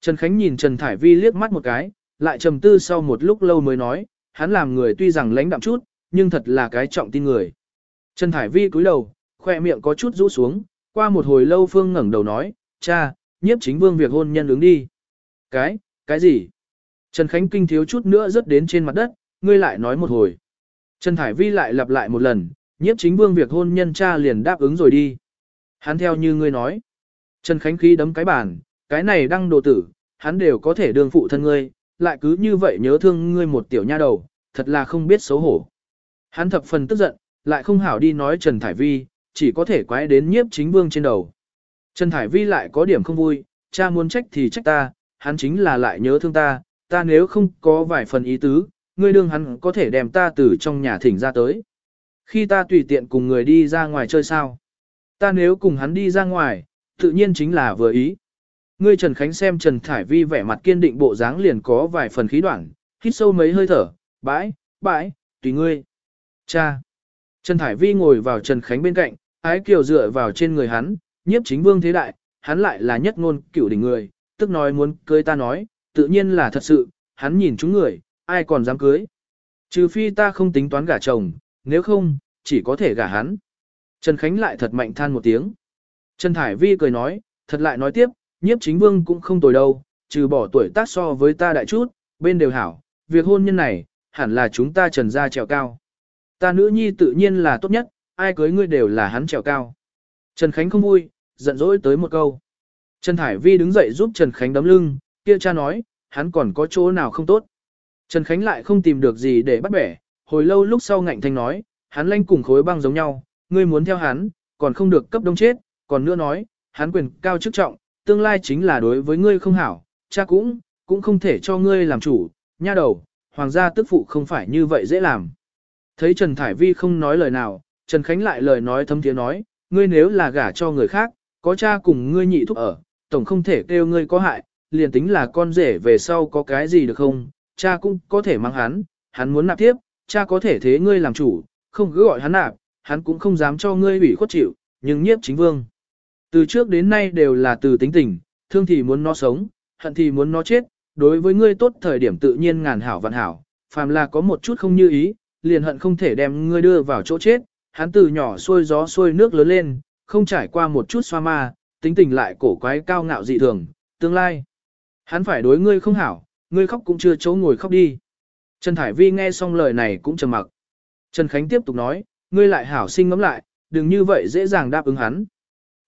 Trần Khánh nhìn Trần Thải Vi liếc mắt một cái, lại trầm tư sau một lúc lâu mới nói, hắn làm người tuy rằng lãnh đạm chút, nhưng thật là cái trọng tin người. Trần Thải Vi cúi đầu, khoe miệng có chút rũ xuống, qua một hồi lâu Phương ngẩng đầu nói, cha, nhiếp chính vương việc hôn nhân ứng đi. Cái, cái gì? Trần Khánh Kinh thiếu chút nữa rớt đến trên mặt đất, ngươi lại nói một hồi. Trần Thải Vi lại lặp lại một lần, nhiếp chính vương việc hôn nhân cha liền đáp ứng rồi đi. Hắn theo như ngươi nói. Trần Khánh khí đấm cái bàn, cái này đăng đồ tử, hắn đều có thể đương phụ thân ngươi, lại cứ như vậy nhớ thương ngươi một tiểu nha đầu, thật là không biết xấu hổ. Hắn thập phần tức giận, lại không hảo đi nói Trần Thải Vi, chỉ có thể quái đến nhiếp chính vương trên đầu. Trần Thải Vi lại có điểm không vui, cha muốn trách thì trách ta, hắn chính là lại nhớ thương ta, ta nếu không có vài phần ý tứ, ngươi đương hắn có thể đem ta từ trong nhà thỉnh ra tới. Khi ta tùy tiện cùng người đi ra ngoài chơi sao? Ta nếu cùng hắn đi ra ngoài, tự nhiên chính là vừa ý. Ngươi Trần Khánh xem Trần Thải Vi vẻ mặt kiên định bộ dáng liền có vài phần khí đoạn, hít sâu mấy hơi thở, bãi, bãi, tùy ngươi. Cha. Trần Thải Vi ngồi vào Trần Khánh bên cạnh, ái kiều dựa vào trên người hắn, nhiếp chính vương thế đại, hắn lại là nhất ngôn cửu đỉnh người, tức nói muốn cưới ta nói, tự nhiên là thật sự, hắn nhìn chúng người, ai còn dám cưới. Trừ phi ta không tính toán gả chồng, nếu không, chỉ có thể gả hắn. Trần Khánh lại thật mạnh than một tiếng. Trần Thải Vi cười nói, thật lại nói tiếp, nhiếp chính vương cũng không tồi đâu, trừ bỏ tuổi tác so với ta đại chút, bên đều hảo, việc hôn nhân này, hẳn là chúng ta trần ra trèo cao. Ta nữ nhi tự nhiên là tốt nhất, ai cưới ngươi đều là hắn trèo cao. Trần Khánh không vui, giận dỗi tới một câu. Trần Thải Vi đứng dậy giúp Trần Khánh đấm lưng, kia cha nói, hắn còn có chỗ nào không tốt. Trần Khánh lại không tìm được gì để bắt bẻ, hồi lâu lúc sau ngạnh thanh nói, hắn lanh cùng khối băng giống nhau, ngươi muốn theo hắn, còn không được cấp đông chết, còn nữa nói, hắn quyền cao chức trọng, tương lai chính là đối với ngươi không hảo, cha cũng, cũng không thể cho ngươi làm chủ, nha đầu, hoàng gia tức phụ không phải như vậy dễ làm. Thấy Trần Thải Vi không nói lời nào, Trần Khánh lại lời nói thấm tiếng nói, ngươi nếu là gả cho người khác, có cha cùng ngươi nhị thúc ở, tổng không thể kêu ngươi có hại, liền tính là con rể về sau có cái gì được không, cha cũng có thể mang hắn, hắn muốn nạp tiếp, cha có thể thế ngươi làm chủ, không cứ gọi hắn nạp, hắn cũng không dám cho ngươi ủy khuất chịu, nhưng nhiếp chính vương. Từ trước đến nay đều là từ tính tình, thương thì muốn nó sống, hận thì muốn nó chết, đối với ngươi tốt thời điểm tự nhiên ngàn hảo vạn hảo, phàm là có một chút không như ý, liền hận không thể đem ngươi đưa vào chỗ chết, hắn từ nhỏ xuôi gió xuôi nước lớn lên, không trải qua một chút xoa ma, tính tình lại cổ quái cao ngạo dị thường, tương lai. Hắn phải đối ngươi không hảo, ngươi khóc cũng chưa chỗ ngồi khóc đi. Trần Thải Vi nghe xong lời này cũng trầm mặc. Trần Khánh tiếp tục nói, ngươi lại hảo sinh ngắm lại, đừng như vậy dễ dàng đáp ứng hắn.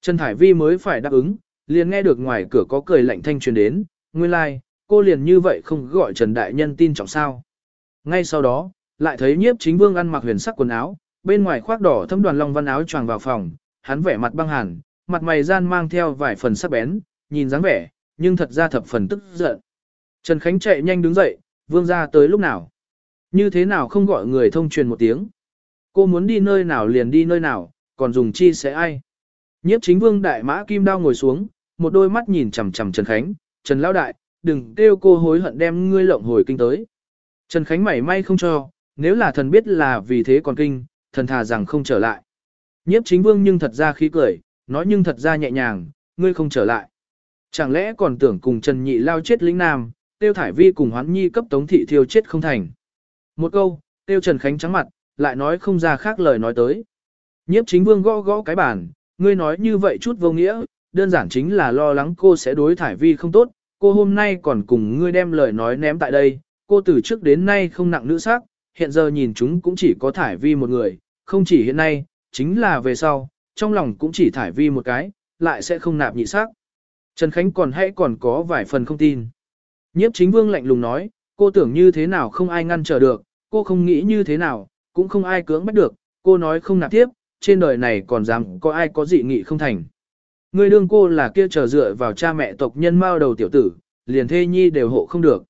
Trần Thải Vi mới phải đáp ứng, liền nghe được ngoài cửa có cười lạnh thanh truyền đến, nguyên lai, like, cô liền như vậy không gọi Trần Đại Nhân tin trọng sao. Ngay sau đó, lại thấy nhiếp chính vương ăn mặc huyền sắc quần áo, bên ngoài khoác đỏ thâm đoàn long văn áo choàng vào phòng, hắn vẻ mặt băng hàn, mặt mày gian mang theo vài phần sắc bén, nhìn dáng vẻ, nhưng thật ra thập phần tức giận. Trần Khánh chạy nhanh đứng dậy, vương ra tới lúc nào. Như thế nào không gọi người thông truyền một tiếng. Cô muốn đi nơi nào liền đi nơi nào, còn dùng chi sẽ ai. Nhiếp chính vương đại mã kim đao ngồi xuống, một đôi mắt nhìn chằm chằm Trần Khánh, Trần Lão Đại, đừng kêu cô hối hận đem ngươi lộng hồi kinh tới. Trần Khánh mảy may không cho, nếu là thần biết là vì thế còn kinh, thần thà rằng không trở lại. Nhiếp chính vương nhưng thật ra khí cười, nói nhưng thật ra nhẹ nhàng, ngươi không trở lại. Chẳng lẽ còn tưởng cùng Trần Nhị lao chết lĩnh nam, tiêu thải vi cùng hoán nhi cấp tống thị thiêu chết không thành. Một câu, tiêu Trần Khánh trắng mặt, lại nói không ra khác lời nói tới. Nhiếp chính vương gõ gõ cái bàn, ngươi nói như vậy chút vô nghĩa, đơn giản chính là lo lắng cô sẽ đối thải vi không tốt, cô hôm nay còn cùng ngươi đem lời nói ném tại đây, cô từ trước đến nay không nặng nữ sắc, hiện giờ nhìn chúng cũng chỉ có thải vi một người, không chỉ hiện nay, chính là về sau, trong lòng cũng chỉ thải vi một cái, lại sẽ không nạp nhị sắc. Trần Khánh còn hãy còn có vài phần không tin. Nhiếp chính vương lạnh lùng nói, cô tưởng như thế nào không ai ngăn trở được, cô không nghĩ như thế nào, cũng không ai cưỡng bắt được, cô nói không nạp tiếp, trên đời này còn dám có ai có dị nghị không thành. Người đương cô là kia chờ dựa vào cha mẹ tộc nhân mao đầu tiểu tử, liền thê nhi đều hộ không được.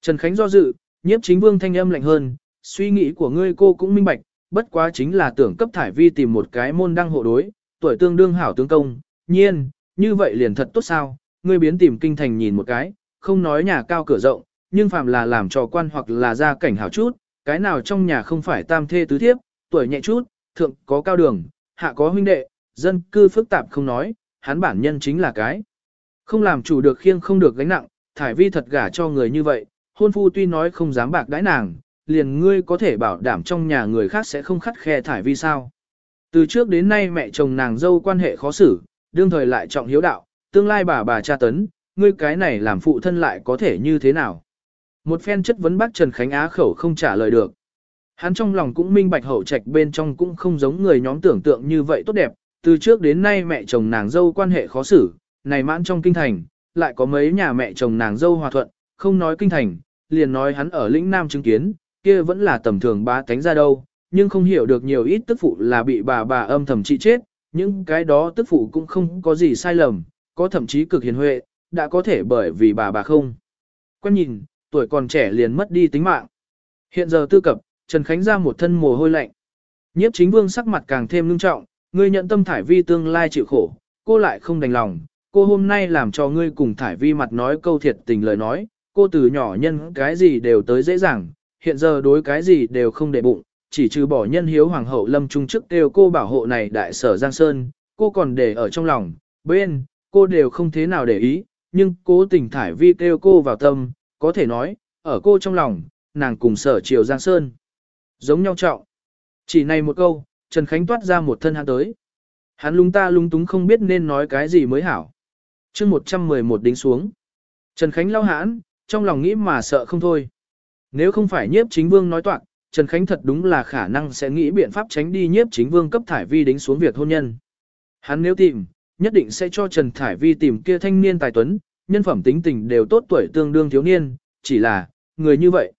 Trần Khánh do dự, nhiếp chính vương thanh âm lạnh hơn, suy nghĩ của ngươi cô cũng minh bạch, bất quá chính là tưởng cấp thải vi tìm một cái môn đăng hộ đối, tuổi tương đương hảo tướng công, nhiên, như vậy liền thật tốt sao, ngươi biến tìm kinh thành nhìn một cái, không nói nhà cao cửa rộng, nhưng phàm là làm trò quan hoặc là gia cảnh hảo chút, cái nào trong nhà không phải tam thê tứ thiếp, tuổi nhẹ chút, thượng có cao đường, hạ có huynh đệ, dân cư phức tạp không nói, hắn bản nhân chính là cái. Không làm chủ được khiêng không được gánh nặng, Thải Vi thật gả cho người như vậy, hôn phu tuy nói không dám bạc đãi nàng, liền ngươi có thể bảo đảm trong nhà người khác sẽ không khắt khe Thải Vi sao. Từ trước đến nay mẹ chồng nàng dâu quan hệ khó xử, đương thời lại trọng hiếu đạo, tương lai bà bà cha tấn, ngươi cái này làm phụ thân lại có thể như thế nào. Một phen chất vấn bác Trần Khánh Á khẩu không trả lời được. Hắn trong lòng cũng minh bạch hậu trạch bên trong cũng không giống người nhóm tưởng tượng như vậy tốt đẹp, từ trước đến nay mẹ chồng nàng dâu quan hệ khó xử, này mãn trong kinh thành, lại có mấy nhà mẹ chồng nàng dâu hòa thuận, không nói kinh thành, liền nói hắn ở lĩnh nam chứng kiến, kia vẫn là tầm thường ba tánh ra đâu, nhưng không hiểu được nhiều ít tức phụ là bị bà bà âm thầm trị chết, những cái đó tức phụ cũng không có gì sai lầm, có thậm chí cực hiền huệ, đã có thể bởi vì bà bà không. Quen nhìn, tuổi còn trẻ liền mất đi tính mạng. Hiện giờ tư cập, Trần Khánh ra một thân mồ hôi lạnh. Nhiếp chính vương sắc mặt càng thêm ngưng trọng, ngươi nhận tâm thải vi tương lai chịu khổ, cô lại không đành lòng, cô hôm nay làm cho ngươi cùng thải vi mặt nói câu thiệt tình lời nói, cô từ nhỏ nhân cái gì đều tới dễ dàng, hiện giờ đối cái gì đều không để bụng, chỉ trừ bỏ nhân hiếu hoàng hậu lâm trung chức đều cô bảo hộ này đại sở Giang Sơn, cô còn để ở trong lòng, bên, cô đều không thế nào để ý, nhưng cố tình thải vi kêu cô vào tâm, có thể nói, ở cô trong lòng, nàng cùng sở triều Giang Sơn. Giống nhau trọng. Chỉ này một câu, Trần Khánh toát ra một thân hắn tới. Hắn lung ta lung túng không biết nên nói cái gì mới hảo. chương 111 đính xuống. Trần Khánh lau hãn, trong lòng nghĩ mà sợ không thôi. Nếu không phải nhiếp chính vương nói toạc, Trần Khánh thật đúng là khả năng sẽ nghĩ biện pháp tránh đi nhiếp chính vương cấp thải vi đính xuống việc hôn nhân. Hắn nếu tìm, nhất định sẽ cho Trần Thải Vi tìm kia thanh niên tài tuấn, nhân phẩm tính tình đều tốt tuổi tương đương thiếu niên, chỉ là, người như vậy.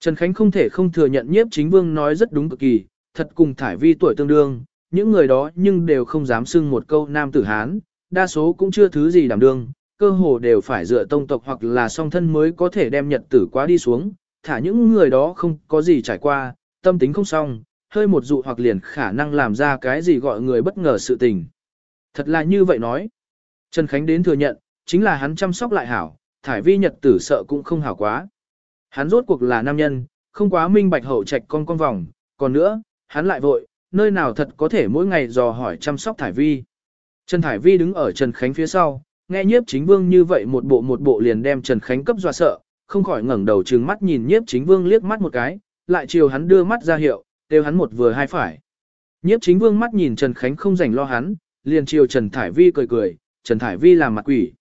Trần Khánh không thể không thừa nhận nhiếp chính vương nói rất đúng cực kỳ, thật cùng Thải Vi tuổi tương đương, những người đó nhưng đều không dám xưng một câu nam tử Hán, đa số cũng chưa thứ gì đảm đương, cơ hồ đều phải dựa tông tộc hoặc là song thân mới có thể đem nhật tử quá đi xuống, thả những người đó không có gì trải qua, tâm tính không xong, hơi một dụ hoặc liền khả năng làm ra cái gì gọi người bất ngờ sự tình. Thật là như vậy nói. Trần Khánh đến thừa nhận, chính là hắn chăm sóc lại hảo, thải vi nhật tử sợ cũng không hảo quá. Hắn rốt cuộc là nam nhân, không quá minh bạch hậu trạch con con vòng, còn nữa, hắn lại vội, nơi nào thật có thể mỗi ngày dò hỏi chăm sóc thải vi. Trần Thải Vi đứng ở Trần Khánh phía sau, nghe nhiếp chính vương như vậy một bộ một bộ liền đem Trần Khánh cấp dọa sợ, không khỏi ngẩng đầu trừng mắt nhìn nhiếp chính vương liếc mắt một cái, lại chiều hắn đưa mắt ra hiệu, đều hắn một vừa hai phải. Nhiếp chính vương mắt nhìn Trần Khánh không rảnh lo hắn, liền chiều Trần Thải Vi cười cười, Trần Thải Vi làm mặt quỷ.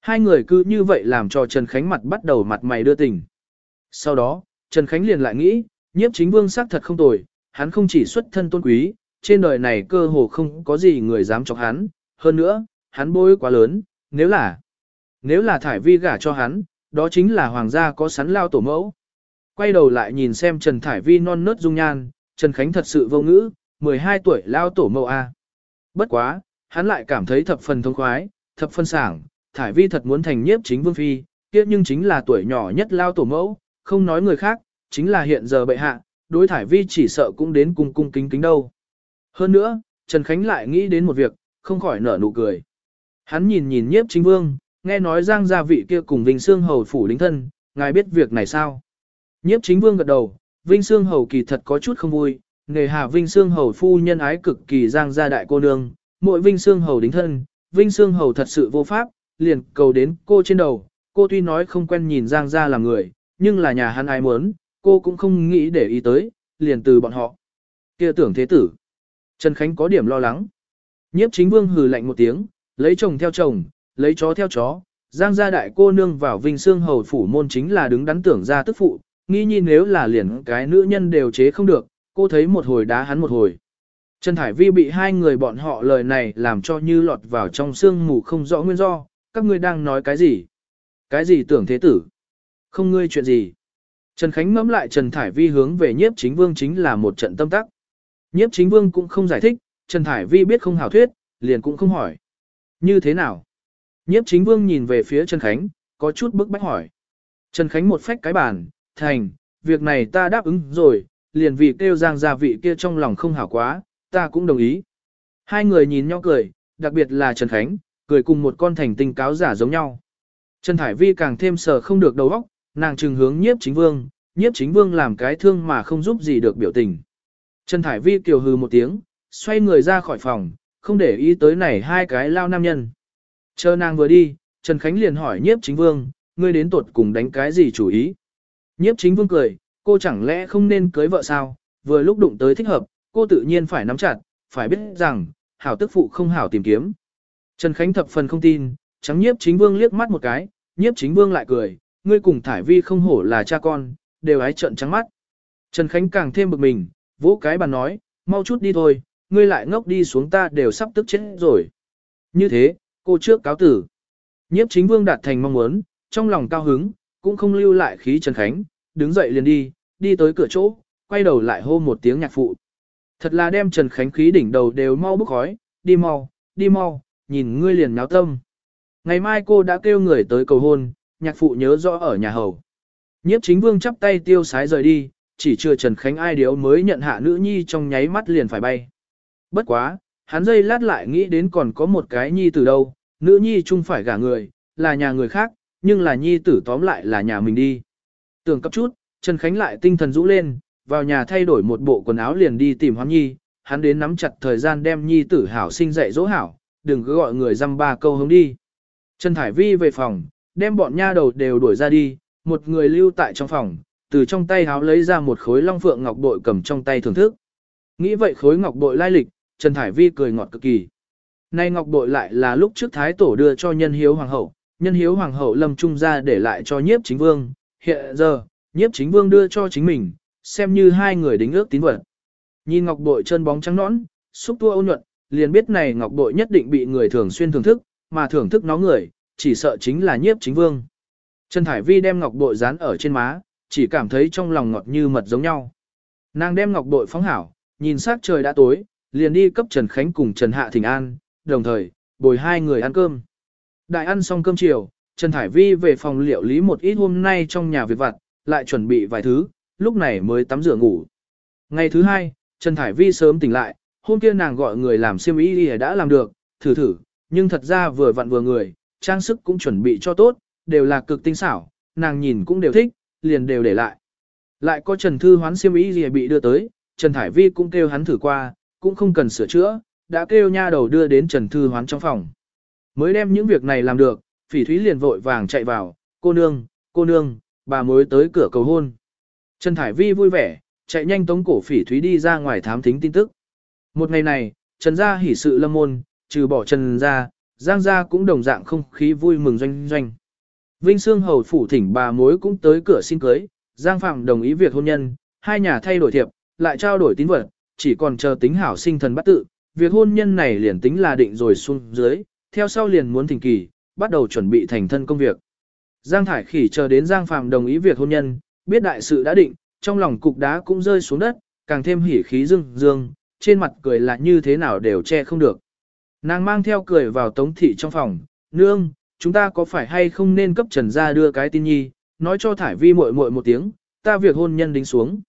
Hai người cứ như vậy làm cho Trần Khánh mặt bắt đầu mặt mày đưa tình. Sau đó, Trần Khánh liền lại nghĩ, nhiếp chính vương xác thật không tồi, hắn không chỉ xuất thân tôn quý, trên đời này cơ hồ không có gì người dám chọc hắn, hơn nữa, hắn bối quá lớn, nếu là, nếu là Thải Vi gả cho hắn, đó chính là hoàng gia có sắn lao tổ mẫu. Quay đầu lại nhìn xem Trần Thải Vi non nớt dung nhan, Trần Khánh thật sự vô ngữ, 12 tuổi lao tổ mẫu A. Bất quá, hắn lại cảm thấy thập phần thông khoái, thập phân sảng, thải vi thật muốn thành nhiếp chính vương phi, kia nhưng chính là tuổi nhỏ nhất lao tổ mẫu, không nói người khác, chính là hiện giờ bệ hạ, đối thải vi chỉ sợ cũng đến cung cung kính kính đâu. Hơn nữa, Trần Khánh lại nghĩ đến một việc, không khỏi nở nụ cười. Hắn nhìn nhìn nhiếp chính vương, nghe nói giang gia vị kia cùng Vinh Sương Hầu phủ đính thân, ngài biết việc này sao? Nhiếp chính vương gật đầu, Vinh Sương Hầu kỳ thật có chút không vui, nghề hà Vinh Sương Hầu phu nhân ái cực kỳ giang gia đại cô nương, mỗi Vinh Sương Hầu đính thân, Vinh Sương Hầu thật sự vô pháp, liền cầu đến cô trên đầu, cô tuy nói không quen nhìn giang gia là người, nhưng là nhà hắn ai muốn, cô cũng không nghĩ để ý tới, liền từ bọn họ. kia tưởng thế tử. Trần Khánh có điểm lo lắng. Nhiếp chính vương hừ lạnh một tiếng, lấy chồng theo chồng, lấy chó theo chó, giang gia đại cô nương vào Vinh xương Hầu phủ môn chính là đứng đắn tưởng ra tức phụ, nghi nhi nếu là liền cái nữ nhân đều chế không được, cô thấy một hồi đá hắn một hồi. Trần Thải Vi bị hai người bọn họ lời này làm cho như lọt vào trong sương mù không rõ nguyên do, các ngươi đang nói cái gì? Cái gì tưởng thế tử? Không ngươi chuyện gì? Trần Khánh ngẫm lại Trần Thải Vi hướng về nhiếp chính vương chính là một trận tâm tắc. Nhiếp chính vương cũng không giải thích, Trần Thải Vi biết không hảo thuyết, liền cũng không hỏi. Như thế nào? Nhiếp chính vương nhìn về phía Trần Khánh, có chút bức bách hỏi. Trần Khánh một phách cái bàn, thành, việc này ta đáp ứng rồi, liền vì kêu giang gia vị kia trong lòng không hảo quá, ta cũng đồng ý. Hai người nhìn nhau cười, đặc biệt là Trần Khánh, cười cùng một con thành tinh cáo giả giống nhau. Trần Thải Vi càng thêm sờ không được đầu óc, nàng trừng hướng nhiếp chính vương, nhiếp chính vương làm cái thương mà không giúp gì được biểu tình. Trần Thải Vi kiều hừ một tiếng, xoay người ra khỏi phòng, không để ý tới này hai cái lao nam nhân. Chờ nàng vừa đi, Trần Khánh liền hỏi nhiếp chính vương, ngươi đến tuột cùng đánh cái gì chủ ý. Nhiếp chính vương cười, cô chẳng lẽ không nên cưới vợ sao, vừa lúc đụng tới thích hợp, cô tự nhiên phải nắm chặt, phải biết rằng, hảo tức phụ không hảo tìm kiếm. Trần Khánh thập phần không tin, trắng nhiếp chính vương liếc mắt một cái, nhiếp chính vương lại cười, ngươi cùng thải vi không hổ là cha con, đều ái trận trắng mắt. Trần Khánh càng thêm bực mình, vỗ cái bàn nói, mau chút đi thôi, ngươi lại ngốc đi xuống ta đều sắp tức chết rồi. Như thế, cô trước cáo tử. Nhiếp chính vương đạt thành mong muốn, trong lòng cao hứng, cũng không lưu lại khí Trần Khánh, đứng dậy liền đi, đi tới cửa chỗ, quay đầu lại hô một tiếng nhạc phụ. Thật là đem Trần Khánh khí đỉnh đầu đều mau bức khói, đi mau, đi mau, nhìn ngươi liền náo tâm. Ngày mai cô đã kêu người tới cầu hôn, nhạc phụ nhớ rõ ở nhà hầu. Nhiếp chính vương chắp tay tiêu sái rời đi, chỉ chưa Trần Khánh ai điếu mới nhận hạ nữ nhi trong nháy mắt liền phải bay. Bất quá, hắn dây lát lại nghĩ đến còn có một cái nhi từ đâu, nữ nhi chung phải gả người, là nhà người khác, nhưng là nhi tử tóm lại là nhà mình đi. Tưởng cấp chút, Trần Khánh lại tinh thần rũ lên, vào nhà thay đổi một bộ quần áo liền đi tìm Hoan Nhi, hắn đến nắm chặt thời gian đem Nhi tử hảo sinh dạy dỗ hảo, đừng cứ gọi người dăm ba câu hống đi. Trần Thải Vi về phòng, đem bọn nha đầu đều đuổi ra đi, một người lưu tại trong phòng, từ trong tay háo lấy ra một khối long phượng ngọc bội cầm trong tay thưởng thức. Nghĩ vậy khối ngọc bội lai lịch, Trần Thải Vi cười ngọt cực kỳ. Nay ngọc bội lại là lúc trước Thái Tổ đưa cho nhân hiếu hoàng hậu, nhân hiếu hoàng hậu lâm trung ra để lại cho nhiếp chính vương. Hiện giờ, nhiếp chính vương đưa cho chính mình, xem như hai người đính ước tín vật. Nhìn ngọc bội chân bóng trắng nõn, xúc tua ôn nhuận, liền biết này ngọc bội nhất định bị người thường xuyên thưởng thức, mà thưởng thức nó người, chỉ sợ chính là nhiếp chính vương. Trần Thải Vi đem ngọc bội dán ở trên má, chỉ cảm thấy trong lòng ngọt như mật giống nhau. Nàng đem ngọc bội phóng hảo, nhìn sắc trời đã tối, liền đi cấp Trần Khánh cùng Trần Hạ Thịnh An, đồng thời, bồi hai người ăn cơm. Đại ăn xong cơm chiều, Trần Thải Vi về phòng liệu lý một ít hôm nay trong nhà việc vặt, lại chuẩn bị vài thứ, lúc này mới tắm rửa ngủ. Ngày thứ hai, Trần Thải Vi sớm tỉnh lại, hôm kia nàng gọi người làm xiêm y đã làm được, thử thử, nhưng thật ra vừa vặn vừa người, trang sức cũng chuẩn bị cho tốt, đều là cực tinh xảo, nàng nhìn cũng đều thích, liền đều để lại. Lại có Trần Thư hoán siêm ý gì bị đưa tới, Trần Thải Vi cũng kêu hắn thử qua, cũng không cần sửa chữa, đã kêu nha đầu đưa đến Trần Thư hoán trong phòng. Mới đem những việc này làm được, phỉ thúy liền vội vàng chạy vào, cô nương, cô nương, bà mới tới cửa cầu hôn. Trần Thải Vi vui vẻ, chạy nhanh tống cổ phỉ thúy đi ra ngoài thám thính tin tức. Một ngày này, Trần gia hỉ sự lâm môn, trừ bỏ Trần gia, Giang gia cũng đồng dạng không khí vui mừng doanh doanh. Vinh Sương Hầu phủ thỉnh bà mối cũng tới cửa xin cưới, Giang Phạm đồng ý việc hôn nhân, hai nhà thay đổi thiệp, lại trao đổi tín vật, chỉ còn chờ tính hảo sinh thần bắt tự, việc hôn nhân này liền tính là định rồi xuống dưới, theo sau liền muốn thỉnh kỳ, bắt đầu chuẩn bị thành thân công việc. Giang Thải Khỉ chờ đến Giang Phạm đồng ý việc hôn nhân, biết đại sự đã định, trong lòng cục đá cũng rơi xuống đất, càng thêm hỉ khí dương dương, trên mặt cười là như thế nào đều che không được. Nàng mang theo cười vào tống thị trong phòng, nương, chúng ta có phải hay không nên cấp trần ra đưa cái tin nhi, nói cho thải vi muội muội một tiếng, ta việc hôn nhân đính xuống.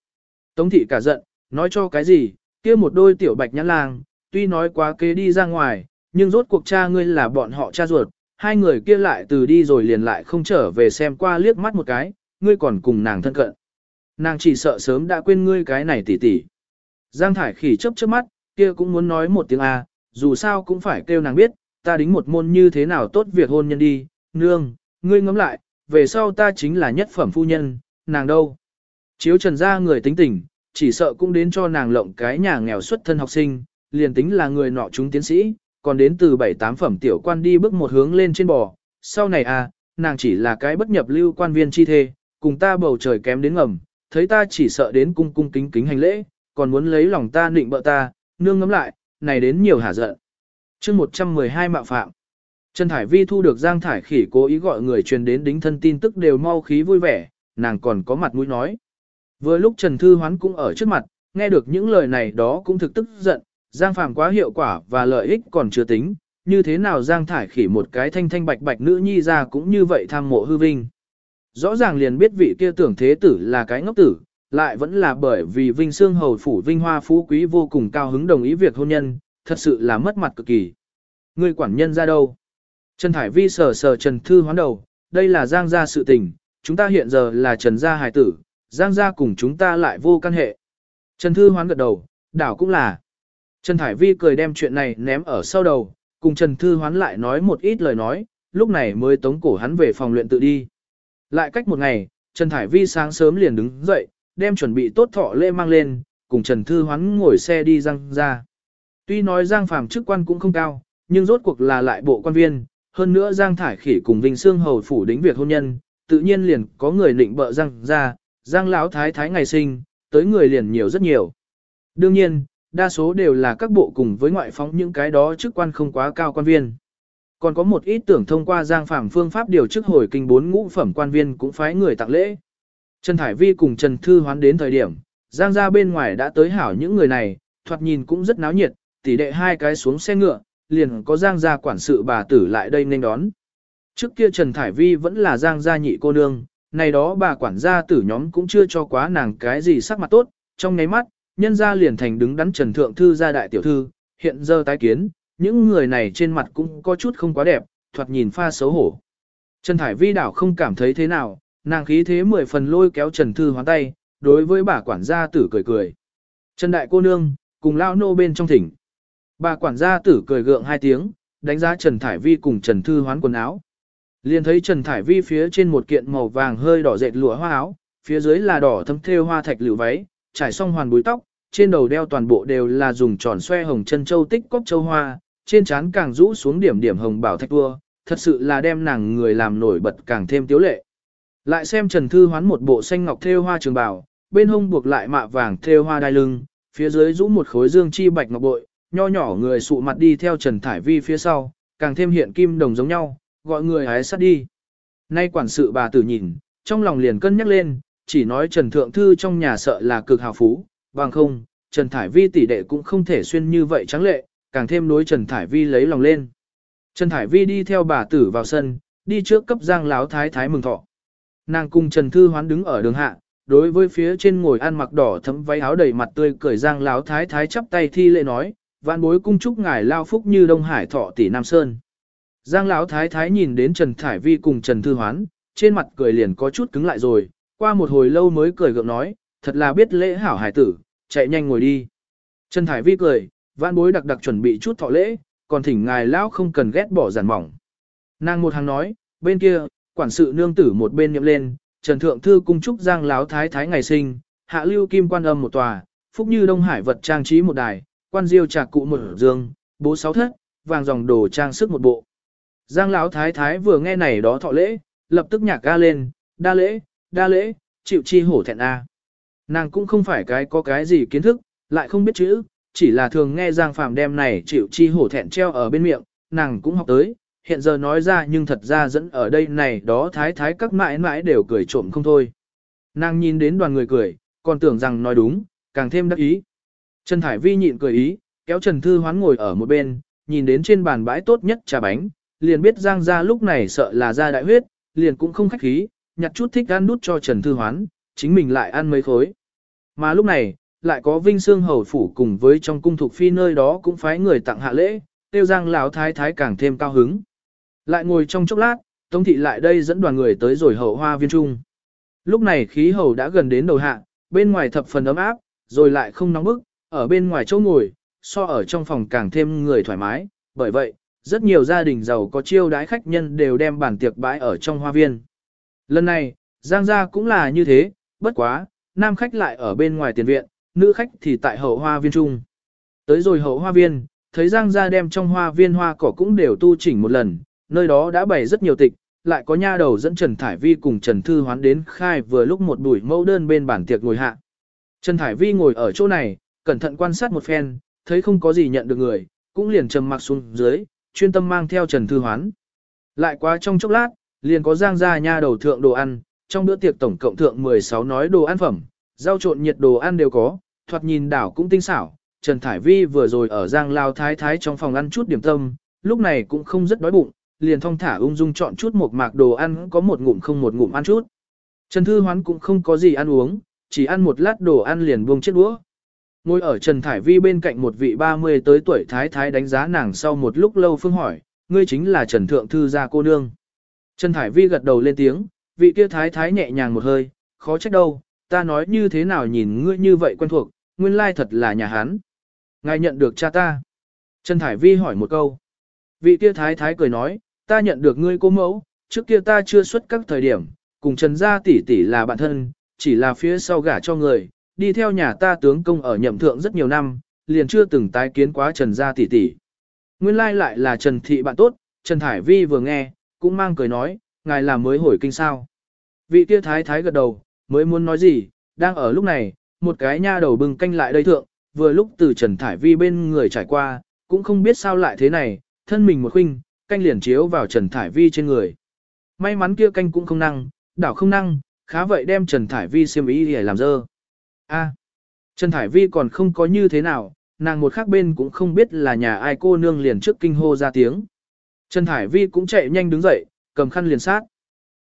Tống thị cả giận, nói cho cái gì, kia một đôi tiểu bạch nhãn lang, tuy nói quá kế đi ra ngoài, nhưng rốt cuộc cha ngươi là bọn họ cha ruột, hai người kia lại từ đi rồi liền lại không trở về xem qua liếc mắt một cái, ngươi còn cùng nàng thân cận. Nàng chỉ sợ sớm đã quên ngươi cái này tỉ tỉ. Giang Thải khỉ chớp chớp mắt, kia cũng muốn nói một tiếng A, dù sao cũng phải kêu nàng biết, ta đính một môn như thế nào tốt việc hôn nhân đi, nương, ngươi ngẫm lại, về sau ta chính là nhất phẩm phu nhân, nàng đâu. Chiếu trần ra người tính tình, chỉ sợ cũng đến cho nàng lộng cái nhà nghèo xuất thân học sinh, liền tính là người nọ chúng tiến sĩ, còn đến từ bảy tám phẩm tiểu quan đi bước một hướng lên trên bò. Sau này à, nàng chỉ là cái bất nhập lưu quan viên chi thê, cùng ta bầu trời kém đến ngầm, thấy ta chỉ sợ đến cung cung kính kính hành lễ, còn muốn lấy lòng ta nịnh bợ ta, nương ngắm lại, này đến nhiều hả giận. chương 112 mạo phạm. Trần Thải Vi thu được Giang Thải Khỉ cố ý gọi người truyền đến đính thân tin tức đều mau khí vui vẻ, nàng còn có mặt mũi nói. Vừa lúc Trần Thư Hoán cũng ở trước mặt, nghe được những lời này đó cũng thực tức giận, Giang Phàm quá hiệu quả và lợi ích còn chưa tính, như thế nào Giang Thải Khỉ một cái thanh thanh bạch bạch nữ nhi ra cũng như vậy tham mộ hư vinh. Rõ ràng liền biết vị kia tưởng thế tử là cái ngốc tử, lại vẫn là bởi vì Vinh Sương Hầu Phủ Vinh Hoa Phú Quý vô cùng cao hứng đồng ý việc hôn nhân, thật sự là mất mặt cực kỳ. Người quản nhân ra đâu? Trần Thải Vi sờ sờ Trần Thư hoán đầu, đây là Giang gia sự tình, chúng ta hiện giờ là Trần gia hài tử, Giang gia cùng chúng ta lại vô căn hệ. Trần Thư hoán gật đầu, đảo cũng là. Trần Thải Vi cười đem chuyện này ném ở sau đầu, cùng Trần Thư hoán lại nói một ít lời nói, lúc này mới tống cổ hắn về phòng luyện tự đi. Lại cách một ngày, Trần Thải Vi sáng sớm liền đứng dậy, đem chuẩn bị tốt thọ lễ mang lên, cùng Trần Thư Hoán ngồi xe đi răng ra. Tuy nói Giang Phàm chức quan cũng không cao, nhưng rốt cuộc là lại bộ quan viên, hơn nữa Giang Thải Khỉ cùng Vinh Sương Hầu phủ đính việc hôn nhân, tự nhiên liền có người định bợ Giang ra, Giang Lão Thái Thái ngày sinh, tới người liền nhiều rất nhiều. Đương nhiên, đa số đều là các bộ cùng với ngoại phóng những cái đó chức quan không quá cao quan viên. Còn có một ít tưởng thông qua Giang Phàm phương pháp điều chức hồi kinh bốn ngũ phẩm quan viên cũng phái người tặng lễ. Trần Thải Vi cùng Trần Thư Hoán đến thời điểm, Giang ra bên ngoài đã tới hảo những người này, thoạt nhìn cũng rất náo nhiệt, tỷ đệ hai cái xuống xe ngựa, liền có Giang gia quản sự bà tử lại đây nên đón. Trước kia Trần Thải Vi vẫn là Giang gia nhị cô nương, này đó bà quản gia tử nhóm cũng chưa cho quá nàng cái gì sắc mặt tốt, trong ngáy mắt, nhân gia liền thành đứng đắn Trần Thượng Thư gia đại tiểu thư, hiện giờ tái kiến, những người này trên mặt cũng có chút không quá đẹp, thoạt nhìn pha xấu hổ. Trần Thải Vi đảo không cảm thấy thế nào, nàng khí thế mười phần lôi kéo Trần Thư hoán tay, đối với bà quản gia tử cười cười. Trần Đại cô nương, cùng lao nô bên trong thỉnh. Bà quản gia tử cười gượng hai tiếng, đánh giá Trần Thải Vi cùng Trần Thư hoán quần áo. Liền thấy Trần Thải Vi phía trên một kiện màu vàng hơi đỏ dệt lụa hoa áo, phía dưới là đỏ thấm thêu hoa thạch lựu váy, trải xong hoàn búi tóc, trên đầu đeo toàn bộ đều là dùng tròn xoe hồng chân châu tích cốc châu hoa, trên trán càng rũ xuống điểm điểm hồng bảo thạch vua thật sự là đem nàng người làm nổi bật càng thêm tiếu lệ. Lại xem Trần Thư hoán một bộ xanh ngọc thêu hoa trường bào, bên hông buộc lại mạ vàng thêu hoa đai lưng, phía dưới rũ một khối dương chi bạch ngọc bội, nho nhỏ người sụ mặt đi theo Trần Thải Vi phía sau, càng thêm hiện kim đồng giống nhau, gọi người hái sát đi. Nay quản sự bà tử nhìn, trong lòng liền cân nhắc lên, chỉ nói Trần Thượng Thư trong nhà sợ là cực hào phú, bằng không, Trần Thải Vi tỷ đệ cũng không thể xuyên như vậy trắng lệ, càng thêm đối Trần Thải Vi lấy lòng lên. Trần Thải Vi đi theo bà tử vào sân, đi trước cấp giang láo thái thái mừng thọ. Nàng cùng Trần Thư Hoán đứng ở đường hạ, đối với phía trên ngồi ăn mặc đỏ thấm váy áo đầy mặt tươi cười giang láo thái thái chắp tay thi lễ nói, vạn bối cung chúc ngài lao phúc như Đông Hải thọ tỷ Nam Sơn. Giang lão thái thái nhìn đến Trần Thải Vi cùng Trần Thư Hoán, trên mặt cười liền có chút cứng lại rồi, qua một hồi lâu mới cười gượng nói, thật là biết lễ hảo hải tử, chạy nhanh ngồi đi. Trần Thải Vi cười, vạn bối đặc đặc chuẩn bị chút thọ lễ, còn thỉnh ngài lão không cần ghét bỏ giản mỏng. Nàng một hàng nói, bên kia, quản sự nương tử một bên nhậm lên, Trần Thượng Thư cung chúc Giang lão thái thái ngày sinh, hạ lưu kim quan âm một tòa, phúc như Đông Hải vật trang trí một đài, quan diêu trà cụ một dương, bố sáu thất, vàng dòng đồ trang sức một bộ. Giang lão thái thái vừa nghe này đó thọ lễ, lập tức nhạc ca lên, đa lễ, đa lễ, chịu chi hổ thẹn a. Nàng cũng không phải cái có cái gì kiến thức, lại không biết chữ, chỉ là thường nghe Giang Phạm đem này chịu chi hổ thẹn treo ở bên miệng, nàng cũng học tới, hiện giờ nói ra nhưng thật ra dẫn ở đây này đó thái thái các mãi mãi đều cười trộm không thôi. Nàng nhìn đến đoàn người cười, còn tưởng rằng nói đúng, càng thêm đắc ý. Trần Thải Vi nhịn cười ý, kéo Trần Thư Hoán ngồi ở một bên, nhìn đến trên bàn bãi tốt nhất trà bánh, liền biết Giang gia lúc này sợ là ra đại huyết, liền cũng không khách khí, nhặt chút thích ăn nút cho Trần Thư Hoán, chính mình lại ăn mấy khối. Mà lúc này, lại có Vinh Sương Hầu Phủ cùng với trong cung thuộc phi nơi đó cũng phái người tặng hạ lễ, tiêu Giang lão thái thái càng thêm cao hứng. Lại ngồi trong chốc lát, Tống thị lại đây dẫn đoàn người tới rồi hậu hoa viên trung. Lúc này khí hầu đã gần đến đầu hạ, bên ngoài thập phần ấm áp, rồi lại không nóng bức, ở bên ngoài chỗ ngồi, so ở trong phòng càng thêm người thoải mái, bởi vậy, rất nhiều gia đình giàu có chiêu đái khách nhân đều đem bàn tiệc bãi ở trong hoa viên. Lần này, Giang gia cũng là như thế, bất quá, nam khách lại ở bên ngoài tiền viện, nữ khách thì tại hậu hoa viên trung. Tới rồi hậu hoa viên, thấy Giang gia đem trong hoa viên hoa cỏ cũng đều tu chỉnh một lần, nơi đó đã bày rất nhiều tịch, lại có nha đầu dẫn Trần Thải Vi cùng Trần Thư Hoán đến khai vừa lúc một buổi mẫu đơn bên bàn tiệc ngồi hạ. Trần Thải Vi ngồi ở chỗ này, cẩn thận quan sát một phen, thấy không có gì nhận được người, cũng liền trầm mặc xuống dưới, chuyên tâm mang theo Trần Thư Hoán. Lại quá trong chốc lát, liền có giang gia nha đầu thượng đồ ăn, trong bữa tiệc tổng cộng thượng 16 nói đồ ăn phẩm, rau trộn nhiệt đồ ăn đều có, thoạt nhìn đảo cũng tinh xảo. Trần Thải Vi vừa rồi ở giang lao thái thái trong phòng ăn chút điểm tâm, lúc này cũng không rất đói bụng, liền thong thả ung dung chọn chút một mạc đồ ăn có một ngụm không một ngụm ăn chút. Trần Thư Hoán cũng không có gì ăn uống, chỉ ăn một lát đồ ăn liền buông chiếc đũa. Ngồi ở Trần Thải Vi bên cạnh một vị 30 tới tuổi thái thái đánh giá nàng sau một lúc lâu phương hỏi, ngươi chính là Trần Thượng Thư gia cô nương. Trần Thải Vi gật đầu lên tiếng, vị kia thái thái nhẹ nhàng một hơi, khó trách đâu, ta nói như thế nào nhìn ngươi như vậy quen thuộc, nguyên lai thật là nhà Hán. Ngài nhận được cha ta. Trần Thải Vi hỏi một câu. Vị kia thái thái cười nói, ta nhận được ngươi cô mẫu, trước kia ta chưa xuất các thời điểm, cùng Trần Gia tỷ tỷ là bạn thân, chỉ là phía sau gả cho người, đi theo nhà ta tướng công ở nhậm thượng rất nhiều năm, liền chưa từng tái kiến quá Trần Gia tỷ tỷ. Nguyên lai lại là Trần Thị bạn tốt, Trần Thải Vi vừa nghe, cũng mang cười nói, ngài là mới hồi kinh sao. Vị kia thái thái gật đầu, mới muốn nói gì, đang ở lúc này, một cái nha đầu bưng canh lại đây thượng, vừa lúc từ Trần Thải Vi bên người trải qua, cũng không biết sao lại thế này, thân mình một khinh, canh liền chiếu vào Trần Thải Vi trên người. May mắn kia canh cũng không năng, đảo không năng, khá vậy đem Trần Thải Vi xiêm ý để làm dơ. A, Trần Thải Vi còn không có như thế nào, nàng một khác bên cũng không biết là nhà ai cô nương liền trước kinh hô ra tiếng. Trần Thải Vi cũng chạy nhanh đứng dậy, cầm khăn liền sát.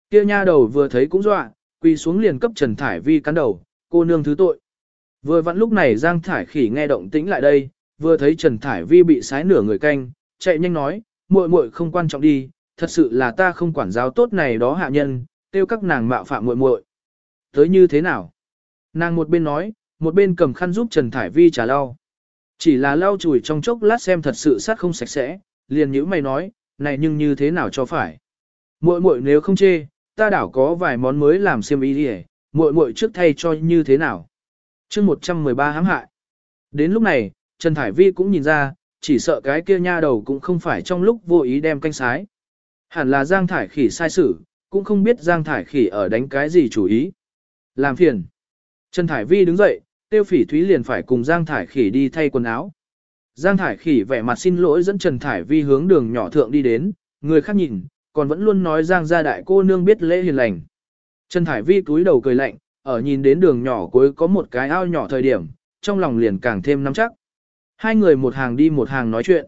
Kia nha đầu vừa thấy cũng dọa, quỳ xuống liền cấp Trần Thải Vi cắn đầu, cô nương thứ tội. Vừa vặn lúc này Giang Thải Khỉ nghe động tĩnh lại đây, vừa thấy Trần Thải Vi bị sái nửa người canh, chạy nhanh nói, muội muội không quan trọng đi, thật sự là ta không quản giáo tốt này đó hạ nhân, tiêu các nàng mạo phạm muội muội. Tới như thế nào? Nàng một bên nói, một bên cầm khăn giúp Trần Thải Vi trả lau. Chỉ là lau chùi trong chốc lát xem thật sự sát không sạch sẽ, liền nhíu mày nói, này nhưng như thế nào cho phải. Muội muội nếu không chê, ta đảo có vài món mới làm xiêm y đi muội muội trước thay cho như thế nào. chương 113 hãm hại. Đến lúc này, Trần Thải Vi cũng nhìn ra, chỉ sợ cái kia nha đầu cũng không phải trong lúc vô ý đem canh sái. Hẳn là Giang Thải Khỉ sai xử, cũng không biết Giang Thải Khỉ ở đánh cái gì chủ ý. Làm phiền. Trần Thải Vi đứng dậy, tiêu phỉ thúy liền phải cùng Giang Thải Khỉ đi thay quần áo. Giang Thải Khỉ vẻ mặt xin lỗi dẫn Trần Thải Vi hướng đường nhỏ thượng đi đến, người khác nhìn, còn vẫn luôn nói Giang gia đại cô nương biết lễ hiền lành. Trần Thải Vi cúi đầu cười lạnh, ở nhìn đến đường nhỏ cuối có một cái ao nhỏ thời điểm, trong lòng liền càng thêm nắm chắc. Hai người một hàng đi một hàng nói chuyện.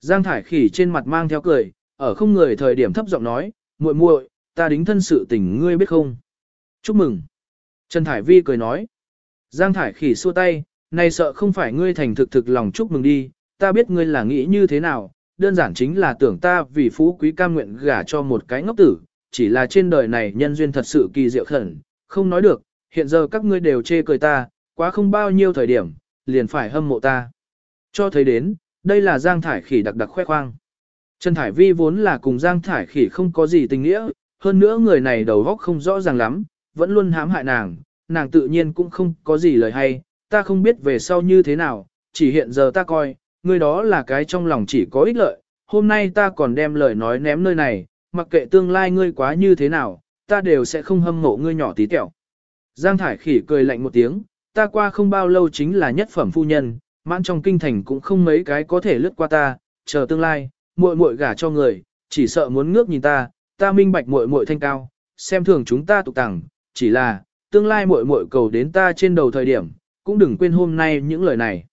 Giang Thải Khỉ trên mặt mang theo cười, ở không người thời điểm thấp giọng nói, muội muội, ta đính thân sự tình ngươi biết không? Chúc mừng. Trần Thải Vi cười nói. Giang Thải Khỉ xua tay, này sợ không phải ngươi thành thực thực lòng chúc mừng đi, ta biết ngươi là nghĩ như thế nào, đơn giản chính là tưởng ta vì phú quý cam nguyện gả cho một cái ngốc tử, chỉ là trên đời này nhân duyên thật sự kỳ diệu khẩn, không nói được, hiện giờ các ngươi đều chê cười ta, quá không bao nhiêu thời điểm, liền phải hâm mộ ta. Cho thấy đến, đây là Giang Thải Khỉ đặc đặc khoe khoang. Trần Thải Vi vốn là cùng Giang Thải Khỉ không có gì tình nghĩa, hơn nữa người này đầu óc không rõ ràng lắm, vẫn luôn hãm hại nàng, nàng tự nhiên cũng không có gì lời hay, ta không biết về sau như thế nào, chỉ hiện giờ ta coi, người đó là cái trong lòng chỉ có ích lợi, hôm nay ta còn đem lời nói ném nơi này, mặc kệ tương lai ngươi quá như thế nào, ta đều sẽ không hâm mộ ngươi nhỏ tí tẹo. Giang Thải Khỉ cười lạnh một tiếng, ta qua không bao lâu chính là nhất phẩm phu nhân, mãn trong kinh thành cũng không mấy cái có thể lướt qua ta, chờ tương lai, muội muội gả cho người, chỉ sợ muốn ngước nhìn ta, ta minh bạch muội muội thanh cao, xem thường chúng ta tục tẳng, chỉ là, tương lai muội muội cầu đến ta trên đầu thời điểm, cũng đừng quên hôm nay những lời này.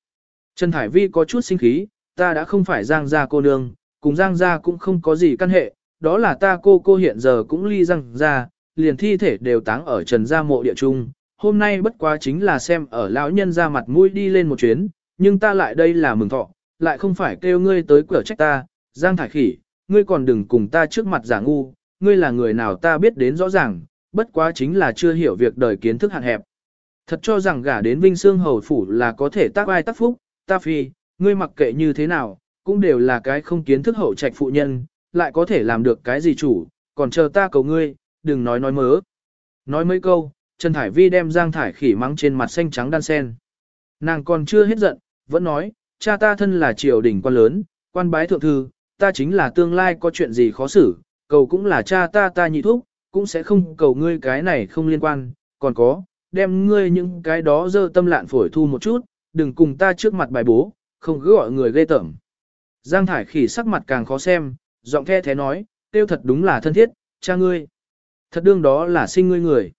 Trần Thải Vi có chút sinh khí, ta đã không phải Giang gia cô nương, cùng Giang gia cũng không có gì căn hệ, đó là ta cô cô hiện giờ cũng ly Giang gia, liền thi thể đều táng ở Trần gia mộ địa trung. Hôm nay bất quá chính là xem ở lão nhân ra mặt mũi đi lên một chuyến, nhưng ta lại đây là mừng thọ, lại không phải kêu ngươi tới cửa trách ta, Giang Thải Khỉ, ngươi còn đừng cùng ta trước mặt giả ngu, ngươi là người nào ta biết đến rõ ràng, bất quá chính là chưa hiểu việc đời kiến thức hạn hẹp. Thật cho rằng gả đến Vinh Sương Hầu Phủ là có thể tác ai tác phúc, ta phi, ngươi mặc kệ như thế nào, cũng đều là cái không kiến thức hậu trạch phụ nhân, lại có thể làm được cái gì chủ, còn chờ ta cầu ngươi, đừng nói nói mớ. Nói mấy câu, Trần Thải Vi đem Giang Thải Khỉ mắng trên mặt xanh trắng đan sen. Nàng còn chưa hết giận, vẫn nói, cha ta thân là triều đình quan lớn, quan bái thượng thư, ta chính là tương lai có chuyện gì khó xử, cầu cũng là cha ta ta nhị thúc, cũng sẽ không cầu ngươi cái này không liên quan, còn có, đem ngươi những cái đó dơ tâm lạn phổi thu một chút, đừng cùng ta trước mặt bài bố, không cứ gọi người ghê tởm. Giang Thải Khỉ sắc mặt càng khó xem, giọng the thế nói, tiêu thật đúng là thân thiết, cha ngươi. Thật đương đó là sinh ngươi người.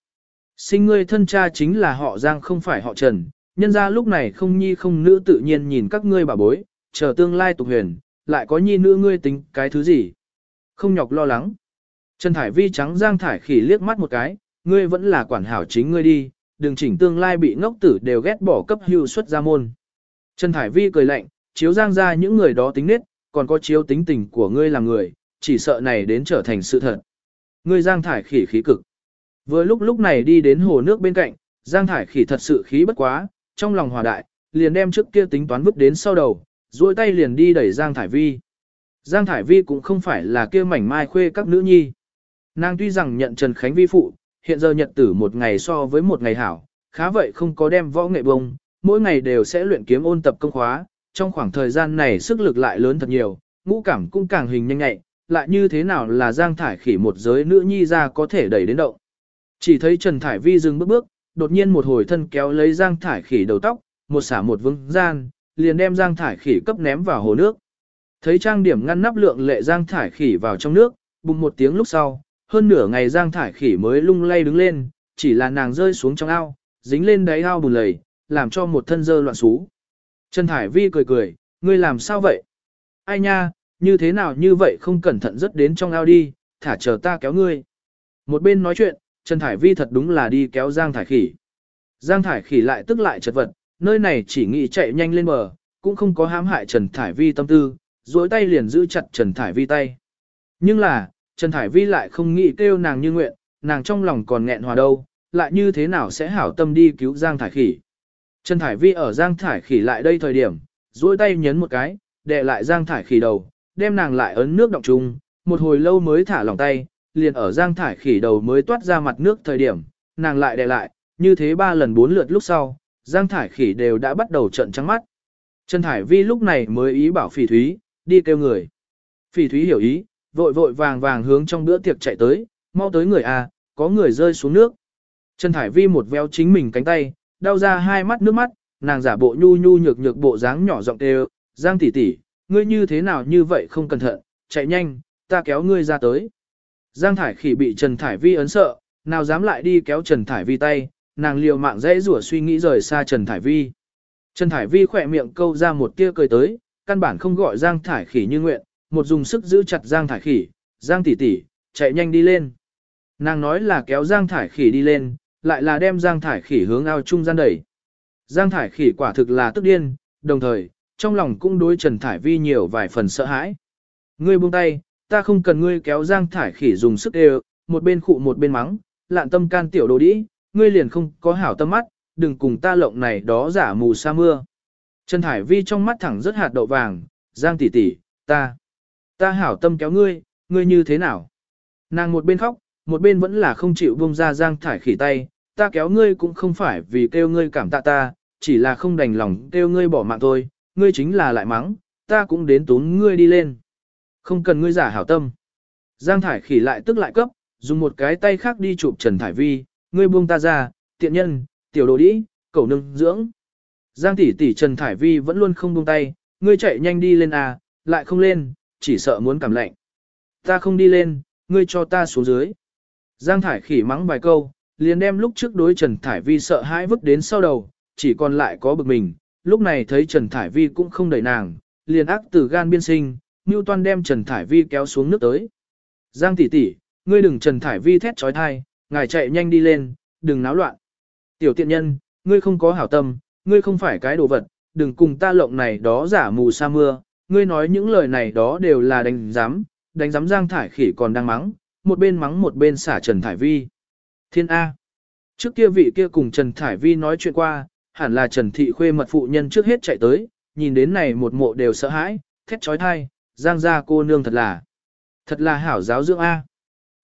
Sinh ngươi thân cha chính là họ Giang không phải họ Trần, nhân ra lúc này không nhi không nữ tự nhiên nhìn các ngươi bà bối, chờ tương lai tục huyền, lại có nhi nữ ngươi tính cái thứ gì. Không nhọc lo lắng. Trần Thải Vi trắng Giang Thải khỉ liếc mắt một cái, ngươi vẫn là quản hảo chính ngươi đi, đừng chỉnh tương lai bị ngốc tử đều ghét bỏ cấp hưu xuất ra môn. Trần Thải Vi cười lạnh, chiếu Giang ra những người đó tính nết, còn có chiếu tính tình của ngươi là người, chỉ sợ này đến trở thành sự thật. Ngươi Giang Thải khỉ khí cực. Vừa lúc lúc này đi đến hồ nước bên cạnh, Giang Thải khỉ thật sự khí bất quá, trong lòng hòa đại, liền đem trước kia tính toán vứt đến sau đầu, duỗi tay liền đi đẩy Giang Thải Vi. Giang Thải Vi cũng không phải là kia mảnh mai khuê các nữ nhi. Nàng tuy rằng nhận Trần Khánh Vi phụ, hiện giờ nhật tử một ngày so với một ngày hảo, khá vậy không có đem võ nghệ bông, mỗi ngày đều sẽ luyện kiếm ôn tập công khóa, trong khoảng thời gian này sức lực lại lớn thật nhiều, ngũ cảm cũng càng hình nhanh nhạy, lại như thế nào là Giang Thải Khỉ một giới nữ nhi ra có thể đẩy đến động. Chỉ thấy Trần Thải Vi dừng bước bước, đột nhiên một hồi thân kéo lấy Giang Thải Khỉ đầu tóc, một xả một vương gian, liền đem Giang Thải Khỉ cấp ném vào hồ nước. Thấy trang điểm ngăn nắp lượng lệ Giang Thải Khỉ vào trong nước, bùng một tiếng lúc sau, hơn nửa ngày Giang Thải Khỉ mới lung lay đứng lên, chỉ là nàng rơi xuống trong ao, dính lên đáy ao bùn lầy, làm cho một thân dơ loạn xú. Trần Thải Vi cười cười, ngươi làm sao vậy? Ai nha, như thế nào như vậy không cẩn thận rất đến trong ao đi, thả chờ ta kéo ngươi. Một bên nói chuyện, Trần Thải Vi thật đúng là đi kéo Giang Thải Khỉ. Giang Thải Khỉ lại tức lại chật vật, nơi này chỉ nghĩ chạy nhanh lên bờ, cũng không có hãm hại Trần Thải Vi tâm tư, duỗi tay liền giữ chặt Trần Thải Vi tay. Nhưng là, Trần Thải Vi lại không nghĩ kêu nàng như nguyện, nàng trong lòng còn nghẹn hòa đâu, lại như thế nào sẽ hảo tâm đi cứu Giang Thải Khỉ. Trần Thải Vi ở Giang Thải Khỉ lại đây thời điểm, duỗi tay nhấn một cái, đè lại Giang Thải Khỉ đầu, đem nàng lại ấn nước động chung, một hồi lâu mới thả lỏng tay, liền ở Giang Thải Khỉ đầu mới toát ra mặt nước thời điểm, nàng lại đè lại, như thế ba lần bốn lượt lúc sau, Giang Thải Khỉ đều đã bắt đầu trận trắng mắt. Trần Thải Vi lúc này mới ý bảo Phỉ Thúy, đi kêu người. Phỉ Thúy hiểu ý, vội vội vàng vàng hướng trong bữa tiệc chạy tới, mau tới người à, có người rơi xuống nước. Trần Thải Vi một véo chính mình cánh tay, đau ra hai mắt nước mắt, nàng giả bộ nhu nhu nhược nhược bộ dáng nhỏ giọng kêu, Giang tỷ tỷ, ngươi như thế nào như vậy không cẩn thận, chạy nhanh, ta kéo ngươi ra tới. Giang Thải Khỉ bị Trần Thải Vi ấn sợ, nào dám lại đi kéo Trần Thải Vi tay, nàng liều mạng dễ rủa suy nghĩ rời xa Trần Thải Vi. Trần Thải Vi khỏe miệng câu ra một tia cười tới, căn bản không gọi Giang Thải Khỉ như nguyện, một dùng sức giữ chặt Giang Thải Khỉ, Giang tỷ tỷ, chạy nhanh đi lên. Nàng nói là kéo Giang Thải Khỉ đi lên, lại là đem Giang Thải Khỉ hướng ao trung gian đẩy. Giang Thải Khỉ quả thực là tức điên, đồng thời, trong lòng cũng đối Trần Thải Vi nhiều vài phần sợ hãi. Ngươi buông tay, ta không cần ngươi kéo Giang Thải Khỉ dùng sức đều, một bên khụ một bên mắng, lạn tâm can tiểu đồ đĩ, ngươi liền không có hảo tâm mắt, đừng cùng ta lộng này đó giả mù sa mưa. Trần Thải Vi trong mắt thẳng rất hạt đậu vàng, Giang tỷ tỷ, ta, ta hảo tâm kéo ngươi, ngươi như thế nào? Nàng một bên khóc, một bên vẫn là không chịu buông ra Giang Thải Khỉ tay, ta kéo ngươi cũng không phải vì kêu ngươi cảm tạ ta, chỉ là không đành lòng kêu ngươi bỏ mạng thôi, ngươi chính là lại mắng, ta cũng đến tốn ngươi đi lên. Không cần ngươi giả hảo tâm. Giang Thải Khỉ lại tức lại cấp, dùng một cái tay khác đi chụp Trần Thải Vi, ngươi buông ta ra, tiện nhân, tiểu đồ đĩ, cẩu nương dưỡng. Giang tỷ tỷ Trần Thải Vi vẫn luôn không buông tay, ngươi chạy nhanh đi lên à, lại không lên, chỉ sợ muốn cảm lạnh. Ta không đi lên, ngươi cho ta xuống dưới. Giang Thải Khỉ mắng vài câu, liền đem lúc trước đối Trần Thải Vi sợ hãi vứt đến sau đầu, chỉ còn lại có bực mình, lúc này thấy Trần Thải Vi cũng không đẩy nàng, liền ác từ gan biên sinh, Toan đem Trần Thải Vi kéo xuống nước tới. Giang tỷ tỷ, ngươi đừng Trần Thải Vi thét trói thai, ngài chạy nhanh đi lên, đừng náo loạn. Tiểu tiện nhân, ngươi không có hảo tâm, ngươi không phải cái đồ vật, đừng cùng ta lộng này đó giả mù sa mưa, ngươi nói những lời này đó đều là đánh giám, đánh giám Giang Thải Khỉ còn đang mắng, một bên mắng một bên xả Trần Thải Vi. Thiên A. Trước kia vị kia cùng Trần Thải Vi nói chuyện qua, hẳn là Trần Thị Khuê mật phụ nhân trước hết chạy tới, nhìn đến này một mộ đều sợ hãi, thét trói thai, giang gia cô nương thật là, thật là hảo giáo dưỡng A.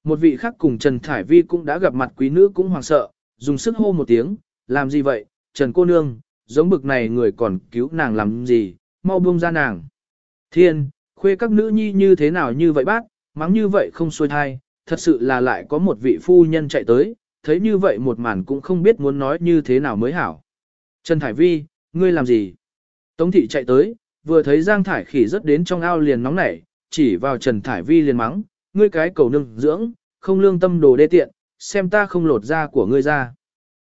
Một vị khác cùng Trần Thải Vi cũng đã gặp mặt quý nữ cũng hoàng sợ, dùng sức hô một tiếng, làm gì vậy, Trần cô nương, giống bực này người còn cứu nàng làm gì, mau buông ra nàng. Thiên, khuê các nữ nhi như thế nào như vậy bác, mắng như vậy không xuôi thai, thật sự là lại có một vị phu nhân chạy tới, thấy như vậy một màn cũng không biết muốn nói như thế nào mới hảo. Trần Thải Vi, ngươi làm gì? Tống thị chạy tới, vừa thấy Giang Thải khỉ rất đến trong ao liền nóng nảy, chỉ vào Trần Thải Vi liền mắng, ngươi cái cầu nương dưỡng, không lương tâm đồ đê tiện, xem ta không lột da của ngươi ra.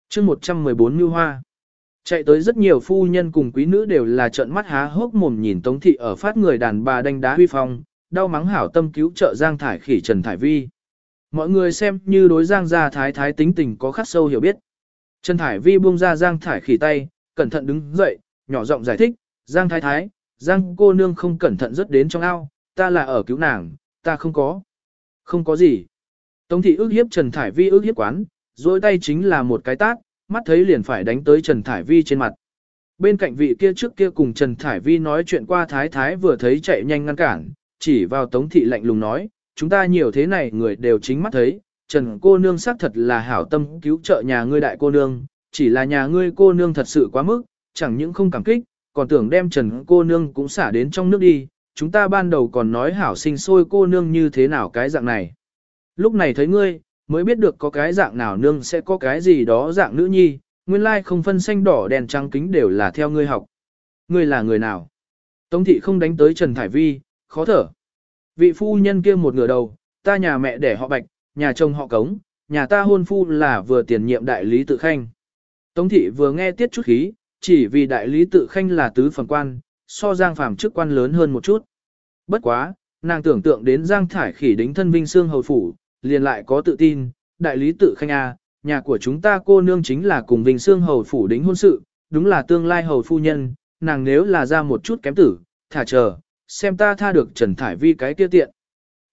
chương 114 Như Hoa Chạy tới rất nhiều phu nhân cùng quý nữ đều là trợn mắt há hốc mồm nhìn Tống thị ở phát người đàn bà đánh đá huy phong, đau mắng hảo tâm cứu trợ Giang Thải khỉ Trần Thải Vi. Mọi người xem như đối Giang gia thái thái tính tình có khắc sâu hiểu biết. Trần Thải Vi buông ra Giang Thải khỉ tay, cẩn thận đứng dậy, nhỏ giọng giải thích, Giang thái thái, Giang cô nương không cẩn thận rớt đến trong ao, ta là ở cứu nàng, ta không có. Không có gì. Tống thị ước hiếp Trần Thải Vi ước hiếp quán, dối tay chính là một cái tát, mắt thấy liền phải đánh tới Trần Thải Vi trên mặt. Bên cạnh vị kia trước kia cùng Trần Thải Vi nói chuyện qua thái thái vừa thấy chạy nhanh ngăn cản, chỉ vào Tống thị lạnh lùng nói, chúng ta nhiều thế này người đều chính mắt thấy, Trần cô nương xác thật là hảo tâm cứu trợ nhà ngươi đại cô nương, chỉ là nhà ngươi cô nương thật sự quá mức, chẳng những không cảm kích, còn tưởng đem Trần cô nương cũng xả đến trong nước đi, chúng ta ban đầu còn nói hảo sinh sôi cô nương như thế nào cái dạng này. Lúc này thấy ngươi, mới biết được có cái dạng nào nương sẽ có cái gì đó dạng nữ nhi, nguyên lai không phân xanh đỏ đèn trắng kính đều là theo ngươi học. Ngươi là người nào? Tống thị không đánh tới Trần Thải Vi, khó thở. Vị phu nhân kia một ngửa đầu, ta nhà mẹ đẻ họ bạch, nhà chồng họ cống, nhà ta hôn phu là vừa tiền nhiệm đại lý tự khanh. Tống thị vừa nghe tiết chút khí, chỉ vì đại lý tự khanh là tứ phẩm quan, so giang phàm chức quan lớn hơn một chút. Bất quá, nàng tưởng tượng đến giang thải khỉ đính thân vinh xương hầu phủ, liền lại có tự tin, đại lý tự khanh A, nhà của chúng ta cô nương chính là cùng vinh xương hầu phủ đính hôn sự, đúng là tương lai hầu phu nhân, nàng nếu là ra một chút kém tử, thả chờ, xem ta tha được Trần Thải Vi cái kia tiện.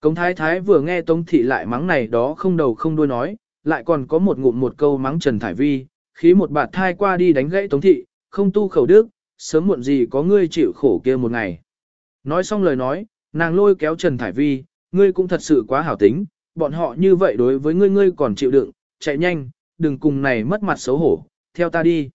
Công thái thái vừa nghe Tống thị lại mắng này đó không đầu không đuôi nói, lại còn có một ngụm một câu mắng Trần Thải Vi, khí một bạt thai qua đi đánh gãy Tống thị, không tu khẩu đức, sớm muộn gì có ngươi chịu khổ kia một ngày. Nói xong lời nói, nàng lôi kéo Trần Thải Vi, ngươi cũng thật sự quá hảo tính, bọn họ như vậy đối với ngươi ngươi còn chịu đựng, chạy nhanh, đừng cùng này mất mặt xấu hổ, theo ta đi.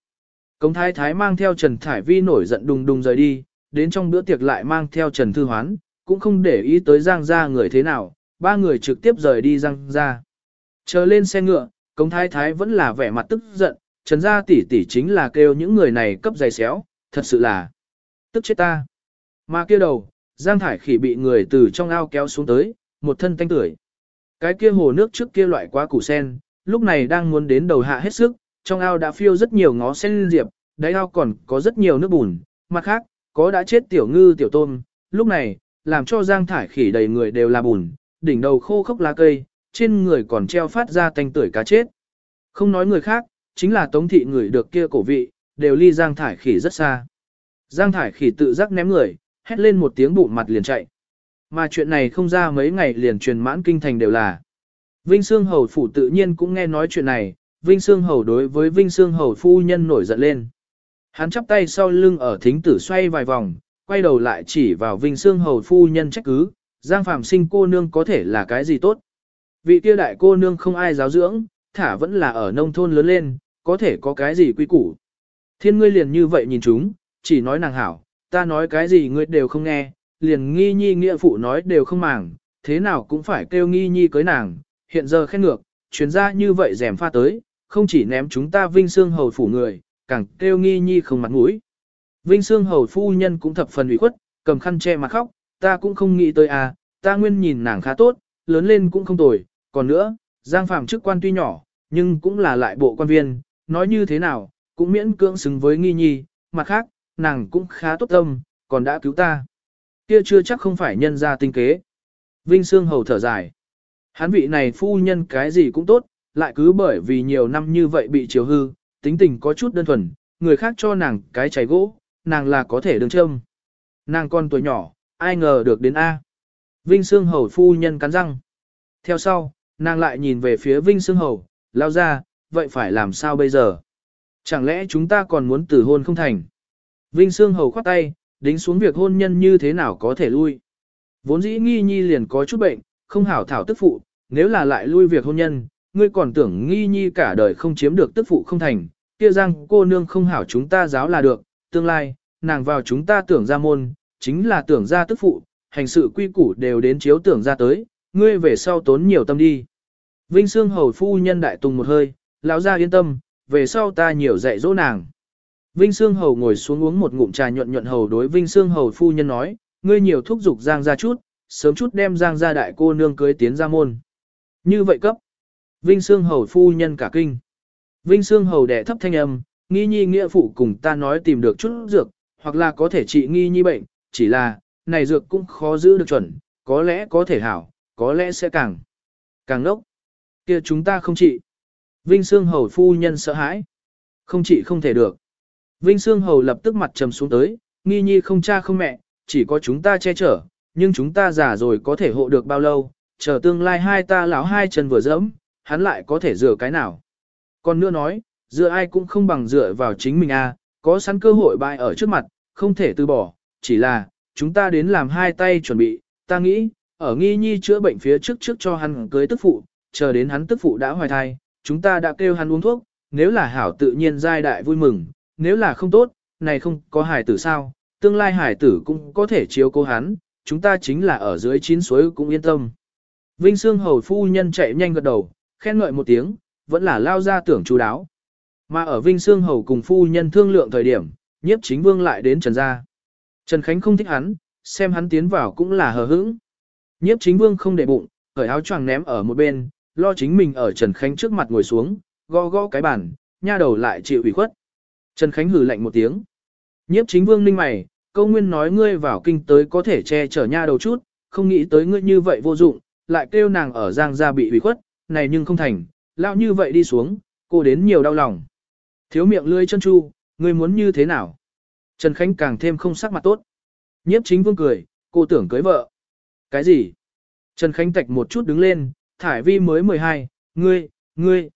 Công thái thái mang theo Trần Thải Vi nổi giận đùng đùng rời đi, đến trong bữa tiệc lại mang theo Trần Thư Hoán, cũng không để ý tới Giang gia người thế nào, ba người trực tiếp rời đi Giang gia. Chờ lên xe ngựa, công thái thái vẫn là vẻ mặt tức giận, Trần gia tỷ tỷ chính là kêu những người này cấp giày xéo, thật sự là tức chết ta. Mà kia đầu, Giang Thải Khỉ bị người từ trong ao kéo xuống tới, một thân tanh tưởi. Cái kia hồ nước trước kia loại quá củ sen, lúc này đang muốn đến đầu hạ hết sức, trong ao đã phiêu rất nhiều ngó sen diệp, đáy ao còn có rất nhiều nước bùn, mặt khác, có đã chết tiểu ngư tiểu tôm, lúc này, làm cho Giang Thải Khỉ đầy người đều là bùn, đỉnh đầu khô khốc lá cây, trên người còn treo phát ra tanh tưởi cá chết. Không nói người khác, chính là Tống thị người được kia cổ vị, đều ly Giang Thải Khỉ rất xa. Giang Thải Khỉ tự giác ném người, hét lên một tiếng bụng mặt liền chạy. Mà chuyện này không ra mấy ngày liền truyền mãn kinh thành đều là. Vinh Sương Hầu phủ tự nhiên cũng nghe nói chuyện này, Vinh Sương Hầu đối với Vinh Sương Hầu phu nhân nổi giận lên. Hắn chắp tay sau lưng ở thính tử xoay vài vòng, quay đầu lại chỉ vào Vinh Sương Hầu phu nhân trách cứ, Giang Phạm sinh cô nương có thể là cái gì tốt. Vị kia đại cô nương không ai giáo dưỡng, thả vẫn là ở nông thôn lớn lên, có thể có cái gì quy củ. Thiên ngươi liền như vậy nhìn chúng, chỉ nói nàng hảo, ta nói cái gì ngươi đều không nghe, liền nghi nhi nghĩa phụ nói đều không màng, thế nào cũng phải kêu nghi nhi cưới nàng, hiện giờ khen ngược, chuyến ra như vậy rèm pha tới, không chỉ ném chúng ta vinh xương hầu phủ người, càng kêu nghi nhi không mặt mũi. Vinh xương hầu phu nhân cũng thập phần ủy khuất, cầm khăn che mặt khóc, ta cũng không nghĩ tới à, ta nguyên nhìn nàng khá tốt, lớn lên cũng không tồi, còn nữa, giang phàm chức quan tuy nhỏ, nhưng cũng là lại bộ quan viên, nói như thế nào, cũng miễn cưỡng xứng với nghi nhi, mặt khác, nàng cũng khá tốt tâm, còn đã cứu ta. Kia chưa chắc không phải nhân ra tinh kế. Vinh Sương Hầu thở dài. Hắn vị này phu nhân cái gì cũng tốt, lại cứ bởi vì nhiều năm như vậy bị chiều hư, tính tình có chút đơn thuần, người khác cho nàng cái cháy gỗ, nàng là có thể đương châm. Nàng con tuổi nhỏ, ai ngờ được đến A. Vinh Sương Hầu phu nhân cắn răng. Theo sau, nàng lại nhìn về phía Vinh Sương Hầu, lao ra, vậy phải làm sao bây giờ? Chẳng lẽ chúng ta còn muốn tử hôn không thành? Vinh Sương Hầu khoát tay, đính xuống việc hôn nhân như thế nào có thể lui. Vốn dĩ nghi nhi liền có chút bệnh, không hảo thảo tức phụ, nếu là lại lui việc hôn nhân, ngươi còn tưởng nghi nhi cả đời không chiếm được tức phụ không thành, kia rằng cô nương không hảo chúng ta giáo là được, tương lai, nàng vào chúng ta tưởng ra môn, chính là tưởng ra tức phụ, hành sự quy củ đều đến chiếu tưởng ra tới, ngươi về sau tốn nhiều tâm đi. Vinh Sương Hầu phu nhân đại tùng một hơi, lão gia yên tâm, về sau ta nhiều dạy dỗ nàng. Vinh Sương Hầu ngồi xuống uống một ngụm trà nhuận nhuận hầu đối Vinh Sương Hầu phu nhân nói, ngươi nhiều thúc giục Giang ra chút, sớm chút đem Giang ra đại cô nương cưới tiến ra môn. Như vậy cấp. Vinh Sương Hầu phu nhân cả kinh. Vinh Sương Hầu đẻ thấp thanh âm, nghi nhi nghĩa phụ cùng ta nói tìm được chút dược, hoặc là có thể trị nghi nhi bệnh, chỉ là, này dược cũng khó giữ được chuẩn, có lẽ có thể hảo, có lẽ sẽ càng, càng ngốc. kia chúng ta không trị. Vinh Sương Hầu phu nhân sợ hãi. Không chỉ không thể được. Vinh Sương Hầu lập tức mặt trầm xuống tới, nghi nhi không cha không mẹ, chỉ có chúng ta che chở, nhưng chúng ta già rồi có thể hộ được bao lâu, chờ tương lai hai ta lão hai chân vừa dẫm, hắn lại có thể dựa cái nào. Còn nữa nói, dựa ai cũng không bằng dựa vào chính mình a, à, có sẵn cơ hội bại ở trước mặt, không thể từ bỏ, chỉ là, chúng ta đến làm hai tay chuẩn bị, ta nghĩ, ở nghi nhi chữa bệnh phía trước trước cho hắn cưới tức phụ, chờ đến hắn tức phụ đã hoài thai, chúng ta đã kêu hắn uống thuốc, nếu là hảo tự nhiên giai đại vui mừng, nếu là không tốt, này không có hải tử sao, tương lai hải tử cũng có thể chiếu cố hắn, chúng ta chính là ở dưới chín suối cũng yên tâm. Vinh Sương Hầu phu nhân chạy nhanh gật đầu, khen ngợi một tiếng, vẫn là lao ra tưởng chú đáo. Mà ở Vinh Sương Hầu cùng phu nhân thương lượng thời điểm, nhiếp chính vương lại đến Trần gia. Trần Khánh không thích hắn, xem hắn tiến vào cũng là hờ hững. Nhiếp chính vương không để bụng, cởi áo choàng ném ở một bên, lo chính mình ở Trần Khánh trước mặt ngồi xuống, gõ gõ cái bàn, nha đầu lại chịu ủy khuất. Trần Khánh hừ lạnh một tiếng. Nhiếp chính vương ninh mày, câu nguyên nói ngươi vào kinh tới có thể che chở nha đầu chút, không nghĩ tới ngươi như vậy vô dụng, lại kêu nàng ở giang gia bị ủy khuất, này nhưng không thành, lao như vậy đi xuống, cô đến nhiều đau lòng. Thiếu miệng lươi chân chu, ngươi muốn như thế nào? Trần Khánh càng thêm không sắc mặt tốt. Nhiếp chính vương cười, cô tưởng cưới vợ. Cái gì? Trần Khánh tạch một chút đứng lên, thải vi mới 12, ngươi, ngươi.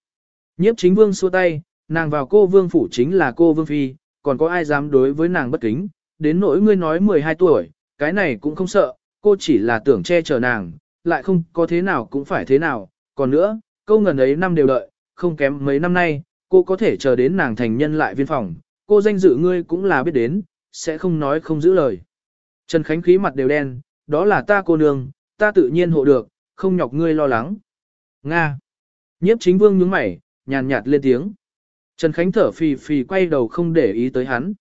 Nhiếp chính vương xua tay, nàng vào cô vương phủ chính là cô vương phi, còn có ai dám đối với nàng bất kính, đến nỗi ngươi nói 12 tuổi, cái này cũng không sợ, cô chỉ là tưởng che chở nàng, lại không có thế nào cũng phải thế nào, còn nữa, câu ngần ấy năm đều đợi, không kém mấy năm nay, cô có thể chờ đến nàng thành nhân lại viên phòng, cô danh dự ngươi cũng là biết đến, sẽ không nói không giữ lời. Trần Khánh khí mặt đều đen, đó là ta cô nương, ta tự nhiên hộ được, không nhọc ngươi lo lắng. Nga. Nhiếp chính vương nhướng mày, nhàn nhạt lên tiếng. Trần Khánh thở phì phì quay đầu không để ý tới hắn.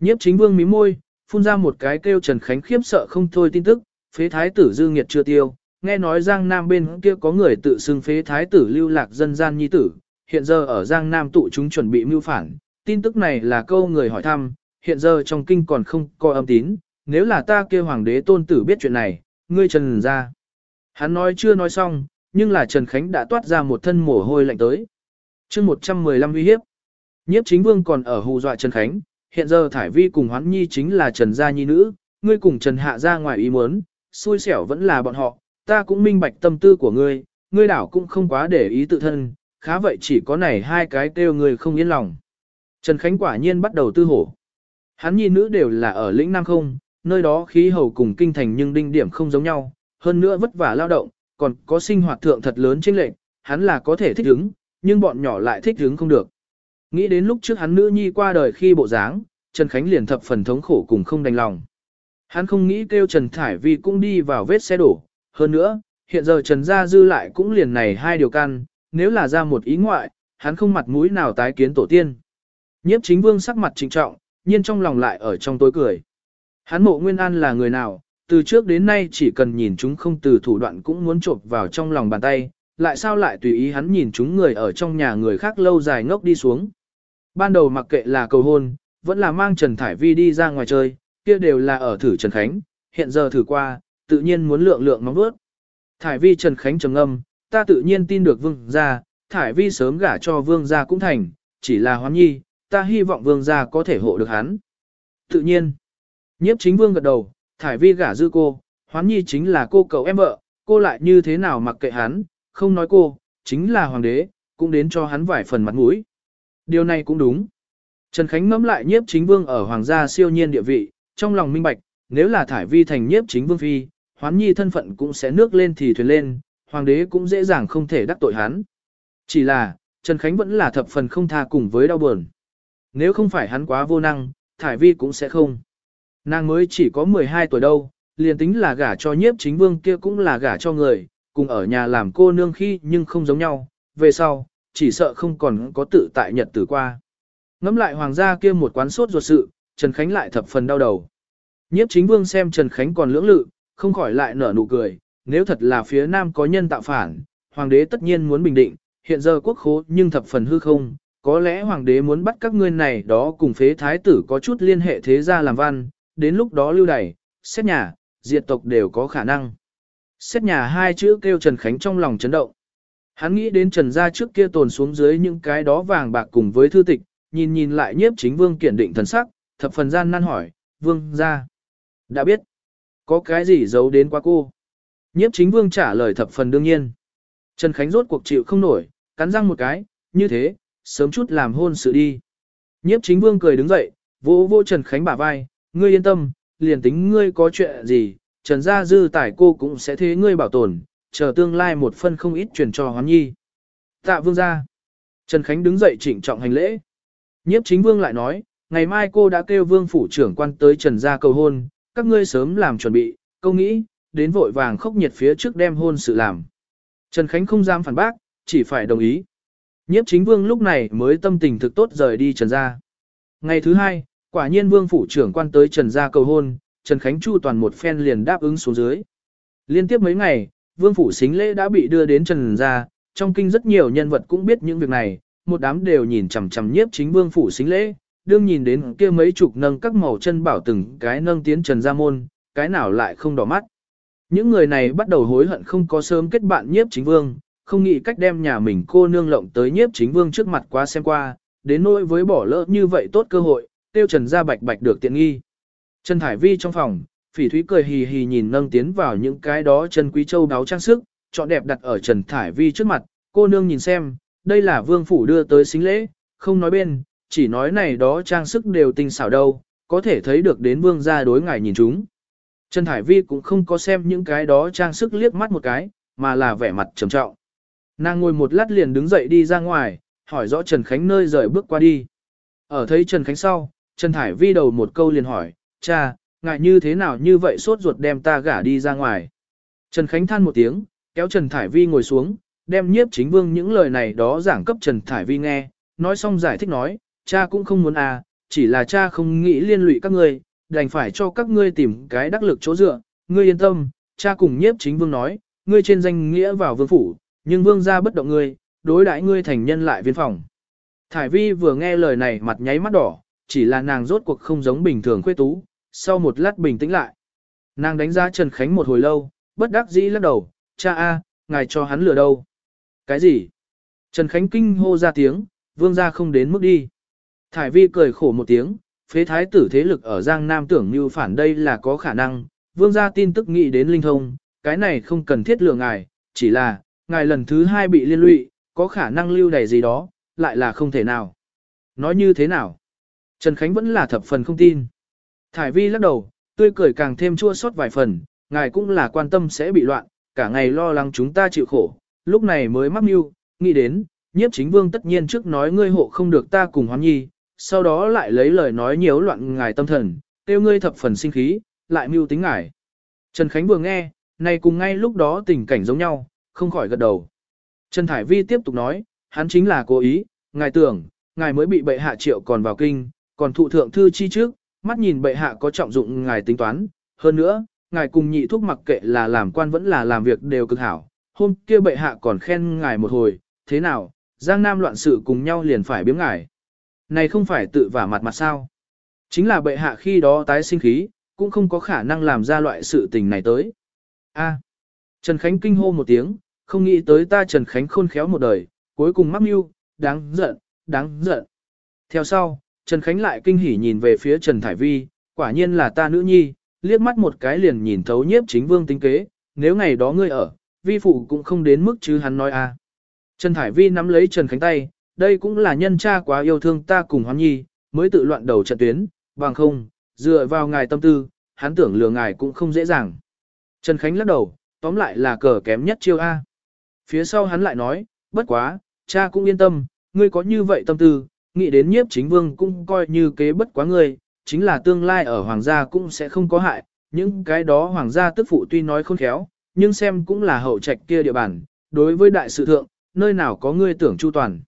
Nhiếp chính vương mím môi, phun ra một cái kêu Trần Khánh khiếp sợ không thôi tin tức, phế thái tử dư nghiệt chưa tiêu. Nghe nói Giang Nam bên kia có người tự xưng phế thái tử lưu lạc dân gian nhi tử, hiện giờ ở Giang Nam tụ chúng chuẩn bị mưu phản. Tin tức này là câu người hỏi thăm, hiện giờ trong kinh còn không có âm tín, nếu là ta kêu hoàng đế tôn tử biết chuyện này, ngươi trần ra. Hắn nói chưa nói xong, nhưng là Trần Khánh đã toát ra một thân mồ hôi lạnh tới. chương 115 uy hiếp. Nhiếp chính vương còn ở hù dọa Trần Khánh, hiện giờ Thải Vi cùng Hoán Nhi chính là Trần gia nhi nữ, ngươi cùng Trần Hạ ra ngoài ý muốn, xui xẻo vẫn là bọn họ, ta cũng minh bạch tâm tư của ngươi, ngươi đảo cũng không quá để ý tự thân, khá vậy chỉ có này hai cái kêu ngươi không yên lòng. Trần Khánh quả nhiên bắt đầu tư hổ. Hắn nhi nữ đều là ở lĩnh Nam không, nơi đó khí hầu cùng kinh thành nhưng đinh điểm không giống nhau, hơn nữa vất vả lao động, còn có sinh hoạt thượng thật lớn trên lệnh, hắn là có thể thích ứng, nhưng bọn nhỏ lại thích ứng không được. Nghĩ đến lúc trước hắn nữ nhi qua đời khi bộ dáng, Trần Khánh liền thập phần thống khổ cùng không đành lòng. Hắn không nghĩ kêu Trần Thải Vi cũng đi vào vết xe đổ, hơn nữa, hiện giờ Trần Gia Dư lại cũng liền này hai điều căn, nếu là ra một ý ngoại, hắn không mặt mũi nào tái kiến tổ tiên. Nhiếp chính vương sắc mặt trịnh trọng, nhiên trong lòng lại ở trong tối cười. Hắn mộ Nguyên An là người nào, từ trước đến nay chỉ cần nhìn chúng không từ thủ đoạn cũng muốn trộm vào trong lòng bàn tay, lại sao lại tùy ý hắn nhìn chúng người ở trong nhà người khác lâu dài ngốc đi xuống. Ban đầu mặc kệ là cầu hôn, vẫn là mang Trần Thải Vi đi ra ngoài chơi, kia đều là ở thử Trần Khánh, hiện giờ thử qua, tự nhiên muốn lượng lượng nóng bước. Thải Vi Trần Khánh trầm âm, ta tự nhiên tin được vương gia, Thải Vi sớm gả cho vương gia cũng thành, chỉ là hoán nhi, ta hy vọng vương gia có thể hộ được hắn. Tự nhiên, nhiếp chính vương gật đầu, Thải Vi gả dư cô, hoán nhi chính là cô cậu em vợ, cô lại như thế nào mặc kệ hắn, không nói cô, chính là hoàng đế, cũng đến cho hắn vài phần mặt mũi. Điều này cũng đúng. Trần Khánh ngẫm lại nhiếp chính vương ở hoàng gia siêu nhiên địa vị, trong lòng minh bạch, nếu là thải vi thành nhiếp chính vương phi, hoán nhi thân phận cũng sẽ nước lên thì thuyền lên, hoàng đế cũng dễ dàng không thể đắc tội hắn. Chỉ là, Trần Khánh vẫn là thập phần không tha cùng với đau buồn. Nếu không phải hắn quá vô năng, thải vi cũng sẽ không. Nàng mới chỉ có 12 tuổi đâu, liền tính là gả cho nhiếp chính vương kia cũng là gả cho người, cùng ở nhà làm cô nương khi nhưng không giống nhau, về sau, chỉ sợ không còn có tự tại nhật tử qua. Ngắm lại hoàng gia kia một quán sốt ruột sự, Trần Khánh lại thập phần đau đầu. Nhiếp chính vương xem Trần Khánh còn lưỡng lự, không khỏi lại nở nụ cười, nếu thật là phía nam có nhân tạo phản, hoàng đế tất nhiên muốn bình định, hiện giờ quốc khố nhưng thập phần hư không, có lẽ hoàng đế muốn bắt các ngươi này đó cùng phế thái tử có chút liên hệ thế gia làm văn, đến lúc đó lưu đày, xét nhà, diệt tộc đều có khả năng. Xét nhà hai chữ kêu Trần Khánh trong lòng chấn động. Hắn nghĩ đến Trần gia trước kia tồn xuống dưới những cái đó vàng bạc cùng với thư tịch, nhìn nhìn lại nhiếp chính vương kiển định thần sắc, thập phần gian nan hỏi, vương gia. Đã biết, có cái gì giấu đến quá cô? Nhiếp chính vương trả lời thập phần đương nhiên. Trần Khánh rốt cuộc chịu không nổi, cắn răng một cái, như thế, sớm chút làm hôn sự đi. Nhiếp chính vương cười đứng dậy, vỗ vỗ Trần Khánh bả vai, ngươi yên tâm, liền tính ngươi có chuyện gì, Trần gia dư tải cô cũng sẽ thế ngươi bảo tồn, chờ tương lai một phân không ít truyền cho hoán nhi. Tạ vương gia, Trần Khánh đứng dậy chỉnh trọng hành lễ. Nhiếp chính vương lại nói, ngày mai cô đã kêu vương phủ trưởng quan tới trần gia cầu hôn, các ngươi sớm làm chuẩn bị, câu nghĩ, đến vội vàng khốc nhiệt phía trước đem hôn sự làm. Trần Khánh không dám phản bác, chỉ phải đồng ý. Nhiếp chính vương lúc này mới tâm tình thực tốt rời đi trần gia. Ngày thứ hai, quả nhiên vương phủ trưởng quan tới trần gia cầu hôn, Trần Khánh Chu toàn một phen liền đáp ứng xuống dưới. Liên tiếp mấy ngày, vương phủ xính lễ đã bị đưa đến trần gia, trong kinh rất nhiều nhân vật cũng biết những việc này, một đám đều nhìn chằm chằm nhiếp chính vương phủ xính lễ, đương nhìn đến kia mấy chục nâng các màu chân bảo từng cái nâng tiến trần gia môn, cái nào lại không đỏ mắt. Những người này bắt đầu hối hận không có sớm kết bạn nhiếp chính vương, không nghĩ cách đem nhà mình cô nương lộng tới nhiếp chính vương trước mặt qua xem qua, đến nỗi với bỏ lỡ như vậy tốt cơ hội, tiêu trần gia bạch bạch được tiện nghi. Trần Thải Vi trong phòng, phỉ thúy cười hì hì nhìn nâng tiến vào những cái đó chân quý châu đáo trang sức, chọn đẹp đặt ở Trần Thải Vi trước mặt, cô nương nhìn xem, đây là vương phủ đưa tới xính lễ, không nói bên, chỉ nói này đó trang sức đều tinh xảo đâu, có thể thấy được đến vương gia đối ngài nhìn chúng. Trần Thải Vi cũng không có xem những cái đó trang sức liếc mắt một cái, mà là vẻ mặt trầm trọng. Nàng ngồi một lát liền đứng dậy đi ra ngoài, hỏi rõ Trần Khánh nơi rời bước qua đi. Ở thấy Trần Khánh sau, Trần Thải Vi đầu một câu liền hỏi, cha, ngại như thế nào như vậy sốt ruột đem ta gả đi ra ngoài. Trần Khánh than một tiếng, kéo Trần Thải Vi ngồi xuống, đem nhiếp chính vương những lời này đó giảng cấp Trần Thải Vi nghe, nói xong giải thích nói, cha cũng không muốn à, chỉ là cha không nghĩ liên lụy các ngươi, đành phải cho các ngươi tìm cái đắc lực chỗ dựa, ngươi yên tâm, cha cùng nhiếp chính vương nói, ngươi trên danh nghĩa vào vương phủ, nhưng vương gia bất động ngươi, đối đãi ngươi thành nhân lại viên phòng. Thải Vi vừa nghe lời này mặt nháy mắt đỏ, chỉ là nàng rốt cuộc không giống bình thường khuê tú, sau một lát bình tĩnh lại. Nàng đánh giá Trần Khánh một hồi lâu, bất đắc dĩ lắc đầu, cha a, ngài cho hắn lừa đâu. Cái gì? Trần Khánh kinh hô ra tiếng, vương gia không đến mức đi. Thải vi cười khổ một tiếng, phế thái tử thế lực ở Giang Nam tưởng như phản đây là có khả năng, vương gia tin tức nghĩ đến linh thông, cái này không cần thiết lừa ngài, chỉ là, ngài lần thứ hai bị liên lụy, có khả năng lưu đày gì đó, lại là không thể nào. Nói như thế nào? Trần Khánh vẫn là thập phần không tin. Thải vi lắc đầu, tươi cười càng thêm chua xót vài phần, ngài cũng là quan tâm sẽ bị loạn, cả ngày lo lắng chúng ta chịu khổ, lúc này mới mắc mưu, nghĩ đến, nhiếp chính vương tất nhiên trước nói ngươi hộ không được ta cùng hoán nhi, sau đó lại lấy lời nói nhiễu loạn ngài tâm thần, tiêu ngươi thập phần sinh khí, lại mưu tính ngài. Trần Khánh vừa nghe, này cùng ngay lúc đó tình cảnh giống nhau, không khỏi gật đầu. Trần Thải Vi tiếp tục nói, hắn chính là cố ý, ngài tưởng, ngài mới bị bệ hạ triệu còn vào kinh, còn thụ thượng thư chi trước, mắt nhìn bệ hạ có trọng dụng ngài tính toán, hơn nữa, ngài cùng nhị thúc mặc kệ là làm quan vẫn là làm việc đều cực hảo, hôm kia bệ hạ còn khen ngài một hồi, thế nào, Giang Nam loạn sự cùng nhau liền phải biếm ngài. Này không phải tự vả mặt mặt sao. Chính là bệ hạ khi đó tái sinh khí, cũng không có khả năng làm ra loại sự tình này tới. A. Trần Khánh kinh hô một tiếng, không nghĩ tới ta Trần Khánh khôn khéo một đời, cuối cùng mắc mưu, đáng giận, đáng giận. Theo sau, Trần Khánh lại kinh hỉ nhìn về phía Trần Thải Vi, quả nhiên là ta nữ nhi, liếc mắt một cái liền nhìn thấu nhiếp chính vương tính kế, nếu ngày đó ngươi ở, vi phụ cũng không đến mức chứ hắn nói a. Trần Thải Vi nắm lấy Trần Khánh tay, đây cũng là nhân cha quá yêu thương ta cùng hoan nhi, mới tự loạn đầu trận tuyến, bằng không, dựa vào ngài tâm tư, hắn tưởng lừa ngài cũng không dễ dàng. Trần Khánh lắc đầu, tóm lại là cờ kém nhất chiêu A. Phía sau hắn lại nói, bất quá, cha cũng yên tâm, ngươi có như vậy tâm tư, nghĩ đến nhiếp chính vương cũng coi như kế bất quá người, chính là tương lai ở hoàng gia cũng sẽ không có hại, những cái đó hoàng gia tức phụ tuy nói khôn khéo, nhưng xem cũng là hậu trạch kia địa bàn, đối với đại sự thượng, nơi nào có ngươi tưởng chu toàn.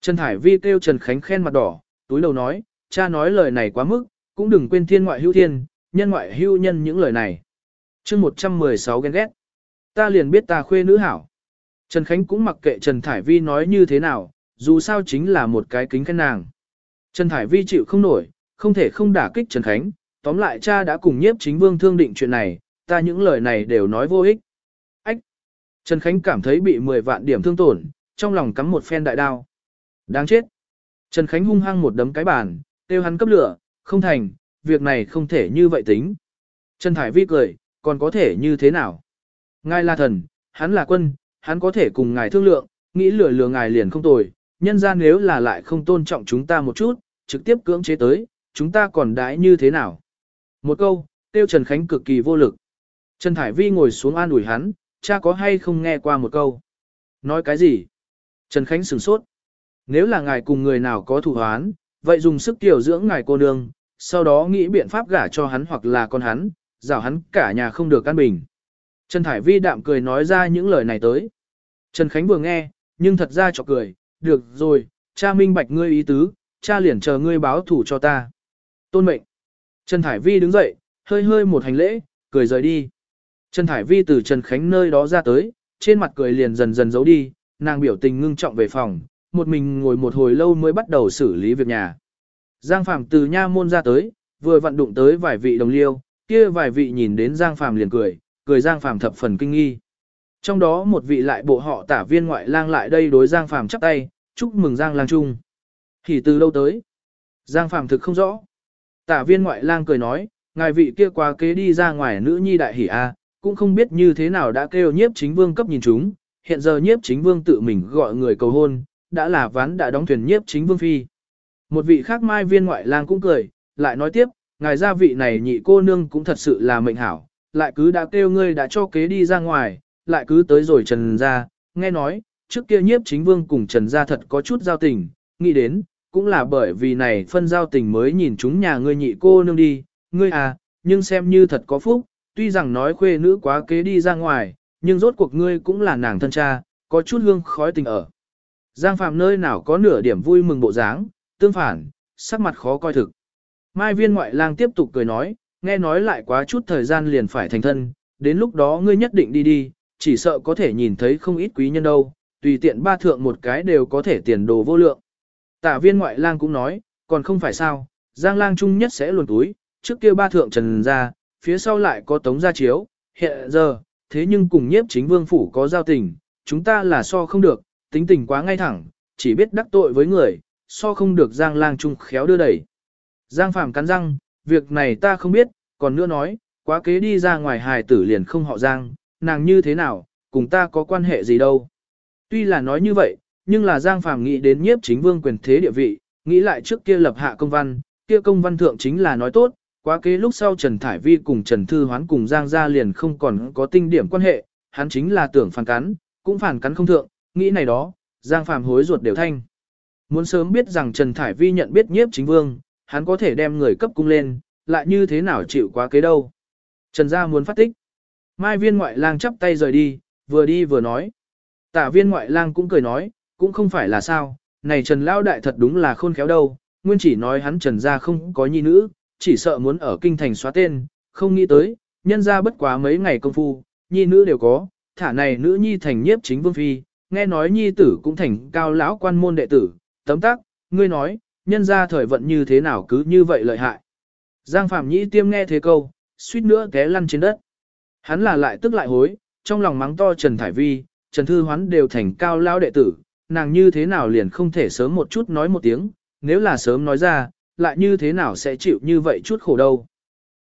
Trần Thải Vi kêu Trần Khánh khen mặt đỏ, túi đầu nói, cha nói lời này quá mức, cũng đừng quên thiên ngoại hữu thiên, nhân ngoại hữu nhân những lời này. chương 116 ghen ghét. Ta liền biết ta khuê nữ hảo. Trần Khánh cũng mặc kệ Trần Thải Vi nói như thế nào, dù sao chính là một cái kính khen nàng. Trần Thải Vi chịu không nổi, không thể không đả kích Trần Khánh, tóm lại cha đã cùng nhiếp chính vương thương định chuyện này, ta những lời này đều nói vô ích. Ách! Trần Khánh cảm thấy bị 10 vạn điểm thương tổn, trong lòng cắm một phen đại đao. Đáng chết! Trần Khánh hung hăng một đấm cái bàn, tiêu hắn cấp lửa, không thành, việc này không thể như vậy tính. Trần Thải Vi cười, còn có thể như thế nào? Ngài là thần, hắn là quân, hắn có thể cùng ngài thương lượng, nghĩ lừa lừa ngài liền không tồi, nhân ra nếu là lại không tôn trọng chúng ta một chút, trực tiếp cưỡng chế tới, chúng ta còn đãi như thế nào? Một câu, tiêu Trần Khánh cực kỳ vô lực. Trần Thải Vi ngồi xuống an ủi hắn, cha có hay không nghe qua một câu. Nói cái gì? Trần Khánh sửng sốt. Nếu là ngài cùng người nào có thủ hoán, vậy dùng sức tiểu dưỡng ngài cô nương, sau đó nghĩ biện pháp gả cho hắn hoặc là con hắn, rào hắn cả nhà không được căn bình. Trần Thải Vi đạm cười nói ra những lời này tới. Trần Khánh vừa nghe, nhưng thật ra chọc cười, được rồi, cha minh bạch ngươi ý tứ, cha liền chờ ngươi báo thủ cho ta. Tôn mệnh. Trần Thải Vi đứng dậy, hơi hơi một hành lễ, cười rời đi. Trần Thải Vi từ Trần Khánh nơi đó ra tới, trên mặt cười liền dần dần giấu đi, nàng biểu tình ngưng trọng về phòng, một mình ngồi một hồi lâu mới bắt đầu xử lý việc nhà. Giang Phạm từ nha môn ra tới, vừa vận đụng tới vài vị đồng liêu, kia vài vị nhìn đến Giang Phạm liền cười, cười Giang Phạm thập phần kinh nghi. Trong đó một vị lại bộ họ tả viên ngoại lang lại đây đối Giang Phạm chắp tay, chúc mừng Giang lang trung. Thì từ lâu tới. Giang Phạm thực không rõ. Tả viên ngoại lang cười nói, ngài vị kia quá kế đi ra ngoài nữ nhi đại hỉ a, cũng không biết như thế nào đã kêu nhiếp chính vương cấp nhìn chúng, hiện giờ nhiếp chính vương tự mình gọi người cầu hôn, đã là ván đã đóng thuyền nhiếp chính vương phi. Một vị khác mai viên ngoại lang cũng cười, lại nói tiếp, ngài gia vị này nhị cô nương cũng thật sự là mệnh hảo, lại cứ đã kêu ngươi đã cho kế đi ra ngoài, lại cứ tới rồi trần ra, nghe nói, trước kia nhiếp chính vương cùng trần gia thật có chút giao tình, nghĩ đến, cũng là bởi vì này phân giao tình mới nhìn chúng nhà ngươi nhị cô nương đi, ngươi à, nhưng xem như thật có phúc, tuy rằng nói khuê nữ quá kế đi ra ngoài, nhưng rốt cuộc ngươi cũng là nàng thân cha, có chút hương khói tình ở. Giang Phạm nơi nào có nửa điểm vui mừng bộ dáng, tương phản, sắc mặt khó coi thực. Mai viên ngoại lang tiếp tục cười nói, nghe nói lại quá chút thời gian liền phải thành thân, đến lúc đó ngươi nhất định đi đi, chỉ sợ có thể nhìn thấy không ít quý nhân đâu, tùy tiện ba thượng một cái đều có thể tiền đồ vô lượng. Tả viên ngoại lang cũng nói, còn không phải sao, giang lang trung nhất sẽ luồn túi, trước kia ba thượng trần ra, phía sau lại có tống gia chiếu, hiện giờ, thế nhưng cùng nhiếp chính vương phủ có giao tình, chúng ta là so không được, tính tình quá ngay thẳng, chỉ biết đắc tội với người, so không được giang lang trung khéo đưa đẩy. Giang phàm cắn răng, việc này ta không biết, còn nữa nói, quá kế đi ra ngoài hài tử liền không họ giang, nàng như thế nào, cùng ta có quan hệ gì đâu. Tuy là nói như vậy, nhưng là Giang Phàm nghĩ đến nhiếp chính vương quyền thế địa vị, nghĩ lại trước kia lập hạ công văn, kia công văn thượng chính là nói tốt, quá kế lúc sau Trần Thải Vi cùng Trần Thư Hoán cùng Giang gia liền không còn có tinh điểm quan hệ, hắn chính là tưởng phản cắn, cũng phản cắn không thượng, nghĩ này đó, Giang Phàm hối ruột đều thanh. Muốn sớm biết rằng Trần Thải Vi nhận biết nhiếp chính vương, hắn có thể đem người cấp cung lên, lại như thế nào chịu quá kế đâu. Trần gia muốn phát tích. Mai viên ngoại lang chắp tay rời đi, vừa đi vừa nói. Tả viên ngoại lang cũng cười nói, cũng không phải là sao, này Trần Lao Đại thật đúng là khôn khéo đâu, nguyên chỉ nói hắn Trần gia không có nhi nữ, chỉ sợ muốn ở kinh thành xóa tên, không nghĩ tới, nhân ra bất quá mấy ngày công phu, nhi nữ đều có, thả này nữ nhi thành nhiếp chính vương phi, nghe nói nhi tử cũng thành cao lão quan môn đệ tử, tấm tắc, ngươi nói, nhân ra thời vận như thế nào cứ như vậy lợi hại. Giang Phạm Nhĩ tiêm nghe thế câu, suýt nữa té lăn trên đất. Hắn là lại tức lại hối, trong lòng mắng to Trần Thải Vi, Trần Thư Hoán đều thành cao lao đệ tử, nàng như thế nào liền không thể sớm một chút nói một tiếng, nếu là sớm nói ra, lại như thế nào sẽ chịu như vậy chút khổ đâu.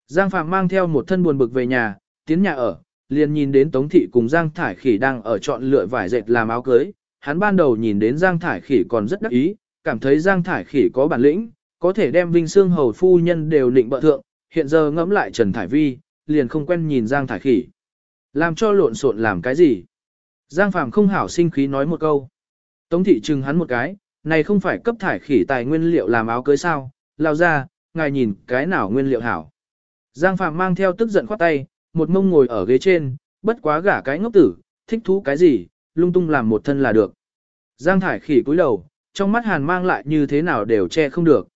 Giang Phạm mang theo một thân buồn bực về nhà, tiến nhà ở, liền nhìn đến Tống Thị cùng Giang Thải Khỉ đang ở chọn lựa vải dệt làm áo cưới. Hắn ban đầu nhìn đến Giang Thải Khỉ còn rất đắc ý, cảm thấy Giang Thải Khỉ có bản lĩnh, có thể đem Vinh Sương Hầu phu nhân đều định bợ thượng, hiện giờ ngẫm lại Trần Thải Vi, liền không quen nhìn Giang Thải Khỉ. Làm cho lộn xộn làm cái gì? Giang Phạm không hảo sinh khí nói một câu. Tống Thị trừng hắn một cái, này không phải cấp Thải Khỉ tài nguyên liệu làm áo cưới sao, lao ra, ngài nhìn cái nào nguyên liệu hảo. Giang Phạm mang theo tức giận khoát tay, một mông ngồi ở ghế trên, bất quá gả cái ngốc tử, thích thú cái gì, lung tung làm một thân là được. Giang Thải khỉ cúi đầu, trong mắt hàn mang lại như thế nào đều che không được.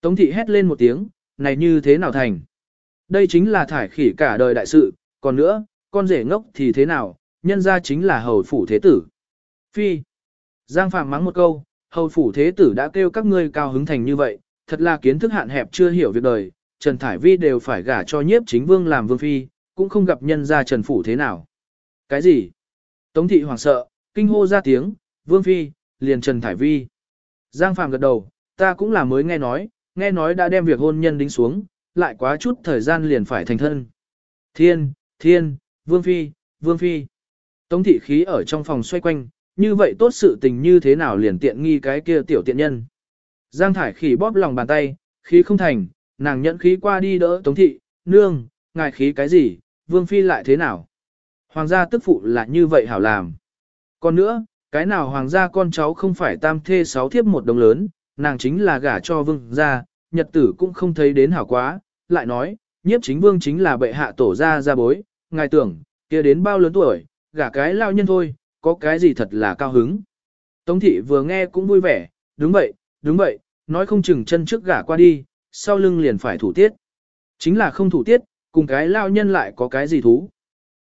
Tống thị hét lên một tiếng, này như thế nào thành. Đây chính là thải khỉ cả đời đại sự, còn nữa, con rể ngốc thì thế nào, nhân ra chính là hầu phủ thế tử. Phi. Giang Phạm mắng một câu, hầu phủ thế tử đã kêu các ngươi cao hứng thành như vậy, thật là kiến thức hạn hẹp chưa hiểu việc đời, Trần Thải Vi đều phải gả cho nhiếp chính vương làm vương phi, cũng không gặp nhân ra Trần Phủ thế nào. Cái gì? Tống thị hoảng sợ, kinh hô ra tiếng, vương phi, liền Trần Thải Vi. Giang Phạm gật đầu, ta cũng là mới nghe nói, nghe nói đã đem việc hôn nhân đính xuống, lại quá chút thời gian liền phải thành thân. Thiên, thiên, vương phi, vương phi. Tống thị khí ở trong phòng xoay quanh, như vậy tốt sự tình như thế nào liền tiện nghi cái kia tiểu tiện nhân. Giang Thải khỉ bóp lòng bàn tay, khí không thành, nàng nhận khí qua đi đỡ Tống thị, nương, ngài khí cái gì, vương phi lại thế nào? Hoàng gia tức phụ là như vậy hảo làm. Còn nữa, cái nào hoàng gia con cháu không phải tam thê sáu thiếp một đồng lớn, nàng chính là gả cho vương gia, nhật tử cũng không thấy đến hảo quá, lại nói, nhiếp chính vương chính là bệ hạ tổ gia gia bối, ngài tưởng, kia đến bao lớn tuổi, gả cái lao nhân thôi, có cái gì thật là cao hứng. Tống thị vừa nghe cũng vui vẻ, đúng vậy, đúng vậy, nói không chừng chân trước gả qua đi, sau lưng liền phải thủ tiết. Chính là không thủ tiết, cùng cái lao nhân lại có cái gì thú.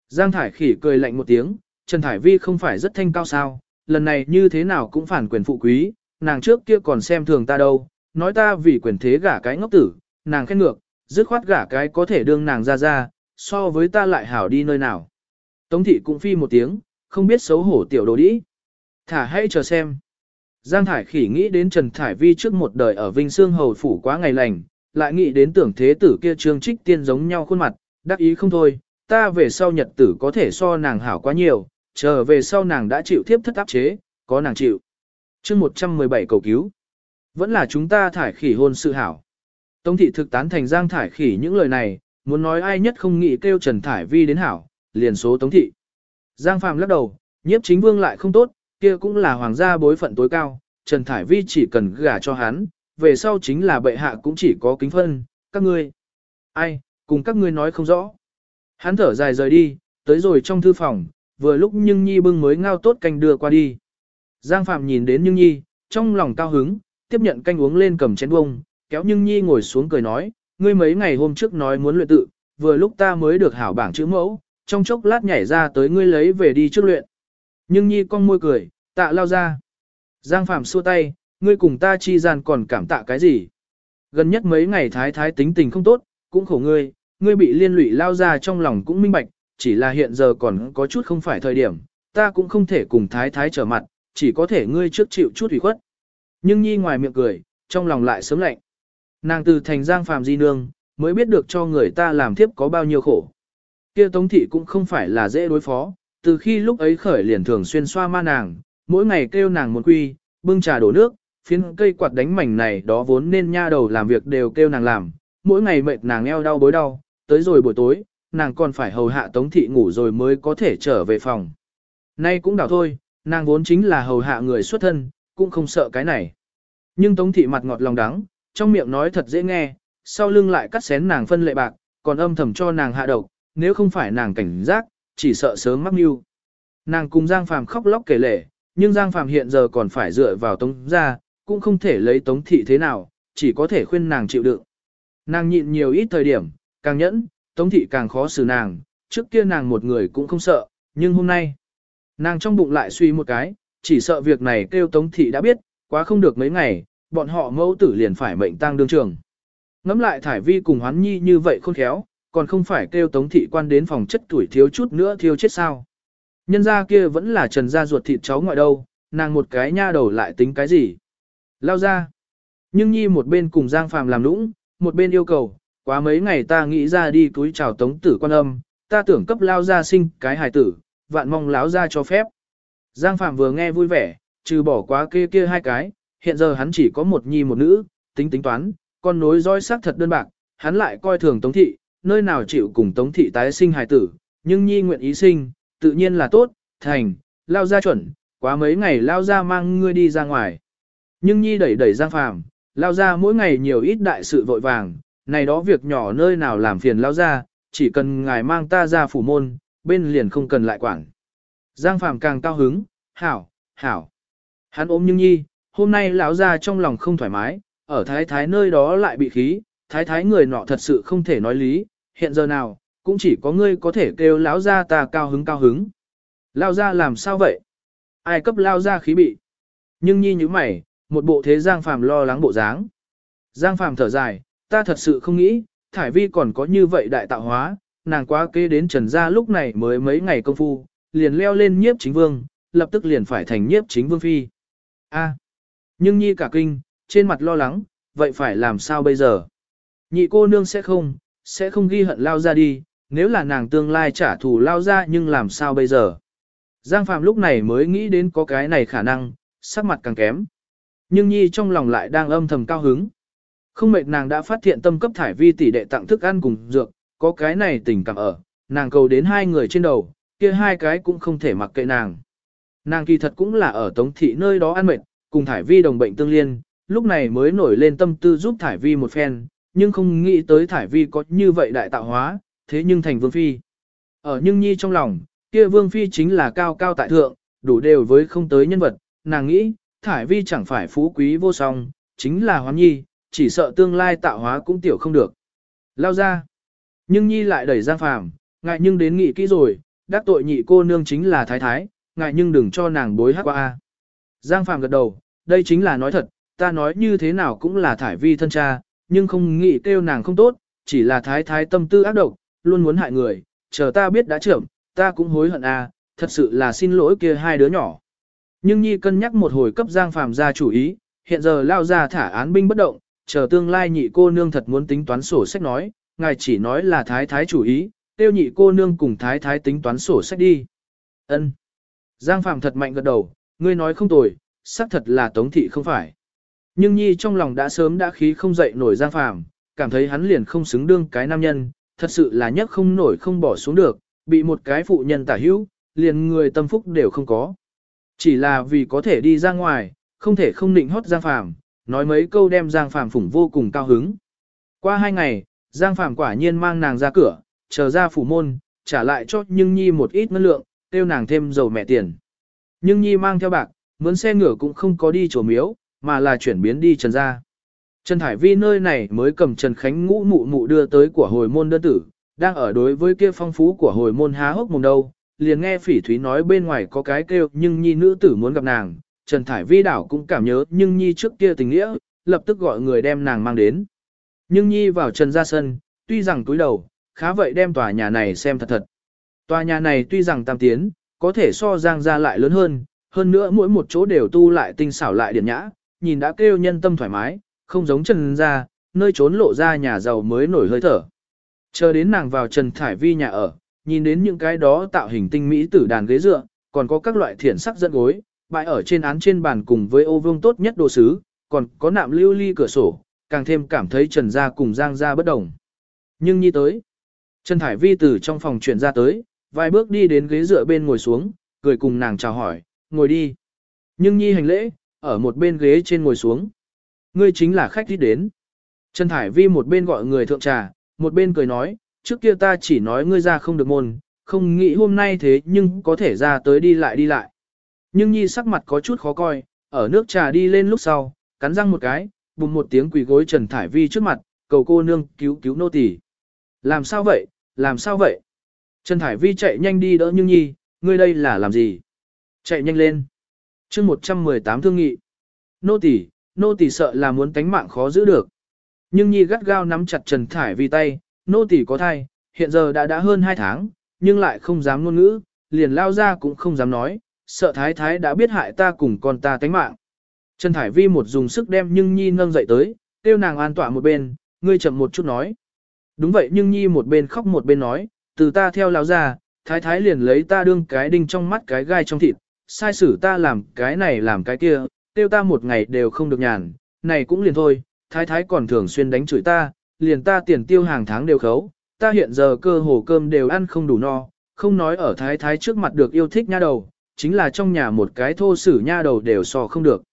Giang Thải Khỉ cười lạnh một tiếng, Trần Thải Vi không phải rất thanh cao sao, lần này như thế nào cũng phản quyền phụ quý, nàng trước kia còn xem thường ta đâu, nói ta vì quyền thế gả cái ngốc tử, nàng khen ngược, dứt khoát gả cái có thể đương nàng ra ra, so với ta lại hảo đi nơi nào. Tống thị cũng phi một tiếng, không biết xấu hổ tiểu đồ đĩ. Thả hay chờ xem. Giang Thải Khỉ nghĩ đến Trần Thải Vi trước một đời ở Vinh Sương Hầu Phủ quá ngày lành, lại nghĩ đến tưởng thế tử kia trương trích tiên giống nhau khuôn mặt, đắc ý không thôi, ta về sau nhật tử có thể so nàng hảo quá nhiều, chờ về sau nàng đã chịu tiếp thất áp chế, có nàng chịu. chương 117 cầu cứu. Vẫn là chúng ta thải khỉ hôn sự hảo. Tống thị thực tán thành Giang Thải Khỉ những lời này, muốn nói ai nhất không nghĩ kêu Trần Thải Vi đến hảo, liền số Tống thị. Giang Phạm lắc đầu, nhiếp chính vương lại không tốt, kia cũng là hoàng gia bối phận tối cao, Trần Thải Vi chỉ cần gả cho hắn, về sau chính là bệ hạ cũng chỉ có kính phân, các ngươi. Ai, cùng các ngươi nói không rõ. Hắn thở dài rời đi, tới rồi trong thư phòng, vừa lúc Nhưng Nhi bưng mới ngao tốt canh đưa qua đi. Giang Phạm nhìn đến Nhưng Nhi, trong lòng cao hứng, tiếp nhận canh uống lên cầm chén bông, kéo Nhưng Nhi ngồi xuống cười nói, ngươi mấy ngày hôm trước nói muốn luyện tự, vừa lúc ta mới được hảo bảng chữ mẫu, trong chốc lát nhảy ra tới ngươi lấy về đi trước luyện. Nhưng Nhi con môi cười, tạ lao ra. Giang Phạm xua tay, ngươi cùng ta chi gian còn cảm tạ cái gì? Gần nhất mấy ngày thái thái tính tình không tốt, cũng khổ ngươi, ngươi bị liên lụy lao ra trong lòng cũng minh bạch, chỉ là hiện giờ còn có chút không phải thời điểm, ta cũng không thể cùng thái thái trở mặt, chỉ có thể ngươi trước chịu chút ủy khuất. Nhưng Nhi ngoài miệng cười, trong lòng lại sớm lạnh. Nàng từ thành giang phạm di nương, mới biết được cho người ta làm tiếp có bao nhiêu khổ. Kia tống thị cũng không phải là dễ đối phó, từ khi lúc ấy khởi liền thường xuyên xoa ma nàng, mỗi ngày kêu nàng một quy, bưng trà đổ nước, phiến cây quạt đánh mảnh này đó vốn nên nha đầu làm việc đều kêu nàng làm, mỗi ngày mệt nàng eo đau bối đau, tới rồi buổi tối, nàng còn phải hầu hạ tống thị ngủ rồi mới có thể trở về phòng. Nay cũng đảo thôi, nàng vốn chính là hầu hạ người xuất thân, cũng không sợ cái này. Nhưng tống thị mặt ngọt lòng đắng, trong miệng nói thật dễ nghe, sau lưng lại cắt xén nàng phân lệ bạc, còn âm thầm cho nàng hạ độc, nếu không phải nàng cảnh giác, chỉ sợ sớm mắc mưu. Nàng cùng Giang Phàm khóc lóc kể lể, nhưng Giang Phàm hiện giờ còn phải dựa vào tống gia, cũng không thể lấy tống thị thế nào, chỉ có thể khuyên nàng chịu đựng. Nàng nhịn nhiều ít thời điểm, càng nhẫn, tống thị càng khó xử nàng, trước kia nàng một người cũng không sợ, nhưng hôm nay, nàng trong bụng lại suy một cái, chỉ sợ việc này kêu tống thị đã biết, quá không được mấy ngày, bọn họ mẫu tử liền phải mệnh tang đương trường. Ngắm lại thải vi cùng hoán nhi như vậy khôn khéo, còn không phải kêu tống thị quan đến phòng chất tuổi thiếu chút nữa thiếu chết sao. Nhân gia kia vẫn là trần gia ruột thịt cháu ngoại đâu, nàng một cái nha đầu lại tính cái gì. Lao ra. Nhưng nhi một bên cùng Giang Phàm làm nũng, một bên yêu cầu, quá mấy ngày ta nghĩ ra đi túi chào tống tử quan âm, ta tưởng cấp lao ra sinh cái hài tử, vạn mong láo ra cho phép. Giang Phạm vừa nghe vui vẻ, trừ bỏ quá kia kia hai cái, hiện giờ hắn chỉ có một nhi một nữ, tính tính toán, con nối roi sắc thật đơn bạc, hắn lại coi thường tống thị, nơi nào chịu cùng tống thị tái sinh hài tử, nhưng nhi nguyện ý sinh, tự nhiên là tốt, thành, lao ra chuẩn, quá mấy ngày lao ra mang ngươi đi ra ngoài. Nhưng nhi đẩy đẩy Giang Phàm, lao ra mỗi ngày nhiều ít đại sự vội vàng, này đó việc nhỏ nơi nào làm phiền lao ra, chỉ cần ngài mang ta ra phủ môn, bên liền không cần lại quản. Giang Phàm càng cao hứng, hảo, hảo. Hắn ôm Nhưng Nhi, hôm nay lão ra trong lòng không thoải mái, ở thái thái nơi đó lại bị khí, thái thái người nọ thật sự không thể nói lý, hiện giờ nào, cũng chỉ có ngươi có thể kêu lão ra ta cao hứng cao hứng. Lao ra làm sao vậy? Ai cấp lao ra khí bị? Nhưng Nhi như mày, một bộ thế Giang Phàm lo lắng bộ dáng. Giang Phàm thở dài, ta thật sự không nghĩ, Thải Vi còn có như vậy đại tạo hóa, nàng quá kế đến Trần Gia lúc này mới mấy ngày công phu, liền leo lên nhiếp chính vương, lập tức liền phải thành nhiếp chính vương phi. A, nhưng nhi cả kinh, trên mặt lo lắng, vậy phải làm sao bây giờ? Nhị cô nương sẽ không, sẽ không ghi hận lao ra đi, nếu là nàng tương lai trả thù lao ra nhưng làm sao bây giờ? Giang Phạm lúc này mới nghĩ đến có cái này khả năng, sắc mặt càng kém. Nhưng nhi trong lòng lại đang âm thầm cao hứng. Không mệt nàng đã phát hiện tâm cấp thải vi tỷ đệ tặng thức ăn cùng dược, có cái này tình cảm ở, nàng cầu đến hai người trên đầu, kia hai cái cũng không thể mặc kệ nàng. Nàng kỳ thật cũng là ở Tống Thị nơi đó ăn mệt, cùng Thải Vi đồng bệnh tương liên, lúc này mới nổi lên tâm tư giúp Thải Vi một phen, nhưng không nghĩ tới Thải Vi có như vậy đại tạo hóa, thế nhưng thành Vương Phi. Ở Nhưng Nhi trong lòng, kia Vương Phi chính là cao cao tại thượng, đủ đều với không tới nhân vật, nàng nghĩ, Thải Vi chẳng phải phú quý vô song, chính là Hoán Nhi, chỉ sợ tương lai tạo hóa cũng tiểu không được. Lao ra. Nhưng Nhi lại đẩy Giang Phàm, ngại nhưng đến nghị kỹ rồi, đắc tội nhị cô nương chính là Thái Thái, ngại nhưng đừng cho nàng bối hắc qua. Giang Phàm gật đầu, đây chính là nói thật, ta nói như thế nào cũng là Thải Vi thân cha, nhưng không nghĩ kêu nàng không tốt, chỉ là Thái Thái tâm tư ác độc, luôn muốn hại người, chờ ta biết đã trưởng, ta cũng hối hận à, thật sự là xin lỗi kia hai đứa nhỏ. Nhưng Nhi cân nhắc một hồi cấp Giang Phàm ra chủ ý, hiện giờ lao ra thả án binh bất động, chờ tương lai nhị cô nương thật muốn tính toán sổ sách nói, ngài chỉ nói là thái thái chủ ý, tiêu nhị cô nương cùng thái thái tính toán sổ sách đi. Ân. Giang Phàm thật mạnh gật đầu, ngươi nói không tồi, xác thật là tống thị không phải. Nhưng Nhi trong lòng đã sớm đã khí không dậy nổi Giang Phàm, cảm thấy hắn liền không xứng đương cái nam nhân, thật sự là nhất không nổi không bỏ xuống được, bị một cái phụ nhân tả hữu, liền người tâm phúc đều không có. Chỉ là vì có thể đi ra ngoài, không thể không định hót Giang Phàm, nói mấy câu đem Giang Phàm phủng vô cùng cao hứng. Qua hai ngày, Giang Phàm quả nhiên mang nàng ra cửa, chờ ra phủ môn, trả lại cho Nhưng Nhi một ít ngân lượng, tiêu nàng thêm dầu mẹ tiền. Nhưng Nhi mang theo bạc, mướn xe ngựa cũng không có đi chỗ miếu, mà là chuyển biến đi trần ra. Trần Thải Vi nơi này mới cầm Trần Khánh ngũ mụ mụ đưa tới của hồi môn đơn tử, đang ở đối với kia phong phú của hồi môn há hốc mồm đâu, liền nghe phỉ thúy nói bên ngoài có cái kêu nhưng nhi nữ tử muốn gặp nàng, Trần Thải Vi đảo cũng cảm nhớ nhưng nhi trước kia tình nghĩa, lập tức gọi người đem nàng mang đến. Nhưng nhi vào Trần ra sân, tuy rằng túi đầu, khá vậy đem tòa nhà này xem thật thật. Tòa nhà này tuy rằng tam tiến, có thể so giang ra lại lớn hơn, hơn nữa mỗi một chỗ đều tu lại tinh xảo lại điển nhã, nhìn đã kêu nhân tâm thoải mái, không giống Trần ra, nơi trốn lộ ra nhà giàu mới nổi hơi thở. Chờ đến nàng vào Trần Thải Vi nhà ở, nhìn đến những cái đó tạo hình tinh mỹ tử đàn ghế dựa, còn có các loại thiển sắc dẫn gối, bãi ở trên án trên bàn cùng với ô vương tốt nhất đồ sứ, còn có nạm lưu ly cửa sổ, càng thêm cảm thấy Trần Gia cùng Giang Gia bất đồng. Nhưng nhi tới, Trần Thải Vi từ trong phòng chuyển ra tới, vài bước đi đến ghế dựa bên ngồi xuống, cười cùng nàng chào hỏi, ngồi đi. Nhưng nhi hành lễ, ở một bên ghế trên ngồi xuống. Ngươi chính là khách đi đến. Trần Thải Vi một bên gọi người thượng trà, một bên cười nói, trước kia ta chỉ nói ngươi ra không được môn, không nghĩ hôm nay thế nhưng có thể ra tới đi lại đi lại. Nhưng nhi sắc mặt có chút khó coi, ở nước trà đi lên lúc sau, cắn răng một cái, bùng một tiếng quỳ gối Trần Thải Vi trước mặt, cầu cô nương cứu cứu nô tỳ. Làm sao vậy, làm sao vậy? Trần Thải Vi chạy nhanh đi đỡ Nhưng Nhi, ngươi đây là làm gì? Chạy nhanh lên chương 118 thương nghị. Nô tỳ, nô tỳ sợ là muốn tánh mạng khó giữ được. Nhưng Nhi gắt gao nắm chặt Trần Thải Vi tay, nô tỳ có thai, hiện giờ đã đã hơn 2 tháng, nhưng lại không dám ngôn ngữ, liền lao ra cũng không dám nói, sợ thái thái đã biết hại ta cùng con ta tánh mạng. Trần Thải Vi một dùng sức đem Nhưng Nhi nâng dậy tới, tiêu nàng an tỏa một bên, ngươi chậm một chút nói. Đúng vậy Nhưng Nhi một bên khóc một bên nói, từ ta theo lao ra, thái thái liền lấy ta đương cái đinh trong mắt cái gai trong thịt, sai xử ta làm cái này làm cái kia, tiêu ta một ngày đều không được nhàn, này cũng liền thôi, thái thái còn thường xuyên đánh chửi ta, liền ta tiền tiêu hàng tháng đều khấu, ta hiện giờ cơ hồ cơm đều ăn không đủ no, không nói ở thái thái trước mặt được yêu thích nha đầu, chính là trong nhà một cái thô sử nha đầu đều so không được.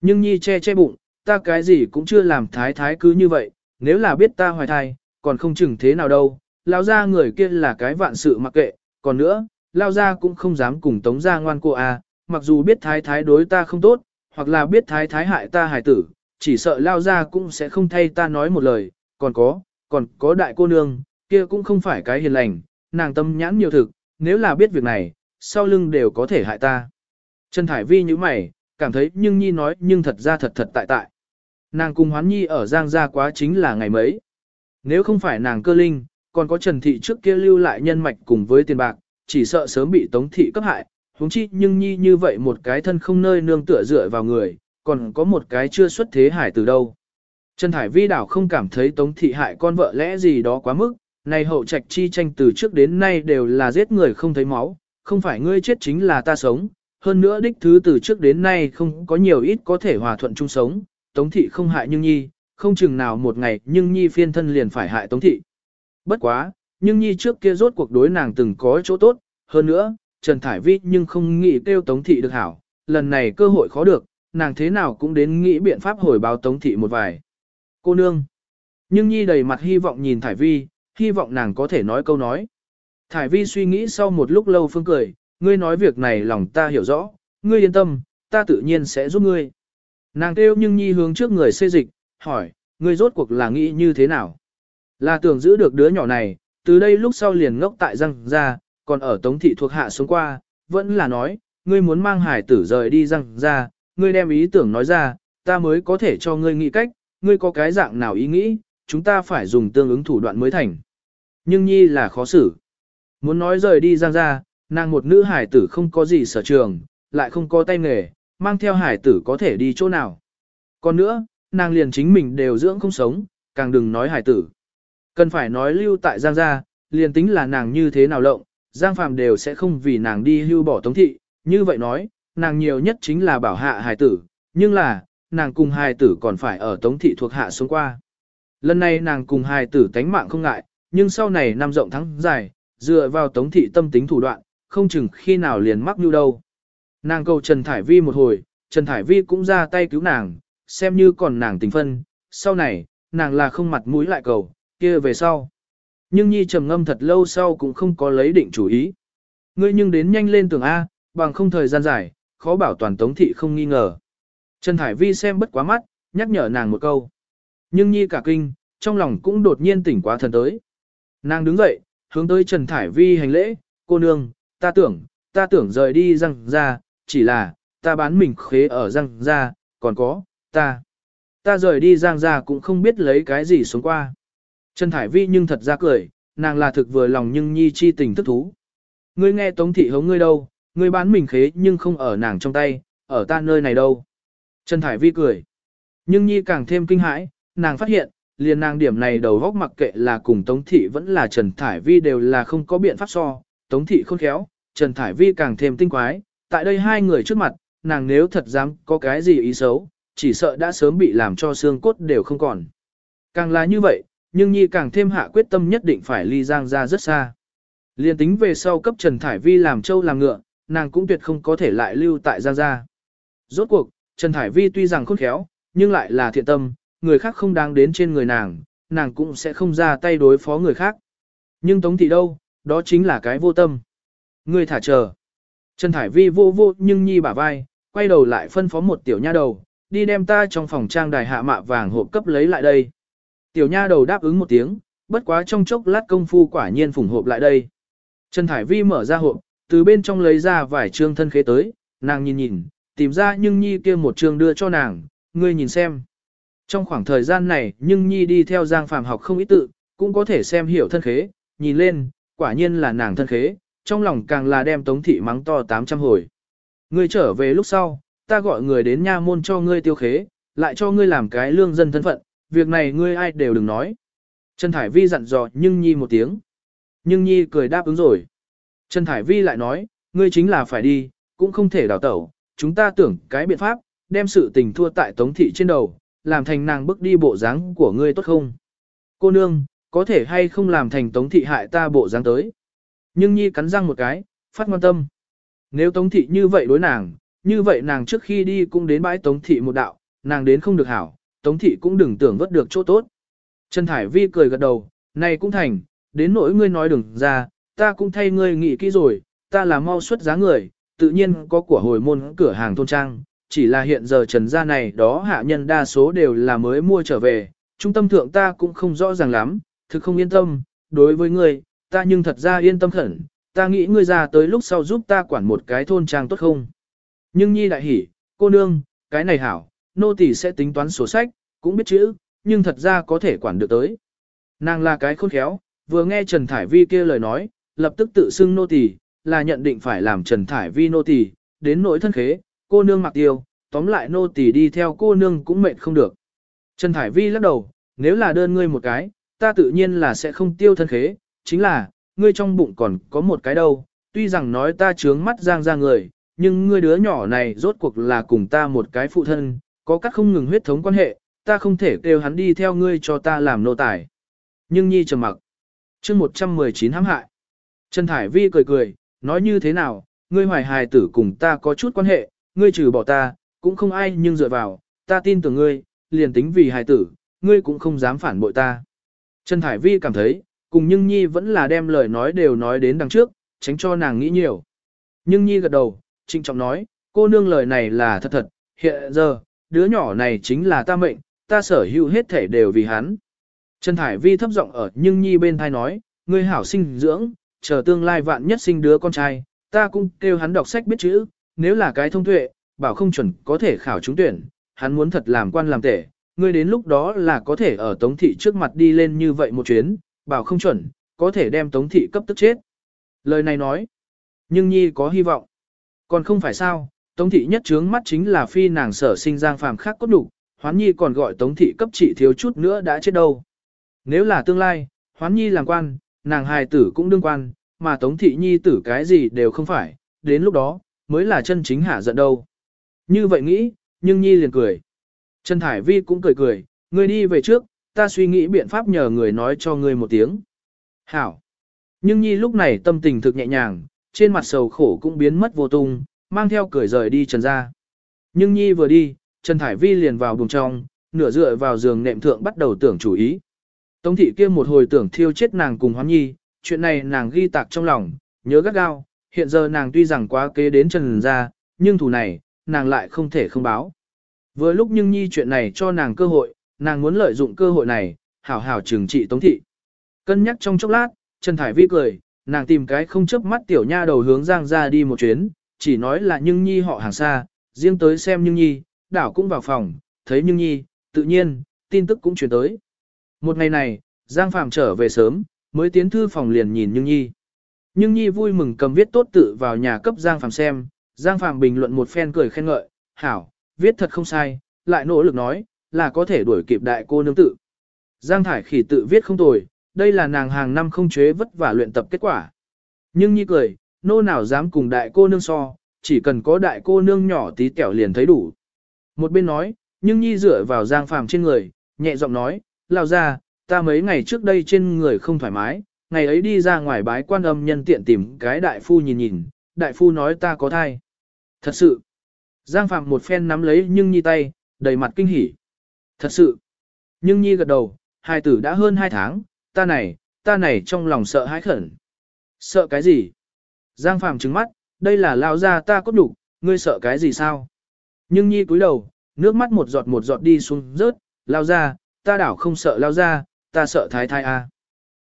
Nhưng nhi che che bụng, ta cái gì cũng chưa làm thái thái cứ như vậy, nếu là biết ta hoài thai, còn không chừng thế nào đâu, Lão ra người kia là cái vạn sự mặc kệ, còn nữa, lao ra cũng không dám cùng tống ra ngoan cô à, mặc dù biết thái thái đối ta không tốt, hoặc là biết thái thái hại ta hài tử, chỉ sợ lao ra cũng sẽ không thay ta nói một lời, còn có, còn có đại cô nương, kia cũng không phải cái hiền lành, nàng tâm nhãn nhiều thực, nếu là biết việc này, sau lưng đều có thể hại ta. Trần Thải Vi như mày, cảm thấy nhưng Nhi nói nhưng thật ra thật thật tại tại. Nàng cùng Hoán Nhi ở Giang gia quá chính là ngày mấy. Nếu không phải nàng cơ linh, còn có Trần Thị trước kia lưu lại nhân mạch cùng với tiền bạc, chỉ sợ sớm bị Tống Thị cấp hại. Huống chi nhưng Nhi như vậy một cái thân không nơi nương tựa dựa vào người, còn có một cái chưa xuất thế hải từ đâu. Trần Thải Vi đảo không cảm thấy Tống Thị hại con vợ lẽ gì đó quá mức, này hậu trạch chi tranh từ trước đến nay đều là giết người không thấy máu, không phải ngươi chết chính là ta sống, hơn nữa đích thứ từ trước đến nay không có nhiều ít có thể hòa thuận chung sống, Tống Thị không hại Nhưng Nhi, không chừng nào một ngày Nhưng Nhi phiên thân liền phải hại Tống Thị. Bất quá, nhưng Nhi trước kia rốt cuộc đối nàng từng có chỗ tốt, hơn nữa, Trần Thải Vi nhưng không nghĩ kêu Tống Thị được hảo, lần này cơ hội khó được, nàng thế nào cũng đến nghĩ biện pháp hồi báo Tống Thị một vài. Cô nương. Nhưng Nhi đầy mặt hy vọng nhìn Thải Vi, hy vọng nàng có thể nói câu nói. Thải Vi suy nghĩ sau một lúc lâu phương cười, ngươi nói việc này lòng ta hiểu rõ, ngươi yên tâm, ta tự nhiên sẽ giúp ngươi. Nàng kêu nhưng Nhi hướng trước người xê dịch, hỏi, ngươi rốt cuộc là nghĩ như thế nào? Là tưởng giữ được đứa nhỏ này, từ đây lúc sau liền ngốc tại răng ra, còn ở tống thị thuộc hạ xuống qua, vẫn là nói, ngươi muốn mang hải tử rời đi răng ra, ngươi đem ý tưởng nói ra, ta mới có thể cho ngươi nghĩ cách, ngươi có cái dạng nào ý nghĩ, chúng ta phải dùng tương ứng thủ đoạn mới thành. Nhưng nhi là khó xử. Muốn nói rời đi giang ra, nàng một nữ hải tử không có gì sở trường, lại không có tay nghề, mang theo hải tử có thể đi chỗ nào. Còn nữa, nàng liền chính mình đều dưỡng không sống, càng đừng nói hải tử. Cần phải nói lưu tại giang gia, liền tính là nàng như thế nào lộng, giang phàm đều sẽ không vì nàng đi hưu bỏ tống thị, như vậy nói, nàng nhiều nhất chính là bảo hạ hải tử, nhưng là, nàng cùng hài tử còn phải ở tống thị thuộc hạ xuống qua. Lần này nàng cùng hài tử tánh mạng không ngại, nhưng sau này năm rộng thắng dài, dựa vào tống thị tâm tính thủ đoạn, không chừng khi nào liền mắc như đâu. Nàng cầu Trần Thải Vi một hồi, Trần Thải Vi cũng ra tay cứu nàng, xem như còn nàng tình phân, sau này, nàng là không mặt mũi lại cầu, kia về sau. Nhưng Nhi trầm ngâm thật lâu sau cũng không có lấy định chủ ý. Ngươi nhưng đến nhanh lên tường A, bằng không thời gian dài, khó bảo toàn tống thị không nghi ngờ. Trần Thải Vi xem bất quá mắt, nhắc nhở nàng một câu. Nhưng Nhi cả kinh, trong lòng cũng đột nhiên tỉnh quá thần tới. Nàng đứng dậy, hướng tới Trần Thải Vi hành lễ, cô nương, ta tưởng, ta tưởng rời đi răng ra, chỉ là, ta bán mình khế ở răng ra, còn có, ta. Ta rời đi giang ra cũng không biết lấy cái gì xuống qua. Trần Thải Vi nhưng thật ra cười, nàng là thực vừa lòng nhưng nhi chi tình thức thú. Ngươi nghe Tống Thị hống ngươi đâu, ngươi bán mình khế nhưng không ở nàng trong tay, ở ta nơi này đâu. Trần Thải Vi cười. Nhưng nhi càng thêm kinh hãi, nàng phát hiện, liền nàng điểm này đầu góc mặc kệ là cùng Tống Thị vẫn là Trần Thải Vi đều là không có biện pháp so. Tống Thị khôn khéo, Trần Thải Vi càng thêm tinh quái, tại đây hai người trước mặt, nàng nếu thật dám có cái gì ý xấu, chỉ sợ đã sớm bị làm cho xương cốt đều không còn. Càng là như vậy, nhưng Nhi càng thêm hạ quyết tâm nhất định phải ly Giang ra rất xa. Liên tính về sau cấp Trần Thải Vi làm châu làm ngựa, nàng cũng tuyệt không có thể lại lưu tại Giang gia. Rốt cuộc, Trần Thải Vi tuy rằng khôn khéo, nhưng lại là thiện tâm, người khác không đáng đến trên người nàng, nàng cũng sẽ không ra tay đối phó người khác. Nhưng Tống Thị đâu, đó chính là cái vô tâm. Người thả chờ. Trần Thải Vi vô vô nhưng Nhi bả vai, quay đầu lại phân phó một tiểu nha đầu, đi đem ta trong phòng trang đài hạ mạ vàng hộp cấp lấy lại đây. Tiểu nha đầu đáp ứng một tiếng, bất quá trong chốc lát công phu quả nhiên phủng hộp lại đây. Trần Thải Vi mở ra hộp, từ bên trong lấy ra vài trương thân khế tới, nàng nhìn nhìn, tìm ra nhưng nhi kia một trương đưa cho nàng, ngươi nhìn xem. Trong khoảng thời gian này nhưng nhi đi theo giang phàm học không ít tự, cũng có thể xem hiểu thân khế, nhìn lên, quả nhiên là nàng thân khế, trong lòng càng là đem tống thị mắng to 800 hồi. Ngươi trở về lúc sau, ta gọi người đến nha môn cho ngươi tiêu khế, lại cho ngươi làm cái lương dân thân phận, việc này ngươi ai đều đừng nói. Trần Thải Vi dặn dò nhưng nhi một tiếng. Nhưng nhi cười đáp ứng rồi. Trần Thải Vi lại nói, ngươi chính là phải đi, cũng không thể đào tẩu, chúng ta tưởng cái biện pháp, đem sự tình thua tại tống thị trên đầu, làm thành nàng bước đi bộ dáng của ngươi tốt không? Cô nương, có thể hay không làm thành tống thị hại ta bộ dáng tới? Nhưng nhi cắn răng một cái, phát quan tâm. Nếu tống thị như vậy đối nàng, như vậy nàng trước khi đi cũng đến bãi tống thị một đạo, nàng đến không được hảo, tống thị cũng đừng tưởng vớt được chỗ tốt. Trần Thải Vi cười gật đầu, này cũng thành, đến nỗi ngươi nói đừng ra, ta cũng thay ngươi nghĩ kỹ rồi, ta là mau xuất giá người, tự nhiên có của hồi môn cửa hàng thôn trang, chỉ là hiện giờ trần gia này đó hạ nhân đa số đều là mới mua trở về, trung tâm thượng ta cũng không rõ ràng lắm, thực không yên tâm, đối với ngươi, ta nhưng thật ra yên tâm khẩn, ta nghĩ ngươi ra tới lúc sau giúp ta quản một cái thôn trang tốt không. Nhưng nhi đại hỉ, cô nương, cái này hảo, nô tỳ sẽ tính toán sổ sách, cũng biết chữ, nhưng thật ra có thể quản được tới. Nàng là cái khôn khéo, vừa nghe Trần Thải Vi kia lời nói, lập tức tự xưng nô tỳ, là nhận định phải làm Trần Thải Vi nô tỳ, đến nỗi thân khế, cô nương mặc tiêu, tóm lại nô tỳ đi theo cô nương cũng mệt không được. Trần Thải Vi lắc đầu, nếu là đơn ngươi một cái, ta tự nhiên là sẽ không tiêu thân khế, chính là, ngươi trong bụng còn có một cái đâu, tuy rằng nói ta trướng mắt giang ra người, nhưng ngươi đứa nhỏ này rốt cuộc là cùng ta một cái phụ thân, có các không ngừng huyết thống quan hệ, ta không thể kêu hắn đi theo ngươi cho ta làm nô tài. Nhưng Nhi trầm mặc. chương 119 hãm hại. Trần Thải Vi cười cười, nói như thế nào, ngươi hoài hài tử cùng ta có chút quan hệ, ngươi trừ bỏ ta, cũng không ai nhưng dựa vào, ta tin tưởng ngươi, liền tính vì hài tử, ngươi cũng không dám phản bội ta. Trần Thải Vi cảm thấy, cùng Nhưng Nhi vẫn là đem lời nói đều nói đến đằng trước, tránh cho nàng nghĩ nhiều. Nhưng Nhi gật đầu, trinh trọng nói, cô nương lời này là thật thật, hiện giờ, đứa nhỏ này chính là ta mệnh, ta sở hữu hết thể đều vì hắn. Trần Thải Vi thấp giọng ở Nhưng Nhi bên thai nói, ngươi hảo sinh dưỡng, chờ tương lai vạn nhất sinh đứa con trai, ta cũng kêu hắn đọc sách biết chữ, nếu là cái thông tuệ, bảo không chuẩn có thể khảo trúng tuyển, hắn muốn thật làm quan làm tể, ngươi đến lúc đó là có thể ở Tống Thị trước mặt đi lên như vậy một chuyến, bảo không chuẩn, có thể đem Tống Thị cấp tức chết. Lời này nói, nhưng Nhi có hy vọng. Còn không phải sao, Tống Thị nhất trướng mắt chính là phi nàng sở sinh giang phàm khác cốt đủ, Hoán Nhi còn gọi Tống Thị cấp trị thiếu chút nữa đã chết đâu. Nếu là tương lai, Hoán Nhi làm quan, nàng hài tử cũng đương quan, mà Tống Thị Nhi tử cái gì đều không phải, đến lúc đó, mới là chân chính hạ giận đâu. Như vậy nghĩ, nhưng Nhi liền cười. Trần Thải Vi cũng cười cười, ngươi đi về trước, ta suy nghĩ biện pháp nhờ người nói cho ngươi một tiếng. Hảo. Nhưng Nhi lúc này tâm tình thực nhẹ nhàng, trên mặt sầu khổ cũng biến mất vô tung, mang theo cười rời đi Trần ra. Nhưng Nhi vừa đi, Trần Thải Vi liền vào buồng trong, nửa dựa vào giường nệm thượng bắt đầu tưởng chủ ý. Tống thị kia một hồi tưởng thiêu chết nàng cùng Hoán Nhi, chuyện này nàng ghi tạc trong lòng, nhớ gắt gao, hiện giờ nàng tuy rằng quá kế đến Trần ra, nhưng thủ này, nàng lại không thể không báo. Vừa lúc nhưng nhi chuyện này cho nàng cơ hội, nàng muốn lợi dụng cơ hội này, hảo hảo trừng trị Tống thị. Cân nhắc trong chốc lát, Trần Thải Vi cười, nàng tìm cái không chớp mắt tiểu nha đầu hướng Giang ra đi một chuyến, chỉ nói là Nhưng Nhi họ hàng xa, riêng tới xem Nhưng Nhi, đảo cũng vào phòng, thấy Nhưng Nhi, tự nhiên, tin tức cũng truyền tới. Một ngày này, Giang Phạm trở về sớm, mới tiến thư phòng liền nhìn Nhưng Nhi. Nhưng Nhi vui mừng cầm viết tốt tự vào nhà cấp Giang Phạm xem, Giang Phạm bình luận một phen cười khen ngợi, hảo, viết thật không sai, lại nỗ lực nói, là có thể đuổi kịp đại cô nương tự. Giang Thải khỉ tự viết không tồi, đây là nàng hàng năm không chế vất vả luyện tập kết quả. Nhưng Nhi cười, nô nào dám cùng đại cô nương so, chỉ cần có đại cô nương nhỏ tí tẹo liền thấy đủ. Một bên nói, nhưng Nhi dựa vào Giang Phàm trên người, nhẹ giọng nói, lao ra, ta mấy ngày trước đây trên người không thoải mái, ngày ấy đi ra ngoài bái quan âm nhân tiện tìm cái đại phu nhìn nhìn, đại phu nói ta có thai. Thật sự, Giang Phàm một phen nắm lấy Nhưng Nhi tay, đầy mặt kinh hỉ. Thật sự, Nhưng Nhi gật đầu, hai tử đã hơn hai tháng, ta này, ta này trong lòng sợ hãi khẩn. Sợ cái gì? Giang Phàm trừng mắt, đây là lao ra ta cốt đủ, ngươi sợ cái gì sao? Nhưng Nhi cúi đầu, nước mắt một giọt một giọt đi xuống rớt, lao ra, ta đảo không sợ lao ra, ta sợ thái thái a.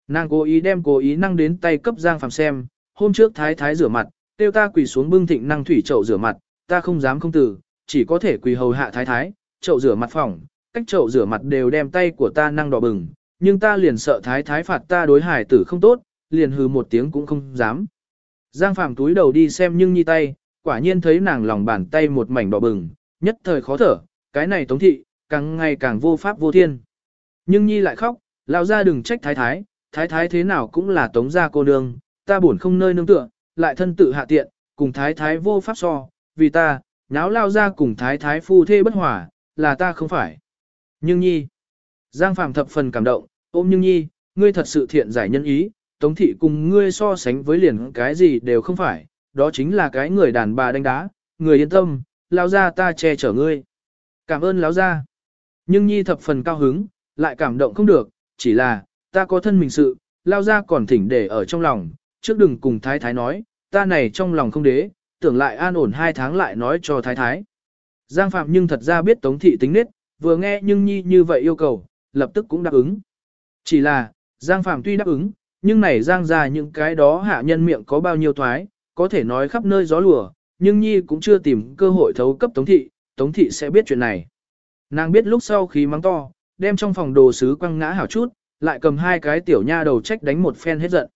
Nàng cố ý đem cố ý năng đến tay cấp Giang Phàm xem, hôm trước thái thái rửa mặt, tiêu ta quỳ xuống bưng thịnh năng thủy chậu rửa mặt, ta không dám không tử, chỉ có thể quỳ hầu hạ thái thái, chậu rửa mặt phỏng, cách chậu rửa mặt đều đem tay của ta năng đỏ bừng, nhưng ta liền sợ thái thái phạt ta đối hải tử không tốt, liền hừ một tiếng cũng không dám. Giang Phạm túi đầu đi xem nhưng nhi tay, quả nhiên thấy nàng lòng bàn tay một mảnh đỏ bừng, nhất thời khó thở, cái này tống thị, càng ngày càng vô pháp vô thiên. Nhưng nhi lại khóc, lao ra đừng trách thái thái, thái thái thế nào cũng là tống gia cô nương, ta buồn không nơi nương tựa, lại thân tự hạ tiện, cùng thái thái vô pháp so, vì ta, náo lao ra cùng thái thái phu thê bất hòa, là ta không phải. Nhưng nhi, Giang Phạm thập phần cảm động, ôm nhưng nhi, ngươi thật sự thiện giải nhân ý, tống thị cùng ngươi so sánh với liền cái gì đều không phải, đó chính là cái người đàn bà đánh đá, người yên tâm, Lão gia ta che chở ngươi. Cảm ơn lão gia. Nhưng nhi thập phần cao hứng, lại cảm động không được, chỉ là, ta có thân mình sự, lao ra còn thỉnh để ở trong lòng, trước đừng cùng thái thái nói, ta này trong lòng không đế, tưởng lại an ổn hai tháng lại nói cho thái thái. Giang Phạm nhưng thật ra biết Tống Thị tính nết, vừa nghe nhưng nhi như vậy yêu cầu, lập tức cũng đáp ứng. Chỉ là, Giang Phạm tuy đáp ứng, nhưng này Giang ra những cái đó hạ nhân miệng có bao nhiêu thoái, có thể nói khắp nơi gió lùa, nhưng nhi cũng chưa tìm cơ hội thấu cấp Tống Thị, Tống Thị sẽ biết chuyện này. Nàng biết lúc sau khí mắng to, đem trong phòng đồ sứ quăng ngã hảo chút, lại cầm hai cái tiểu nha đầu trách đánh một phen hết giận.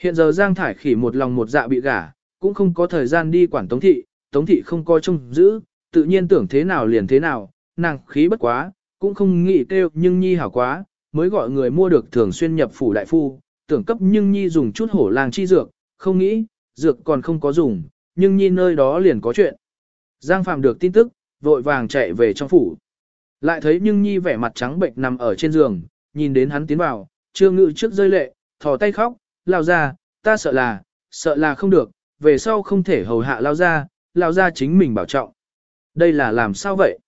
Hiện giờ Giang Thải khỉ một lòng một dạ bị gả, cũng không có thời gian đi quản Tống Thị, Tống Thị không coi trông giữ, tự nhiên tưởng thế nào liền thế nào, nàng khí bất quá, cũng không nghĩ kêu nhưng nhi hảo quá, mới gọi người mua được thường xuyên nhập phủ đại phu, tưởng cấp nhưng nhi dùng chút hổ làng chi dược, không nghĩ, dược còn không có dùng, nhưng nhi nơi đó liền có chuyện. Giang Phạm được tin tức, vội vàng chạy về trong phủ. Lại thấy nhưng nhi vẻ mặt trắng bệnh nằm ở trên giường, nhìn đến hắn tiến vào, trương ngự trước rơi lệ, thò tay khóc, lao ra, ta sợ là, sợ là không được, về sau không thể hầu hạ lao ra, lao ra chính mình bảo trọng. Đây là làm sao vậy?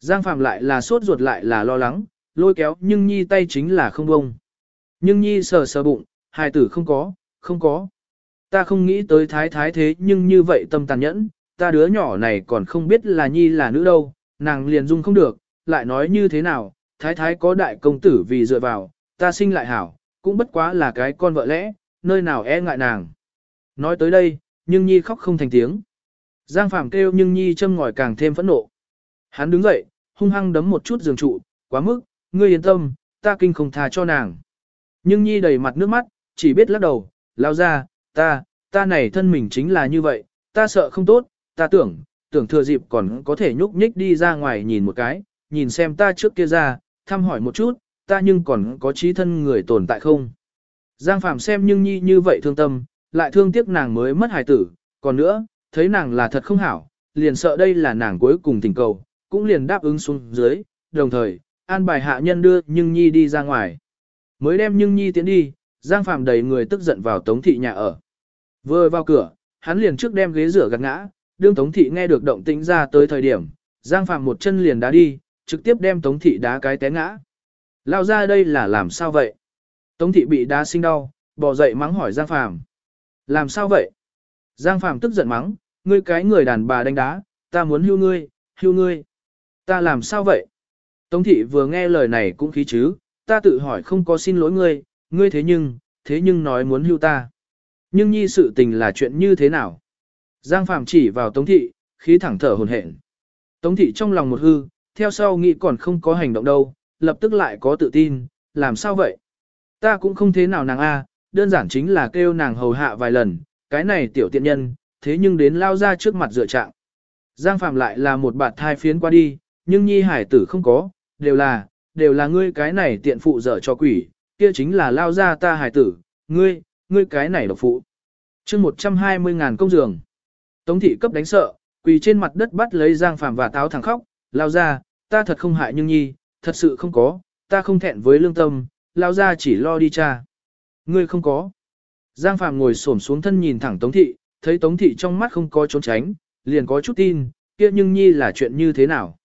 Giang Phạm lại là sốt ruột lại là lo lắng, lôi kéo nhưng nhi tay chính là không bông. Nhưng nhi sờ sờ bụng, hài tử không có, không có. Ta không nghĩ tới thái thái thế nhưng như vậy tâm tàn nhẫn, ta đứa nhỏ này còn không biết là nhi là nữ đâu, nàng liền dung không được, lại nói như thế nào, thái thái có đại công tử vì dựa vào, ta sinh lại hảo, cũng bất quá là cái con vợ lẽ, nơi nào e ngại nàng. Nói tới đây, nhưng nhi khóc không thành tiếng. Giang Phạm kêu nhưng nhi châm ngòi càng thêm phẫn nộ. Hắn đứng dậy, hung hăng đấm một chút giường trụ, quá mức, ngươi yên tâm, ta kinh không tha cho nàng. Nhưng nhi đầy mặt nước mắt, chỉ biết lắc đầu, lao ra, ta, ta này thân mình chính là như vậy, ta sợ không tốt, ta tưởng, tưởng thừa dịp còn có thể nhúc nhích đi ra ngoài nhìn một cái, nhìn xem ta trước kia ra, thăm hỏi một chút, ta nhưng còn có trí thân người tồn tại không. Giang Phạm xem nhưng nhi như vậy thương tâm, lại thương tiếc nàng mới mất hài tử, còn nữa, thấy nàng là thật không hảo, liền sợ đây là nàng cuối cùng tình cầu, cũng liền đáp ứng xuống dưới, đồng thời, an bài hạ nhân đưa nhưng nhi đi ra ngoài. Mới đem nhưng nhi tiến đi, Giang Phạm đầy người tức giận vào tống thị nhà ở. Vừa vào cửa, hắn liền trước đem ghế rửa gạt ngã, đương tống thị nghe được động tĩnh ra tới thời điểm, Giang Phạm một chân liền đá đi, trực tiếp đem tống thị đá cái té ngã. Lao ra đây là làm sao vậy? Tống thị bị đá sinh đau, bò dậy mắng hỏi Giang Phạm. Làm sao vậy? Giang Phạm tức giận mắng, ngươi cái người đàn bà đánh đá, ta muốn hưu ngươi, hưu ngươi. Ta làm sao vậy? Tống thị vừa nghe lời này cũng khí chứ, ta tự hỏi không có xin lỗi ngươi, ngươi thế nhưng, thế nhưng nói muốn hưu ta. Nhưng nhi sự tình là chuyện như thế nào? Giang Phạm chỉ vào Tống thị, khí thẳng thở hồn hển. Tống thị trong lòng một hư, theo sau nghĩ còn không có hành động đâu, lập tức lại có tự tin, làm sao vậy? Ta cũng không thế nào nàng a, đơn giản chính là kêu nàng hầu hạ vài lần, cái này tiểu tiện nhân, thế nhưng đến lao ra trước mặt dựa trạng. Giang Phạm lại là một bạt thai phiến qua đi, nhưng nhi hải tử không có, đều là, đều là ngươi cái này tiện phụ dở cho quỷ, kia chính là lao ra ta hài tử, ngươi, ngươi cái này độc phụ. chương 120 ngàn công giường. Tống thị cấp đánh sợ, quỳ trên mặt đất bắt lấy Giang Phạm và táo thẳng khóc, lao ra, ta thật không hại nhưng nhi, thật sự không có, ta không thẹn với lương tâm, lao ra chỉ lo đi cha. Ngươi không có. Giang Phạm ngồi xổm xuống thân nhìn thẳng Tống thị, thấy Tống thị trong mắt không có trốn tránh, liền có chút tin, kia nhưng nhi là chuyện như thế nào.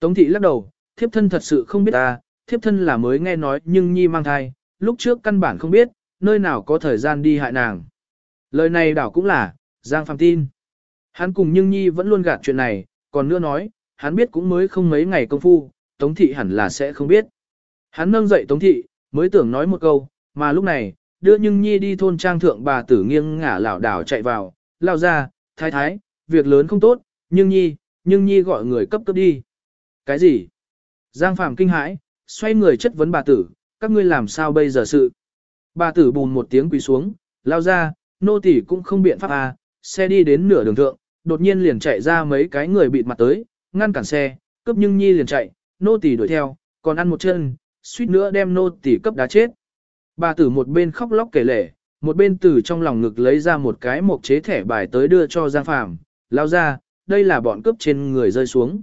Tống thị lắc đầu, thiếp thân thật sự không biết ta, thiếp thân là mới nghe nói nhưng nhi mang thai, lúc trước căn bản không biết, nơi nào có thời gian đi hại nàng. Lời này đảo cũng là, Giang Phạm tin. Hắn cùng nhưng nhi vẫn luôn gạt chuyện này, còn nữa nói, hắn biết cũng mới không mấy ngày công phu, Tống thị hẳn là sẽ không biết. Hắn nâng dậy Tống thị, mới tưởng nói một câu, mà lúc này, đưa nhưng nhi đi thôn trang thượng bà tử nghiêng ngả lảo đảo chạy vào, lao ra, thái thái, việc lớn không tốt, nhưng nhi, nhưng nhi gọi người cấp cấp đi. Cái gì? Giang Phạm kinh hãi, xoay người chất vấn bà tử, các ngươi làm sao bây giờ sự? Bà tử bùn một tiếng quỳ xuống, lao ra, nô tỳ cũng không biện pháp à, xe đi đến nửa đường thượng, đột nhiên liền chạy ra mấy cái người bịt mặt tới, ngăn cản xe, cấp nhưng nhi liền chạy, nô tỳ đuổi theo, còn ăn một chân, suýt nữa đem nô tỳ cấp đá chết. Bà tử một bên khóc lóc kể lể, một bên từ trong lòng ngực lấy ra một cái mộc chế thẻ bài tới đưa cho Giang Phàm, lao ra, đây là bọn cướp trên người rơi xuống.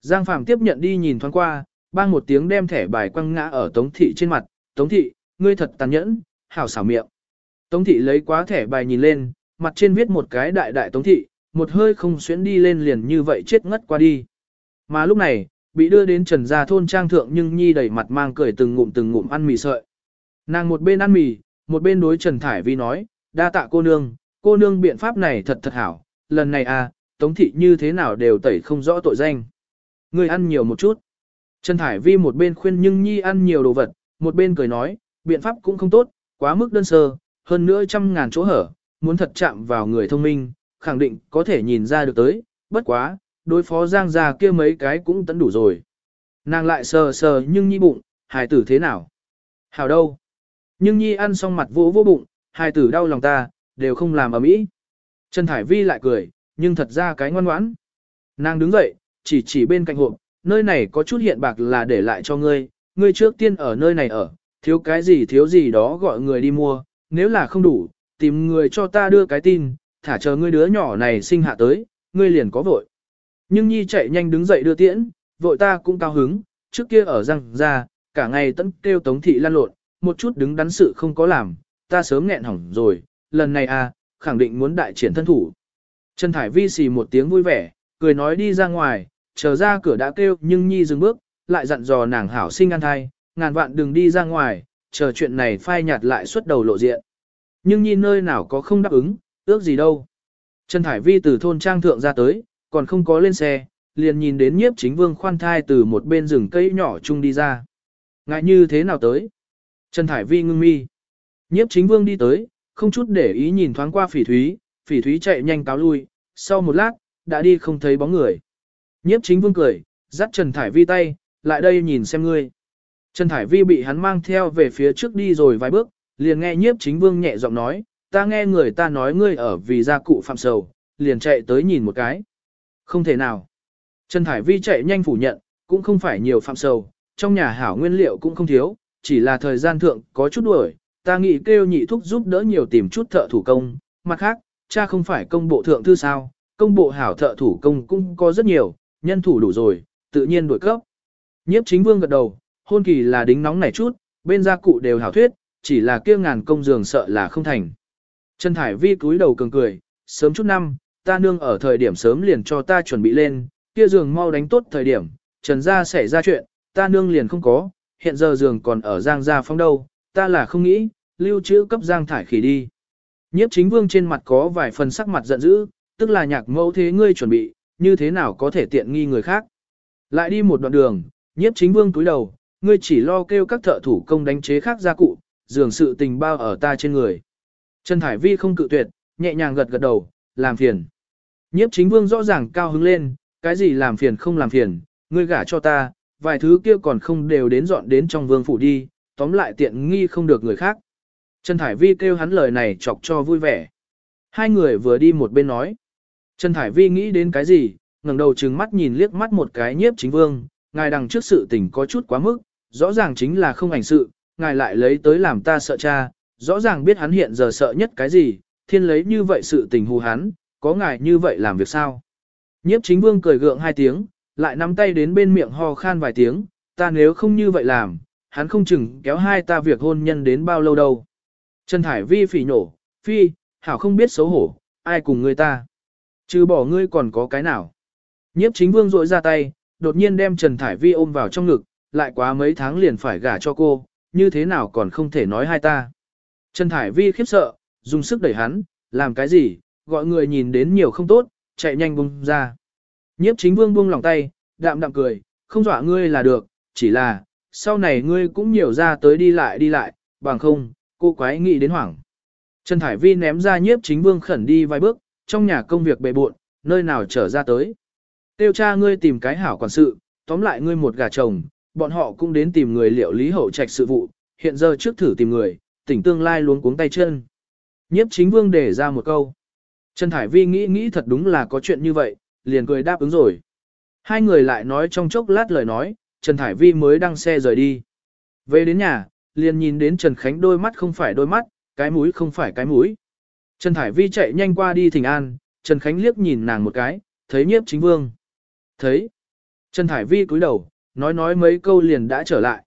Giang Phàm tiếp nhận đi nhìn thoáng qua, bang một tiếng đem thẻ bài quăng ngã ở Tống Thị trên mặt, Tống Thị, ngươi thật tàn nhẫn, hảo xảo miệng. Tống Thị lấy quá thẻ bài nhìn lên, mặt trên viết một cái đại đại Tống Thị, một hơi không xuyến đi lên liền như vậy chết ngất qua đi. Mà lúc này, bị đưa đến trần gia thôn trang thượng nhưng nhi đầy mặt mang cười từng ngụm từng ngụm ăn mì sợi. Nàng một bên ăn mì, một bên đối Trần Thải Vi nói, đa tạ cô nương, cô nương biện pháp này thật thật hảo, lần này à, tống thị như thế nào đều tẩy không rõ tội danh. Người ăn nhiều một chút. Trần Thải Vi một bên khuyên nhưng nhi ăn nhiều đồ vật, một bên cười nói, biện pháp cũng không tốt, quá mức đơn sơ, hơn nữa trăm ngàn chỗ hở, muốn thật chạm vào người thông minh, khẳng định có thể nhìn ra được tới, bất quá, đối phó giang gia kia mấy cái cũng tấn đủ rồi. Nàng lại sờ sờ nhưng nhi bụng, hài tử thế nào? Hào đâu? Nhưng nhi ăn xong mặt vô vô bụng, hài tử đau lòng ta, đều không làm ở mỹ. Trần Thải Vi lại cười, nhưng thật ra cái ngoan ngoãn. Nàng đứng dậy, chỉ chỉ bên cạnh hộp, nơi này có chút hiện bạc là để lại cho ngươi, ngươi trước tiên ở nơi này ở, thiếu cái gì thiếu gì đó gọi người đi mua, nếu là không đủ, tìm người cho ta đưa cái tin, thả chờ ngươi đứa nhỏ này sinh hạ tới, ngươi liền có vội. Nhưng Nhi chạy nhanh đứng dậy đưa tiễn, vội ta cũng cao hứng, trước kia ở răng ra, cả ngày tấn kêu tống thị lan lộn, một chút đứng đắn sự không có làm, ta sớm nghẹn hỏng rồi, lần này à, khẳng định muốn đại triển thân thủ. Trần Thải Vi xì một tiếng vui vẻ, cười nói đi ra ngoài, chờ ra cửa đã kêu nhưng Nhi dừng bước, lại dặn dò nàng hảo sinh ăn thai, ngàn vạn đừng đi ra ngoài, chờ chuyện này phai nhạt lại xuất đầu lộ diện. Nhưng Nhi nơi nào có không đáp ứng, ước gì đâu. Trần Thải Vi từ thôn trang thượng ra tới, còn không có lên xe, liền nhìn đến nhiếp chính vương khoan thai từ một bên rừng cây nhỏ chung đi ra. Ngại như thế nào tới? Trần Thải Vi ngưng mi. Nhiếp chính vương đi tới, không chút để ý nhìn thoáng qua phỉ thúy, phỉ thúy chạy nhanh cáo lui, sau một lát, đã đi không thấy bóng người. Nhiếp chính vương cười, dắt Trần Thải Vi tay, lại đây nhìn xem ngươi. Trần Thải Vi bị hắn mang theo về phía trước đi rồi vài bước, liền nghe nhiếp chính vương nhẹ giọng nói, ta nghe người ta nói ngươi ở vì gia cụ phạm sầu, liền chạy tới nhìn một cái. Không thể nào. Trần Thải Vi chạy nhanh phủ nhận, cũng không phải nhiều phạm sầu, trong nhà hảo nguyên liệu cũng không thiếu, chỉ là thời gian thượng có chút đuổi, ta nghĩ kêu nhị thúc giúp đỡ nhiều tìm chút thợ thủ công, mặt khác, cha không phải công bộ thượng thư sao, công bộ hảo thợ thủ công cũng có rất nhiều, nhân thủ đủ rồi, tự nhiên đổi cấp. Nhiếp chính vương gật đầu, hôn kỳ là đính nóng này chút, bên gia cụ đều hảo thuyết, chỉ là kia ngàn công giường sợ là không thành. Trần Thải Vi cúi đầu cường cười, sớm chút năm, ta nương ở thời điểm sớm liền cho ta chuẩn bị lên, kia giường mau đánh tốt thời điểm, Trần gia xảy ra chuyện, ta nương liền không có, hiện giờ giường còn ở Giang gia phong đâu, ta là không nghĩ, lưu trữ cấp Giang thải khỉ đi. Nhiếp chính vương trên mặt có vài phần sắc mặt giận dữ, tức là nhạc mẫu thế ngươi chuẩn bị, như thế nào có thể tiện nghi người khác. Lại đi một đoạn đường, nhiếp chính vương túi đầu, ngươi chỉ lo kêu các thợ thủ công đánh chế khác gia cụ, dường sự tình bao ở ta trên người. Trần Thải Vi không cự tuyệt, nhẹ nhàng gật gật đầu, làm phiền. Nhiếp chính vương rõ ràng cao hứng lên, cái gì làm phiền không làm phiền, ngươi gả cho ta, vài thứ kia còn không đều đến dọn đến trong vương phủ đi, tóm lại tiện nghi không được người khác. Trần Thải Vi kêu hắn lời này chọc cho vui vẻ. Hai người vừa đi một bên nói. Trần Thải Vi nghĩ đến cái gì, ngẩng đầu trừng mắt nhìn liếc mắt một cái nhiếp chính vương, ngài đằng trước sự tình có chút quá mức, rõ ràng chính là không ảnh sự, ngài lại lấy tới làm ta sợ cha, rõ ràng biết hắn hiện giờ sợ nhất cái gì, thiên lấy như vậy sự tình hù hắn, có ngài như vậy làm việc sao? Nhiếp chính vương cười gượng hai tiếng, lại nắm tay đến bên miệng ho khan vài tiếng, ta nếu không như vậy làm, hắn không chừng kéo hai ta việc hôn nhân đến bao lâu đâu. Trần Thải Vi phỉ nổ, phi, hảo không biết xấu hổ, ai cùng người ta. Chứ bỏ ngươi còn có cái nào. Nhiếp chính vương rội ra tay, đột nhiên đem Trần Thải Vi ôm vào trong ngực, lại quá mấy tháng liền phải gả cho cô, như thế nào còn không thể nói hai ta. Trần Thải Vi khiếp sợ, dùng sức đẩy hắn, làm cái gì, gọi người nhìn đến nhiều không tốt, chạy nhanh bung ra. Nhiếp chính vương buông lòng tay, đạm đạm cười, không dọa ngươi là được, chỉ là, sau này ngươi cũng nhiều ra tới đi lại đi lại, bằng không, cô quái nghĩ đến hoảng. Trần Thải Vi ném ra nhiếp chính vương khẩn đi vài bước, trong nhà công việc bề bộn, nơi nào trở ra tới. Tiêu cha ngươi tìm cái hảo quản sự, tóm lại ngươi một gà chồng, bọn họ cũng đến tìm người liệu lý hậu trạch sự vụ, hiện giờ trước thử tìm người, tỉnh tương lai luống cuống tay chân. Nhiếp chính vương để ra một câu. Trần Thải Vi nghĩ nghĩ thật đúng là có chuyện như vậy, liền cười đáp ứng rồi. Hai người lại nói trong chốc lát lời nói, Trần Thải Vi mới đăng xe rời đi. Về đến nhà, liền nhìn đến Trần Khánh đôi mắt không phải đôi mắt, cái mũi không phải cái mũi. Trần Thải Vi chạy nhanh qua đi thỉnh an, Trần Khánh liếc nhìn nàng một cái, thấy nhiếp chính vương. Thấy. Trần Thải Vi cúi đầu, nói nói mấy câu liền đã trở lại.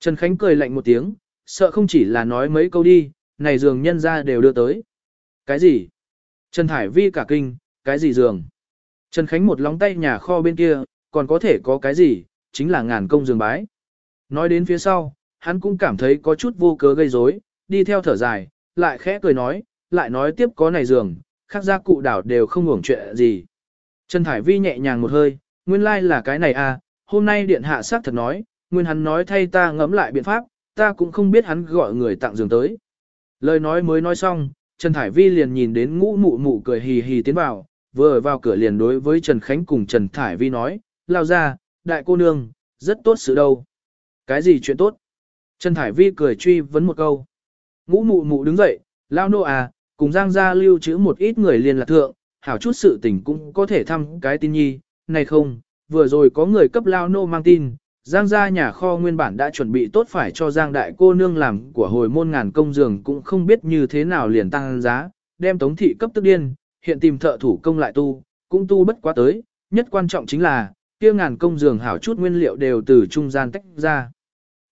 Trần Khánh cười lạnh một tiếng, sợ không chỉ là nói mấy câu đi, này giường nhân ra đều đưa tới. Cái gì? Trần Thải Vi cả kinh, cái gì giường? Trần Khánh một lóng tay nhà kho bên kia, còn có thể có cái gì, chính là ngàn công giường bái. Nói đến phía sau, hắn cũng cảm thấy có chút vô cớ gây rối, đi theo thở dài, lại khẽ cười nói, lại nói tiếp có này giường, khác gia cụ đảo đều không hưởng chuyện gì. Trần Thải Vi nhẹ nhàng một hơi, nguyên lai like là cái này à, hôm nay điện hạ sắc thật nói, nguyên hắn nói thay ta ngẫm lại biện pháp, ta cũng không biết hắn gọi người tặng giường tới. Lời nói mới nói xong, Trần Thải Vi liền nhìn đến ngũ mụ mụ cười hì hì tiến vào, vừa vào cửa liền đối với Trần Khánh cùng Trần Thải Vi nói, lao ra, đại cô nương, rất tốt sự đâu. Cái gì chuyện tốt? Trần Thải Vi cười truy vấn một câu. Ngũ mụ mụ đứng dậy, lao nô à, cùng Giang gia lưu trữ một ít người liên lạc thượng, hảo chút sự tình cũng có thể thăm cái tin nhi, này không, vừa rồi có người cấp lao nô mang tin, Giang gia nhà kho nguyên bản đã chuẩn bị tốt phải cho Giang đại cô nương làm của hồi môn ngàn công giường cũng không biết như thế nào liền tăng giá, đem tống thị cấp tức điên, hiện tìm thợ thủ công lại tu, cũng tu bất quá tới, nhất quan trọng chính là, kia ngàn công giường hảo chút nguyên liệu đều từ trung gian tách ra.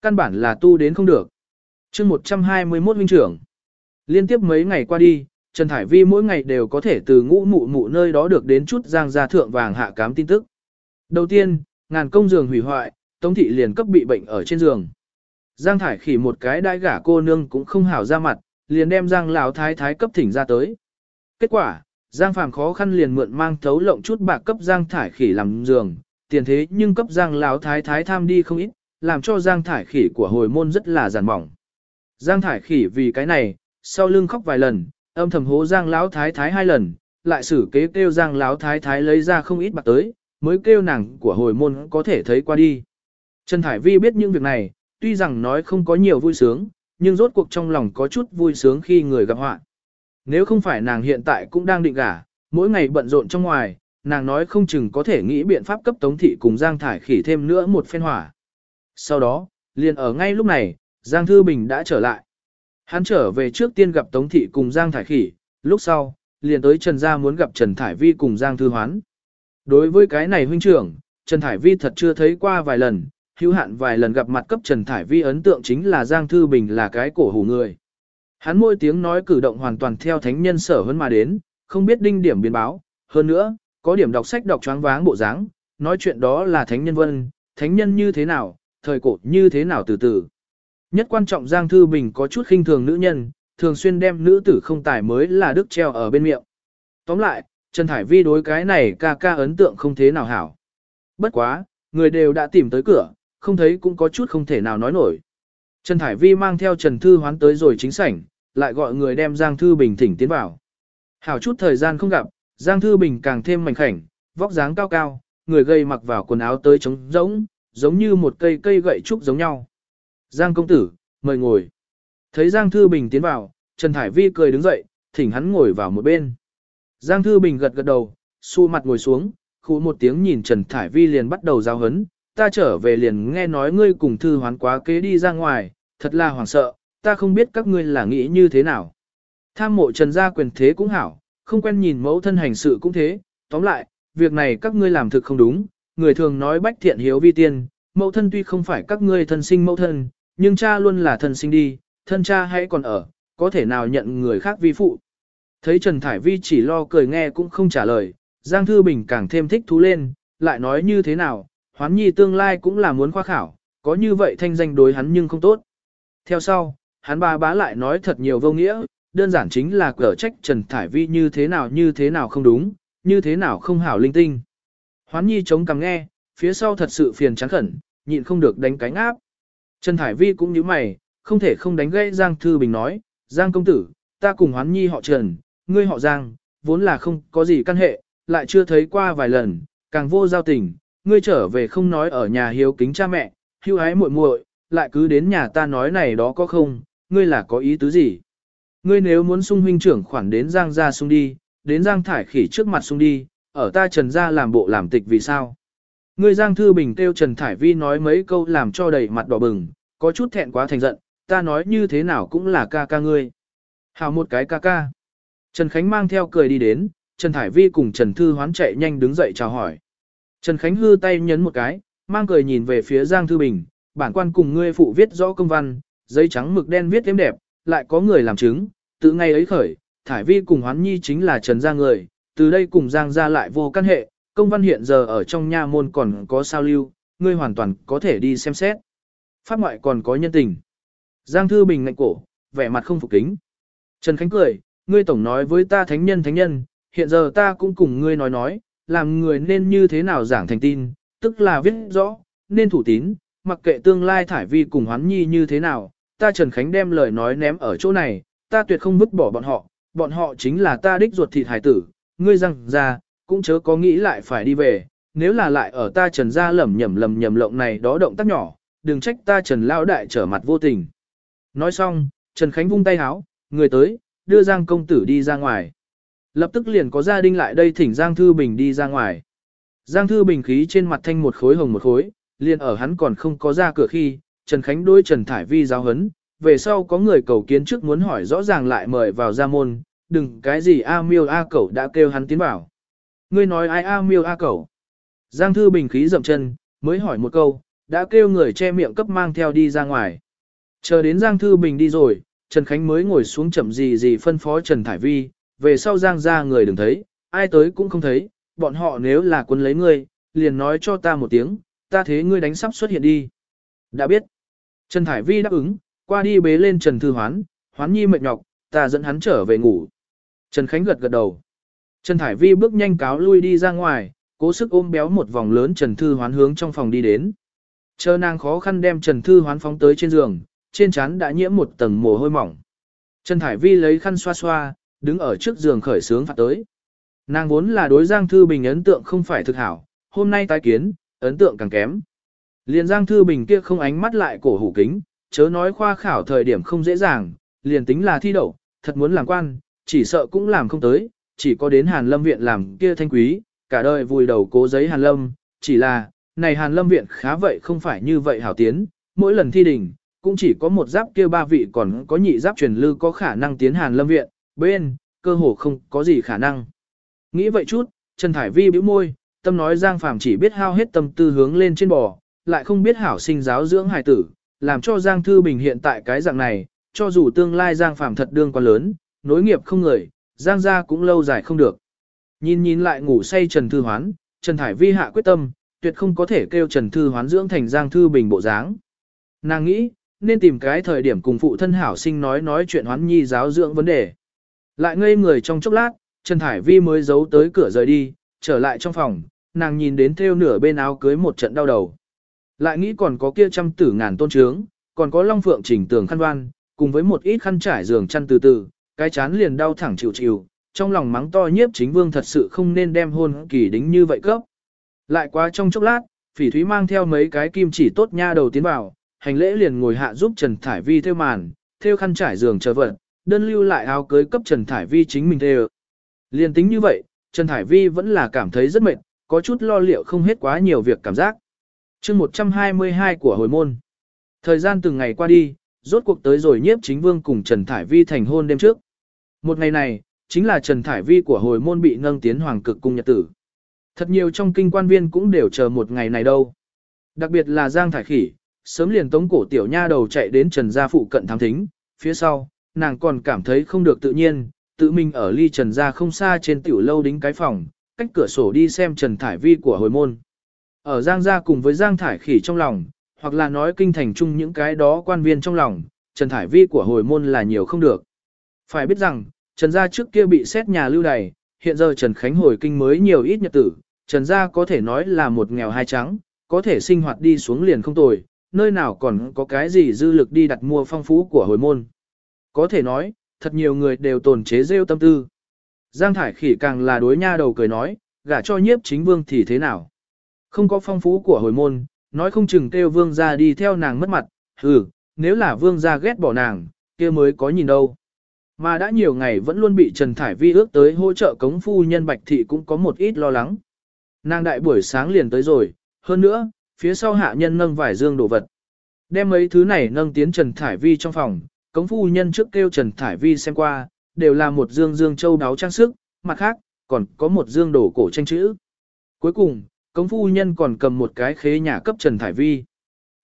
Căn bản là tu đến không được. chương 121 huynh trưởng. Liên tiếp mấy ngày qua đi, Trần Thải Vi mỗi ngày đều có thể từ ngũ mụ mụ nơi đó được đến chút giang gia thượng vàng hạ cám tin tức. Đầu tiên, ngàn công giường hủy hoại, Tống thị liền cấp bị bệnh ở trên giường. Giang Thải khỉ một cái đại gả cô nương cũng không hảo ra mặt, liền đem Giang lão thái thái cấp thỉnh ra tới. Kết quả, Giang Phàm khó khăn liền mượn mang thấu lộng chút bạc cấp Giang Thải khỉ làm giường, tiền thế nhưng cấp Giang lão thái thái tham đi không ít, làm cho Giang Thải khỉ của hồi môn rất là giản mỏng. Giang Thải khỉ vì cái này, sau lưng khóc vài lần, âm thầm hố Giang lão thái thái hai lần, lại xử kế kêu Giang lão thái thái lấy ra không ít bạc tới, mới kêu nàng của hồi môn có thể thấy qua đi. Trần Thải Vi biết những việc này, tuy rằng nói không có nhiều vui sướng, nhưng rốt cuộc trong lòng có chút vui sướng khi người gặp họa. Nếu không phải nàng hiện tại cũng đang định gả, mỗi ngày bận rộn trong ngoài, nàng nói không chừng có thể nghĩ biện pháp cấp Tống Thị cùng Giang Thải Khỉ thêm nữa một phen hỏa. Sau đó, liền ở ngay lúc này, Giang Thư Bình đã trở lại. Hắn trở về trước tiên gặp Tống Thị cùng Giang Thải Khỉ, lúc sau, liền tới Trần Gia muốn gặp Trần Thải Vi cùng Giang Thư Hoán. Đối với cái này huynh trưởng, Trần Thải Vi thật chưa thấy qua vài lần, hữu hạn vài lần gặp mặt cấp Trần Thải Vi ấn tượng chính là Giang Thư Bình là cái cổ hủ người. Hắn môi tiếng nói cử động hoàn toàn theo thánh nhân sở hơn mà đến, không biết đinh điểm biến báo, hơn nữa, có điểm đọc sách đọc choáng váng bộ dáng, nói chuyện đó là thánh nhân vân, thánh nhân như thế nào, thời cổ như thế nào từ từ. Nhất quan trọng Giang Thư Bình có chút khinh thường nữ nhân, thường xuyên đem nữ tử không tài mới là đức treo ở bên miệng. Tóm lại, Trần Thải Vi đối cái này ca ca ấn tượng không thế nào hảo. Bất quá, người đều đã tìm tới cửa, không thấy cũng có chút không thể nào nói nổi. Trần Thải Vi mang theo Trần Thư Hoán tới rồi chính sảnh, lại gọi người đem Giang Thư Bình thỉnh tiến vào. Hảo chút thời gian không gặp, Giang Thư Bình càng thêm mảnh khảnh, vóc dáng cao cao, người gây mặc vào quần áo tới trống rỗng, giống như một cây cây gậy trúc giống nhau. Giang công tử, mời ngồi. Thấy Giang Thư Bình tiến vào, Trần Thải Vi cười đứng dậy, thỉnh hắn ngồi vào một bên. Giang Thư Bình gật gật đầu, xu mặt ngồi xuống, khu một tiếng nhìn Trần Thải Vi liền bắt đầu giao hấn, ta trở về liền nghe nói ngươi cùng Thư hoán quá kế đi ra ngoài, thật là hoảng sợ, ta không biết các ngươi là nghĩ như thế nào. Tham mộ Trần gia quyền thế cũng hảo, không quen nhìn mẫu thân hành sự cũng thế, tóm lại, việc này các ngươi làm thực không đúng, người thường nói bách thiện hiếu vi tiên, mẫu thân tuy không phải các ngươi thân sinh mẫu thân, nhưng cha luôn là thân sinh đi, thân cha hãy còn ở, có thể nào nhận người khác vi phụ. Thấy Trần Thải Vi chỉ lo cười nghe cũng không trả lời, Giang Thư Bình càng thêm thích thú lên, lại nói như thế nào, hoán nhi tương lai cũng là muốn khoa khảo, có như vậy thanh danh đối hắn nhưng không tốt. Theo sau, hắn ba bá lại nói thật nhiều vô nghĩa, đơn giản chính là cở trách Trần Thải Vi như thế nào như thế nào không đúng, như thế nào không hảo linh tinh. Hoán nhi chống cằm nghe, phía sau thật sự phiền chán khẩn, nhịn không được đánh cánh áp. Trần Thải Vi cũng như mày, không thể không đánh gãy Giang Thư Bình nói, Giang công tử, ta cùng hoán nhi họ Trần, ngươi họ Giang, vốn là không có gì căn hệ, lại chưa thấy qua vài lần, càng vô giao tình, ngươi trở về không nói ở nhà hiếu kính cha mẹ, hưu ái muội muội, lại cứ đến nhà ta nói này đó có không, ngươi là có ý tứ gì? Ngươi nếu muốn sung huynh trưởng khoản đến Giang gia sung đi, đến Giang thải khỉ trước mặt sung đi, ở ta Trần gia làm bộ làm tịch vì sao? Ngươi Giang Thư Bình kêu Trần Thải Vi nói mấy câu làm cho đầy mặt đỏ bừng, có chút thẹn quá thành giận, ta nói như thế nào cũng là ca ca ngươi. Hào một cái ca ca. Trần Khánh mang theo cười đi đến, Trần Thải Vi cùng Trần Thư hoán chạy nhanh đứng dậy chào hỏi. Trần Khánh hư tay nhấn một cái, mang cười nhìn về phía Giang Thư Bình, bản quan cùng ngươi phụ viết rõ công văn, giấy trắng mực đen viết thêm đẹp, lại có người làm chứng, từ ngày ấy khởi, Thải Vi cùng Hoán Nhi chính là Trần Gia người, từ đây cùng Giang gia lại vô căn hệ, công văn hiện giờ ở trong nha môn còn có sao lưu, ngươi hoàn toàn có thể đi xem xét. Pháp ngoại còn có nhân tình. Giang Thư Bình ngạnh cổ, vẻ mặt không phục kính. Trần Khánh cười, ngươi tổng nói với ta thánh nhân thánh nhân, hiện giờ ta cũng cùng ngươi nói nói, làm người nên như thế nào giảng thành tin, tức là viết rõ, nên thủ tín, mặc kệ tương lai thải vi cùng hoán nhi như thế nào, ta Trần Khánh đem lời nói ném ở chỗ này, ta tuyệt không vứt bỏ bọn họ, bọn họ chính là ta đích ruột thịt hải tử, ngươi răng ra, cũng chớ có nghĩ lại phải đi về, nếu là lại ở ta Trần gia lầm nhầm lầm nhầm lộng này đó động tác nhỏ, đừng trách ta Trần Lão Đại trở mặt vô tình. Nói xong, Trần Khánh vung tay háo, người tới, đưa Giang công tử đi ra ngoài. Lập tức liền có gia đình lại đây thỉnh Giang Thư Bình đi ra ngoài. Giang Thư Bình khí trên mặt thanh một khối hồng một khối, liền ở hắn còn không có ra cửa khi, Trần Khánh đối Trần Thải Vi giáo hấn, về sau có người cầu kiến trước muốn hỏi rõ ràng lại mời vào gia môn, đừng cái gì A miêu A cẩu đã kêu hắn tiến vào. Ngươi nói ai A miêu A cẩu? Giang Thư Bình khí dậm chân, mới hỏi một câu, đã kêu người che miệng cấp mang theo đi ra ngoài. Chờ đến Giang Thư Bình đi rồi, Trần Khánh mới ngồi xuống chậm gì gì phân phó Trần Thải Vi, về sau giang ra người đừng thấy, ai tới cũng không thấy, bọn họ nếu là quân lấy ngươi, liền nói cho ta một tiếng, ta thế ngươi đánh sắp xuất hiện đi. Đã biết. Trần Thải Vi đáp ứng, qua đi bế lên Trần Thư Hoán, Hoán Nhi mệt nhọc, ta dẫn hắn trở về ngủ. Trần Khánh gật gật đầu. Trần Thải Vi bước nhanh cáo lui đi ra ngoài, cố sức ôm béo một vòng lớn Trần Thư Hoán hướng trong phòng đi đến. Chờ nàng khó khăn đem Trần Thư Hoán phóng tới trên giường, trên trán đã nhiễm một tầng mồ hôi mỏng. Trần Thải Vi lấy khăn xoa xoa, đứng ở trước giường khởi sướng phạt tới. Nàng vốn là đối Giang Thư Bình ấn tượng không phải thực hảo, hôm nay tái kiến, ấn tượng càng kém. Liền Giang Thư Bình kia không ánh mắt lại cổ hủ kính, chớ nói khoa khảo thời điểm không dễ dàng, liền tính là thi đậu, thật muốn làm quan, chỉ sợ cũng làm không tới, chỉ có đến Hàn Lâm Viện làm kia thanh quý, cả đời vùi đầu cố giấy Hàn Lâm, chỉ là, này Hàn Lâm Viện khá vậy không phải như vậy hảo tiến, mỗi lần thi đỉnh, cũng chỉ có một giáp kia ba vị còn có nhị giáp truyền lư có khả năng tiến Hàn Lâm Viện, bên, cơ hồ không có gì khả năng. Nghĩ vậy chút, Trần Thải Vi bĩu môi, tâm nói Giang Phàm chỉ biết hao hết tâm tư hướng lên trên bò, lại không biết hảo sinh giáo dưỡng hài tử, làm cho Giang Thư Bình hiện tại cái dạng này, cho dù tương lai Giang Phàm thật đương quá lớn, nối nghiệp không người, Giang gia cũng lâu dài không được. Nhìn nhìn lại ngủ say Trần Thư Hoán, Trần Thải Vi hạ quyết tâm, tuyệt không có thể kêu Trần Thư Hoán dưỡng thành Giang Thư Bình bộ dáng. Nàng nghĩ, nên tìm cái thời điểm cùng phụ thân hảo sinh nói nói chuyện Hoán Nhi giáo dưỡng vấn đề. Lại ngây người trong chốc lát, Trần Thải Vi mới giấu tới cửa rời đi, trở lại trong phòng, nàng nhìn đến theo nửa bên áo cưới một trận đau đầu. Lại nghĩ còn có kia trăm tử ngàn tôn trướng, còn có long phượng chỉnh tường khăn đoan, cùng với một ít khăn trải giường chăn từ từ, cái chán liền đau thẳng chịu chịu, trong lòng mắng to nhiếp chính vương thật sự không nên đem hôn kỳ đính như vậy cấp. Lại quá trong chốc lát, phỉ thúy mang theo mấy cái kim chỉ tốt nha đầu tiến vào, hành lễ liền ngồi hạ giúp Trần Thải Vi theo màn, theo khăn trải giường chờ vật, đơn lưu lại áo cưới cấp Trần Thải Vi chính mình theo. liền tính như vậy, Trần Thải Vi vẫn là cảm thấy rất mệt, có chút lo liệu không hết quá nhiều việc cảm giác. chương 122 của hồi môn. Thời gian từng ngày qua đi, rốt cuộc tới rồi nhiếp chính vương cùng Trần Thải Vi thành hôn đêm trước. Một ngày này, chính là Trần Thải Vi của hồi môn bị nâng tiến hoàng cực cung nhật tử. Thật nhiều trong kinh quan viên cũng đều chờ một ngày này đâu. Đặc biệt là Giang Thải Khỉ, sớm liền tống cổ tiểu nha đầu chạy đến Trần gia phụ cận thám thính, phía sau, nàng còn cảm thấy không được tự nhiên, tự mình ở ly Trần gia không xa trên tiểu lâu đính cái phòng, cách cửa sổ đi xem Trần Thải Vi của hồi môn. Ở Giang gia cùng với Giang Thải Khỉ trong lòng, hoặc là nói kinh thành chung những cái đó quan viên trong lòng, Trần Thải Vi của hồi môn là nhiều không được. Phải biết rằng, Trần gia trước kia bị xét nhà lưu đày, hiện giờ Trần Khánh hồi kinh mới nhiều ít nhật tử, Trần gia có thể nói là một nghèo hai trắng, có thể sinh hoạt đi xuống liền không tồi, nơi nào còn có cái gì dư lực đi đặt mua phong phú của hồi môn. Có thể nói, thật nhiều người đều tồn chế rêu tâm tư. Giang Thải Khỉ càng là đối nha đầu cười nói, gả cho nhiếp chính vương thì thế nào. Không có phong phú của hồi môn, nói không chừng kêu vương gia đi theo nàng mất mặt, hừ, nếu là vương gia ghét bỏ nàng, kia mới có nhìn đâu. Mà đã nhiều ngày vẫn luôn bị Trần Thải Vi ước tới hỗ trợ cống phu nhân Bạch Thị cũng có một ít lo lắng. Nàng đại buổi sáng liền tới rồi, hơn nữa, phía sau hạ nhân nâng vải dương đồ vật. Đem mấy thứ này nâng tiến Trần Thải Vi trong phòng, cống phu nhân trước kêu Trần Thải Vi xem qua, đều là một dương dương châu đáo trang sức, mặt khác, còn có một dương đồ cổ tranh chữ. Cuối cùng, cống phu nhân còn cầm một cái khế nhà cấp Trần Thải Vi.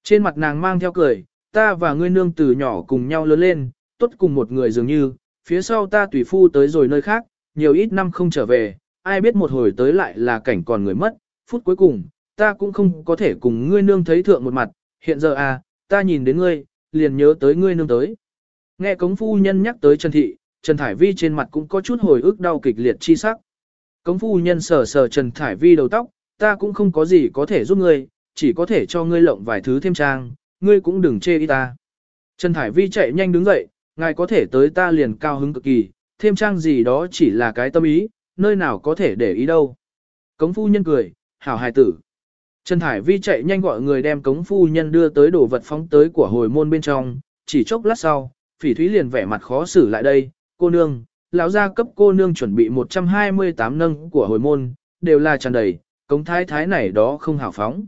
Trên mặt nàng mang theo cười, ta và ngươi nương từ nhỏ cùng nhau lớn lên, tốt cùng một người dường như, phía sau ta tùy phu tới rồi nơi khác, nhiều ít năm không trở về, ai biết một hồi tới lại là cảnh còn người mất, phút cuối cùng, ta cũng không có thể cùng ngươi nương thấy thượng một mặt, hiện giờ à, ta nhìn đến ngươi, liền nhớ tới ngươi nương tới. Nghe cống phu nhân nhắc tới Trần Thị, Trần Thải Vi trên mặt cũng có chút hồi ức đau kịch liệt chi sắc. Cống phu nhân sờ sờ Trần Thải Vi đầu tóc, ta cũng không có gì có thể giúp ngươi, chỉ có thể cho ngươi lộng vài thứ thêm trang, ngươi cũng đừng chê đi ta. Trần Thải Vi chạy nhanh đứng dậy, ngài có thể tới ta liền cao hứng cực kỳ, thêm trang gì đó chỉ là cái tâm ý, nơi nào có thể để ý đâu. Cống phu nhân cười, hảo hài tử. Trần Thải Vi chạy nhanh gọi người đem cống phu nhân đưa tới đồ vật phóng tới của hồi môn bên trong, chỉ chốc lát sau, phỉ thúy liền vẻ mặt khó xử lại đây, cô nương, lão gia cấp cô nương chuẩn bị 128 nâng của hồi môn, đều là tràn đầy, cống thái thái này đó không hảo phóng.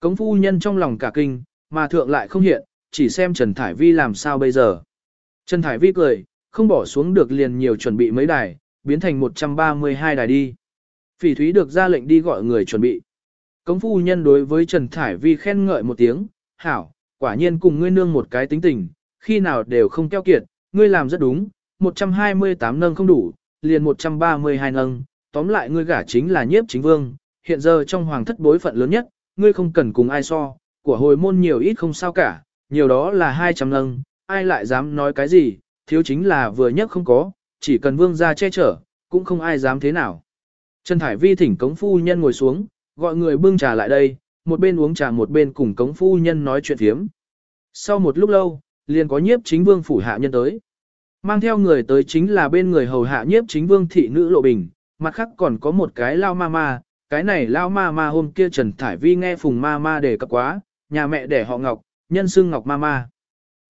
Cống phu nhân trong lòng cả kinh, mà thượng lại không hiện, chỉ xem Trần Thải Vi làm sao bây giờ. Trần Thải Vi cười, không bỏ xuống được liền nhiều chuẩn bị mấy đài, biến thành 132 đài đi. Phỉ thúy được ra lệnh đi gọi người chuẩn bị. Cống phu nhân đối với Trần Thải Vi khen ngợi một tiếng, hảo, quả nhiên cùng ngươi nương một cái tính tình, khi nào đều không keo kiệt, ngươi làm rất đúng, 128 nâng không đủ, liền 132 nâng, tóm lại ngươi gả chính là nhiếp chính vương, hiện giờ trong hoàng thất bối phận lớn nhất, ngươi không cần cùng ai so, của hồi môn nhiều ít không sao cả, nhiều đó là 200 nâng, ai lại dám nói cái gì, thiếu chính là vừa nhất không có, chỉ cần vương gia che chở, cũng không ai dám thế nào. Trần Thải Vi thỉnh cống phu nhân ngồi xuống, gọi người bưng trà lại đây, một bên uống trà một bên cùng cống phu nhân nói chuyện phiếm. Sau một lúc lâu, liền có nhiếp chính vương phủ hạ nhân tới. Mang theo người tới chính là bên người hầu hạ nhiếp chính vương thị nữ lộ bình, mặt khác còn có một cái lao ma ma, cái này lao ma ma hôm kia Trần Thải Vi nghe phùng ma ma đề cập quá, nhà mẹ đẻ họ Ngọc, nhân xưng Ngọc ma ma.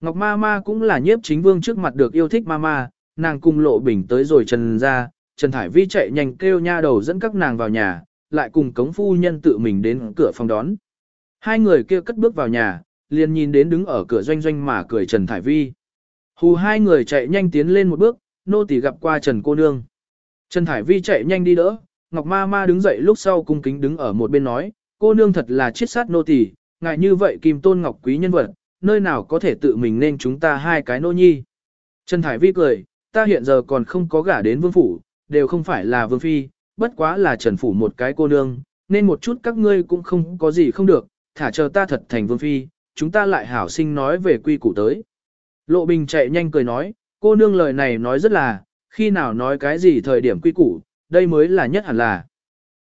Ngọc ma ma cũng là nhiếp chính vương trước mặt được yêu thích ma ma, nàng cùng lộ bình tới rồi Trần ra, Trần Thải Vi chạy nhanh kêu nha đầu dẫn các nàng vào nhà, lại cùng cống phu nhân tự mình đến cửa phòng đón. Hai người kia cất bước vào nhà, liền nhìn đến đứng ở cửa doanh doanh mà cười Trần Thải Vi. Hù hai người chạy nhanh tiến lên một bước, nô tỳ gặp qua Trần cô nương. Trần Thải Vi chạy nhanh đi đỡ, Ngọc Ma Ma đứng dậy lúc sau cung kính đứng ở một bên nói, cô nương thật là chiết sát nô tỳ, ngại như vậy kim tôn ngọc quý nhân vật, nơi nào có thể tự mình nên chúng ta hai cái nô nhi. Trần Thải Vi cười, ta hiện giờ còn không có gả đến vương phủ, đều không phải là vương phi, bất quá là trần phủ một cái cô nương, nên một chút các ngươi cũng không có gì không được, thả chờ ta thật thành vương phi, chúng ta lại hảo sinh nói về quy củ tới. Lộ Bình chạy nhanh cười nói, cô nương lời này nói rất là, khi nào nói cái gì thời điểm quy củ, đây mới là nhất hẳn là.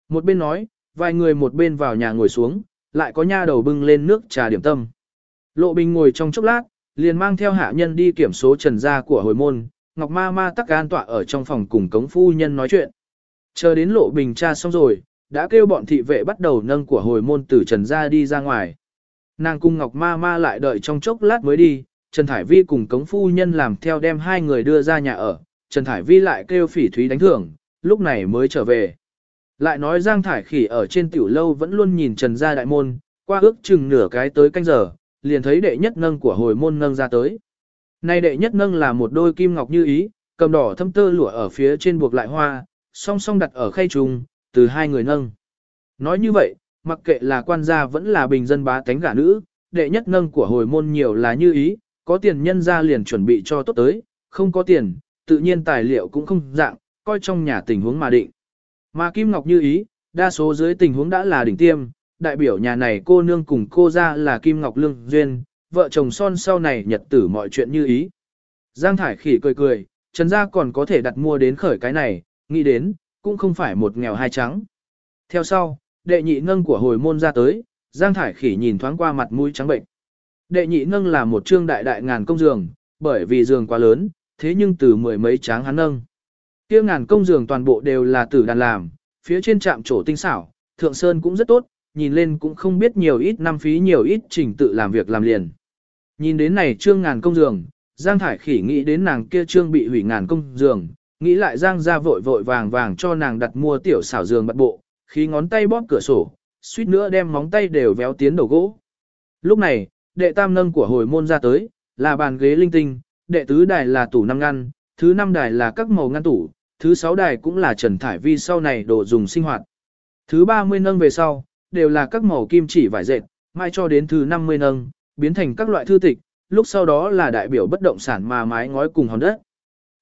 Một bên nói, vài người một bên vào nhà ngồi xuống, lại có nha đầu bưng lên nước trà điểm tâm. Lộ Bình ngồi trong chốc lát, liền mang theo hạ nhân đi kiểm số trần gia của hồi môn, Ngọc Ma Ma tắc an tọa ở trong phòng cùng cống phu nhân nói chuyện. Chờ đến Lộ Bình tra xong rồi, đã kêu bọn thị vệ bắt đầu nâng của hồi môn từ trần gia đi ra ngoài. Nàng cung Ngọc Ma Ma lại đợi trong chốc lát mới đi, Trần Thải Vi cùng cống phu nhân làm theo đem hai người đưa ra nhà ở, Trần Thải Vi lại kêu phỉ thúy đánh thưởng, lúc này mới trở về. Lại nói Giang Thải Khỉ ở trên tiểu lâu vẫn luôn nhìn Trần gia đại môn, qua ước chừng nửa cái tới canh giờ, liền thấy đệ nhất nâng của hồi môn nâng ra tới. Nay đệ nhất nâng là một đôi kim ngọc như ý, cầm đỏ thâm tơ lụa ở phía trên buộc lại hoa, song song đặt ở khay trùng, từ hai người nâng. Nói như vậy, mặc kệ là quan gia vẫn là bình dân bá tánh gả nữ, đệ nhất nâng của hồi môn nhiều là như ý, có tiền nhân ra liền chuẩn bị cho tốt tới, không có tiền, tự nhiên tài liệu cũng không dạng, coi trong nhà tình huống mà định. Mà Kim Ngọc như ý, đa số dưới tình huống đã là đỉnh tiêm, đại biểu nhà này cô nương cùng cô ra là Kim Ngọc Lương Duyên, vợ chồng son sau này nhật tử mọi chuyện như ý. Giang Thải Khỉ cười cười, Trần gia còn có thể đặt mua đến khởi cái này, nghĩ đến, cũng không phải một nghèo hai trắng. Theo sau, đệ nhị ngân của hồi môn ra tới, Giang Thải Khỉ nhìn thoáng qua mặt mũi trắng bệnh. Đệ nhị ngân là một trương đại đại ngàn công giường, bởi vì giường quá lớn, thế nhưng từ mười mấy tráng hắn nâng. Kia ngàn công giường toàn bộ đều là tử đàn làm, phía trên trạm trổ tinh xảo, thượng sơn cũng rất tốt, nhìn lên cũng không biết nhiều ít năm phí nhiều ít trình tự làm việc làm liền. Nhìn đến này trương ngàn công giường, Giang Thải Khỉ nghĩ đến nàng kia trương bị hủy ngàn công giường, nghĩ lại Giang ra vội vội vàng vàng cho nàng đặt mua tiểu xảo giường bật bộ, khi ngón tay bóp cửa sổ, suýt nữa đem móng tay đều véo tiến đầu gỗ. Lúc này, đệ tam nâng của hồi môn ra tới, là bàn ghế linh tinh, đệ tứ đài là tủ năm ngăn, thứ năm đài là các màu ngăn tủ, thứ sáu đài cũng là trần thải vi sau này đồ dùng sinh hoạt. Thứ ba mươi nâng về sau, đều là các màu kim chỉ vải dệt, mai cho đến thứ năm mươi nâng, biến thành các loại thư tịch, lúc sau đó là đại biểu bất động sản mà mái ngói cùng hòn đất.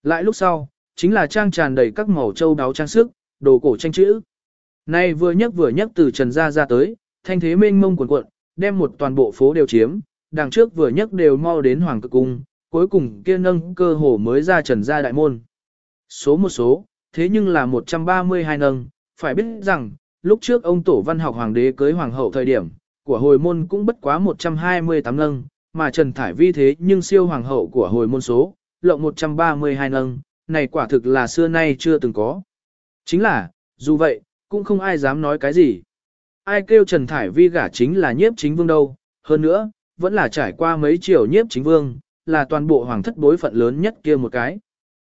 Lại lúc sau, chính là trang tràn đầy các màu châu đáo trang sức, đồ cổ tranh chữ. Nay vừa nhấc vừa nhấc từ trần ra ra tới, thanh thế mênh mông cuộn cuộn, đem một toàn bộ phố đều chiếm, đằng trước vừa nhấc đều mau đến hoàng cực cung, cuối cùng kia nâng cơ hồ mới ra trần ra đại môn. Số một số, thế nhưng là 132 nâng, phải biết rằng, lúc trước ông tổ văn học hoàng đế cưới hoàng hậu thời điểm, của hồi môn cũng bất quá 128 nâng, mà Trần Thải Vi thế nhưng siêu hoàng hậu của hồi môn số, lộng 132 nâng, này quả thực là xưa nay chưa từng có. Chính là, dù vậy, cũng không ai dám nói cái gì. Ai kêu Trần Thải Vi gả chính là nhiếp chính vương đâu, hơn nữa, vẫn là trải qua mấy triều nhiếp chính vương, là toàn bộ hoàng thất bối phận lớn nhất kia một cái.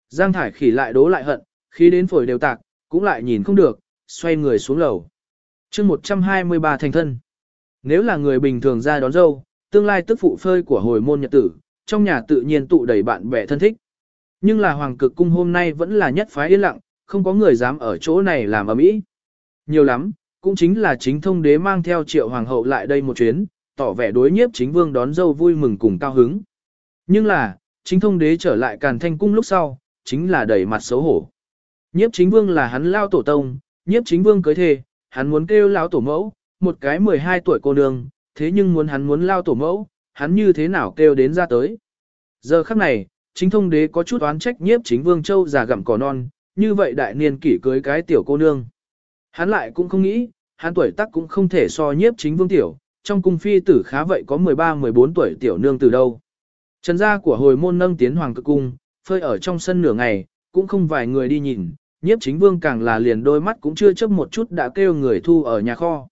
Giang Thải khỉ lại đố lại hận, khi đến phổi đều tạc, cũng lại nhìn không được, xoay người xuống lầu. chương 123 thành thân. Nếu là người bình thường ra đón dâu, tương lai tức phụ phơi của hồi môn nhật tử, trong nhà tự nhiên tụ đầy bạn bè thân thích. Nhưng là hoàng cực cung hôm nay vẫn là nhất phái yên lặng, không có người dám ở chỗ này làm ở mỹ. Nhiều lắm, cũng chính là chính thông đế mang theo triệu hoàng hậu lại đây một chuyến, tỏ vẻ đối nhiếp chính vương đón dâu vui mừng cùng cao hứng. Nhưng là, chính thông đế trở lại càn thanh cung lúc sau, chính là đầy mặt xấu hổ. Nhiếp chính vương là hắn lao tổ tông, nhiếp chính vương cưới thề, hắn muốn kêu lao tổ mẫu, một cái 12 tuổi cô nương, thế nhưng muốn hắn muốn lao tổ mẫu, hắn như thế nào kêu đến ra tới. Giờ khắc này, chính thông đế có chút oán trách nhiếp chính vương châu già gặm cỏ non, như vậy đại niên kỷ cưới cái tiểu cô nương. Hắn lại cũng không nghĩ, hắn tuổi tác cũng không thể so nhiếp chính vương tiểu, trong cung phi tử khá vậy có 13-14 tuổi tiểu nương từ đâu. Trần gia của hồi môn nâng tiến hoàng cực cung, phơi ở trong sân nửa ngày, cũng không vài người đi nhìn, nhiếp chính vương càng là liền đôi mắt cũng chưa chấp một chút đã kêu người thu ở nhà kho.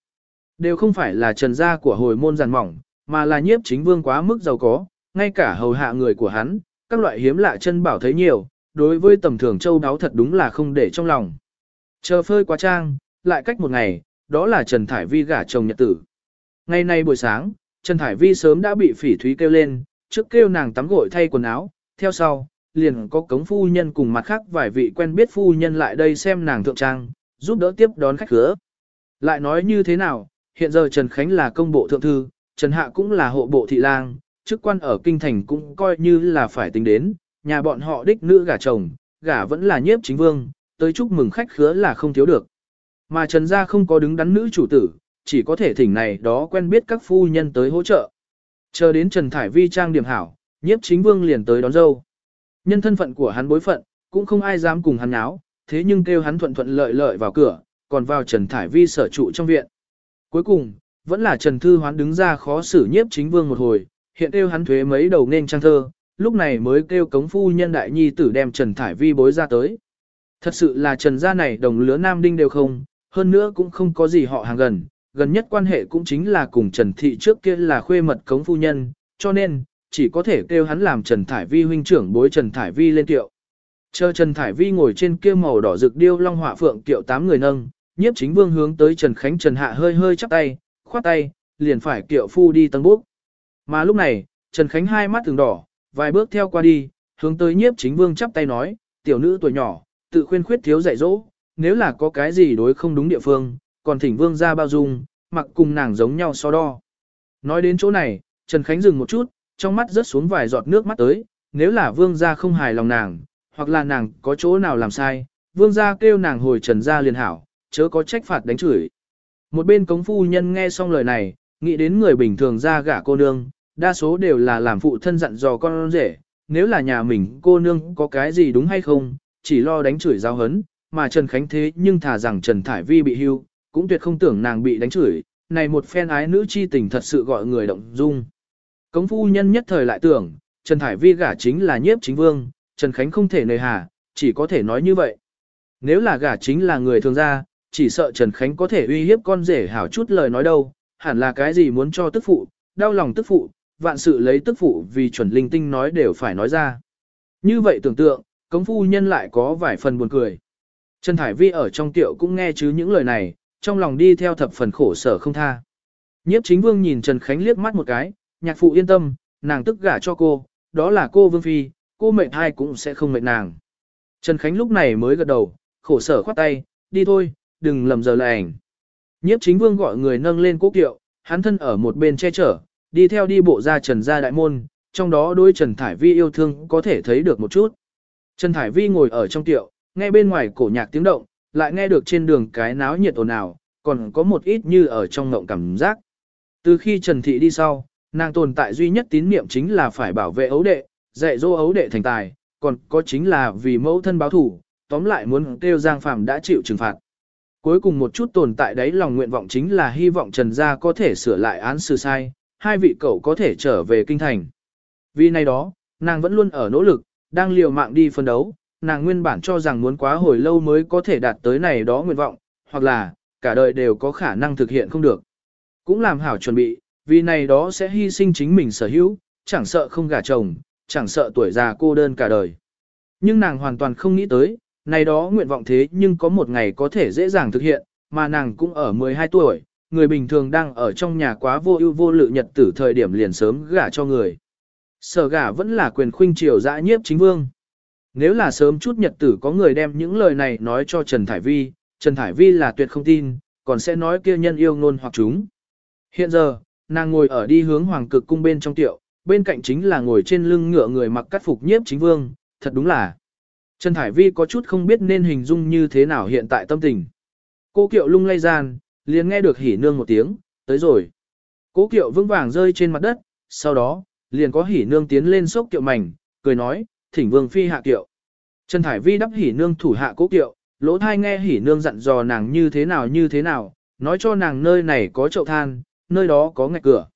Đều không phải là trần gia của hồi môn giàn mỏng, mà là nhiếp chính vương quá mức giàu có, ngay cả hầu hạ người của hắn, các loại hiếm lạ chân bảo thấy nhiều, đối với tầm thường châu đáo thật đúng là không để trong lòng. Chờ phơi quá trang, lại cách một ngày, đó là Trần Thải Vi gả chồng nhật tử. Ngày nay buổi sáng, Trần Thải Vi sớm đã bị phỉ thúy kêu lên, trước kêu nàng tắm gội thay quần áo, theo sau, liền có cống phu nhân cùng mặt khác vài vị quen biết phu nhân lại đây xem nàng thượng trang, giúp đỡ tiếp đón khách khứa. Lại nói như thế nào, hiện giờ Trần Khánh là công bộ thượng thư, Trần Hạ cũng là hộ bộ thị lang, chức quan ở kinh thành cũng coi như là phải tính đến, nhà bọn họ đích nữ gả chồng, gả vẫn là nhiếp chính vương, tới chúc mừng khách khứa là không thiếu được. Mà Trần gia không có đứng đắn nữ chủ tử, chỉ có thể thỉnh này đó quen biết các phu nhân tới hỗ trợ. Chờ đến Trần Thải Vi trang điểm hảo, nhiếp chính vương liền tới đón dâu. Nhân thân phận của hắn bối phận, cũng không ai dám cùng hắn náo, thế nhưng kêu hắn thuận thuận lợi lợi vào cửa, còn vào Trần Thải Vi sở trụ trong viện. Cuối cùng, vẫn là Trần Thư Hoán đứng ra khó xử nhiếp chính vương một hồi, hiện kêu hắn thuế mấy đầu nên trang thơ, lúc này mới kêu cống phu nhân đại nhi tử đem Trần Thải Vi bối ra tới. Thật sự là Trần gia này đồng lứa nam đinh đều không, hơn nữa cũng không có gì họ hàng gần, gần nhất quan hệ cũng chính là cùng Trần Thị trước kia là khuê mật cống phu nhân, cho nên, chỉ có thể kêu hắn làm Trần Thải Vi huynh trưởng bối Trần Thải Vi lên tiệu. Chờ Trần Thải Vi ngồi trên kia màu đỏ rực điêu long họa phượng tiệu tám người nâng, nhiếp chính vương hướng tới Trần Khánh Trần Hạ hơi hơi chắp tay, khoát tay, liền phải kiệu phu đi tăng bước. Mà lúc này, Trần Khánh hai mắt từng đỏ, vài bước theo qua đi, hướng tới nhiếp chính vương chắp tay nói, tiểu nữ tuổi nhỏ, tự khuyên khuyết thiếu dạy dỗ, nếu là có cái gì đối không đúng địa phương, còn thỉnh vương ra bao dung, mặc cùng nàng giống nhau so đo. Nói đến chỗ này, Trần Khánh dừng một chút, trong mắt rớt xuống vài giọt nước mắt tới, nếu là vương gia không hài lòng nàng, hoặc là nàng có chỗ nào làm sai, vương gia kêu nàng hồi trần gia liền hảo, chớ có trách phạt đánh chửi. Một bên cống phu nhân nghe xong lời này, nghĩ đến người bình thường ra gả cô nương, đa số đều là làm phụ thân dặn dò con rể, nếu là nhà mình cô nương có cái gì đúng hay không, chỉ lo đánh chửi giao hấn, mà Trần Khánh thế nhưng thà rằng Trần Thải Vi bị hưu, cũng tuyệt không tưởng nàng bị đánh chửi, này một phen ái nữ chi tình thật sự gọi người động dung. Cống phu nhân nhất thời lại tưởng, Trần Thải Vi gả chính là nhiếp chính vương, Trần Khánh không thể nề hà, chỉ có thể nói như vậy. Nếu là gả chính là người thường gia, chỉ sợ Trần Khánh có thể uy hiếp con rể hảo chút lời nói đâu, hẳn là cái gì muốn cho tức phụ, đau lòng tức phụ, vạn sự lấy tức phụ vì chuẩn linh tinh nói đều phải nói ra. Như vậy tưởng tượng, cống phu nhân lại có vài phần buồn cười. Trần Thải Vi ở trong tiệu cũng nghe chứ những lời này, trong lòng đi theo thập phần khổ sở không tha. Nhiếp chính vương nhìn Trần Khánh liếc mắt một cái, nhạc phụ yên tâm, nàng tức gả cho cô, đó là cô Vương Phi, cô mệnh hai cũng sẽ không mệnh nàng. Trần Khánh lúc này mới gật đầu, khổ sở khoát tay, đi thôi, đừng lầm giờ lại ảnh. Nhiếp chính vương gọi người nâng lên cố kiệu, hắn thân ở một bên che chở, đi theo đi bộ ra Trần gia đại môn, trong đó đôi Trần Thải Vi yêu thương có thể thấy được một chút. Trần Thải Vi ngồi ở trong tiệu, nghe bên ngoài cổ nhạc tiếng động, lại nghe được trên đường cái náo nhiệt ồn ào, còn có một ít như ở trong ngộng cảm giác. Từ khi Trần Thị đi sau, nàng tồn tại duy nhất tín niệm chính là phải bảo vệ ấu đệ, dạy dỗ ấu đệ thành tài, còn có chính là vì mẫu thân báo thủ, tóm lại muốn kêu Giang phàm đã chịu trừng phạt. Cuối cùng một chút tồn tại đấy lòng nguyện vọng chính là hy vọng Trần Gia có thể sửa lại án xử sai, hai vị cậu có thể trở về kinh thành. Vì này đó, nàng vẫn luôn ở nỗ lực, đang liều mạng đi phân đấu, nàng nguyên bản cho rằng muốn quá hồi lâu mới có thể đạt tới này đó nguyện vọng, hoặc là, cả đời đều có khả năng thực hiện không được. Cũng làm hảo chuẩn bị, vì này đó sẽ hy sinh chính mình sở hữu, chẳng sợ không gả chồng, chẳng sợ tuổi già cô đơn cả đời. Nhưng nàng hoàn toàn không nghĩ tới, này đó nguyện vọng thế nhưng có một ngày có thể dễ dàng thực hiện, mà nàng cũng ở 12 tuổi, người bình thường đang ở trong nhà quá vô ưu vô lự nhật tử thời điểm liền sớm gả cho người. Sở gả vẫn là quyền khuynh triều dã nhiếp chính vương. Nếu là sớm chút nhật tử có người đem những lời này nói cho Trần Thải Vi, Trần Thải Vi là tuyệt không tin, còn sẽ nói kia nhân yêu ngôn hoặc chúng. Hiện giờ, nàng ngồi ở đi hướng hoàng cực cung bên trong tiệu, bên cạnh chính là ngồi trên lưng ngựa người mặc cắt phục nhiếp chính vương, thật đúng là Trần Thải Vi có chút không biết nên hình dung như thế nào hiện tại tâm tình. Cô kiệu lung lay gian, liền nghe được hỉ nương một tiếng, tới rồi. Cố kiệu vững vàng rơi trên mặt đất, sau đó, liền có hỉ nương tiến lên sốc kiệu mảnh, cười nói, thỉnh vương phi hạ kiệu. Trần Thải Vi đắp hỉ nương thủ hạ cố kiệu, lỗ thai nghe hỉ nương dặn dò nàng như thế nào như thế nào, nói cho nàng nơi này có chậu than, nơi đó có ngạch cửa.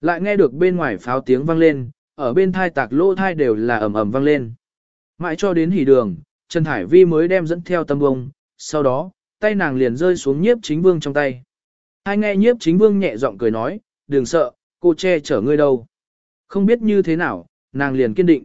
Lại nghe được bên ngoài pháo tiếng vang lên, ở bên thai tạc lỗ thai đều là ầm ầm vang lên. Mãi cho đến hỉ đường, Trần Hải Vi mới đem dẫn theo tâm bông, sau đó, tay nàng liền rơi xuống nhiếp chính vương trong tay. Hai nghe nhiếp chính vương nhẹ giọng cười nói, đừng sợ, cô che chở ngươi đâu. Không biết như thế nào, nàng liền kiên định.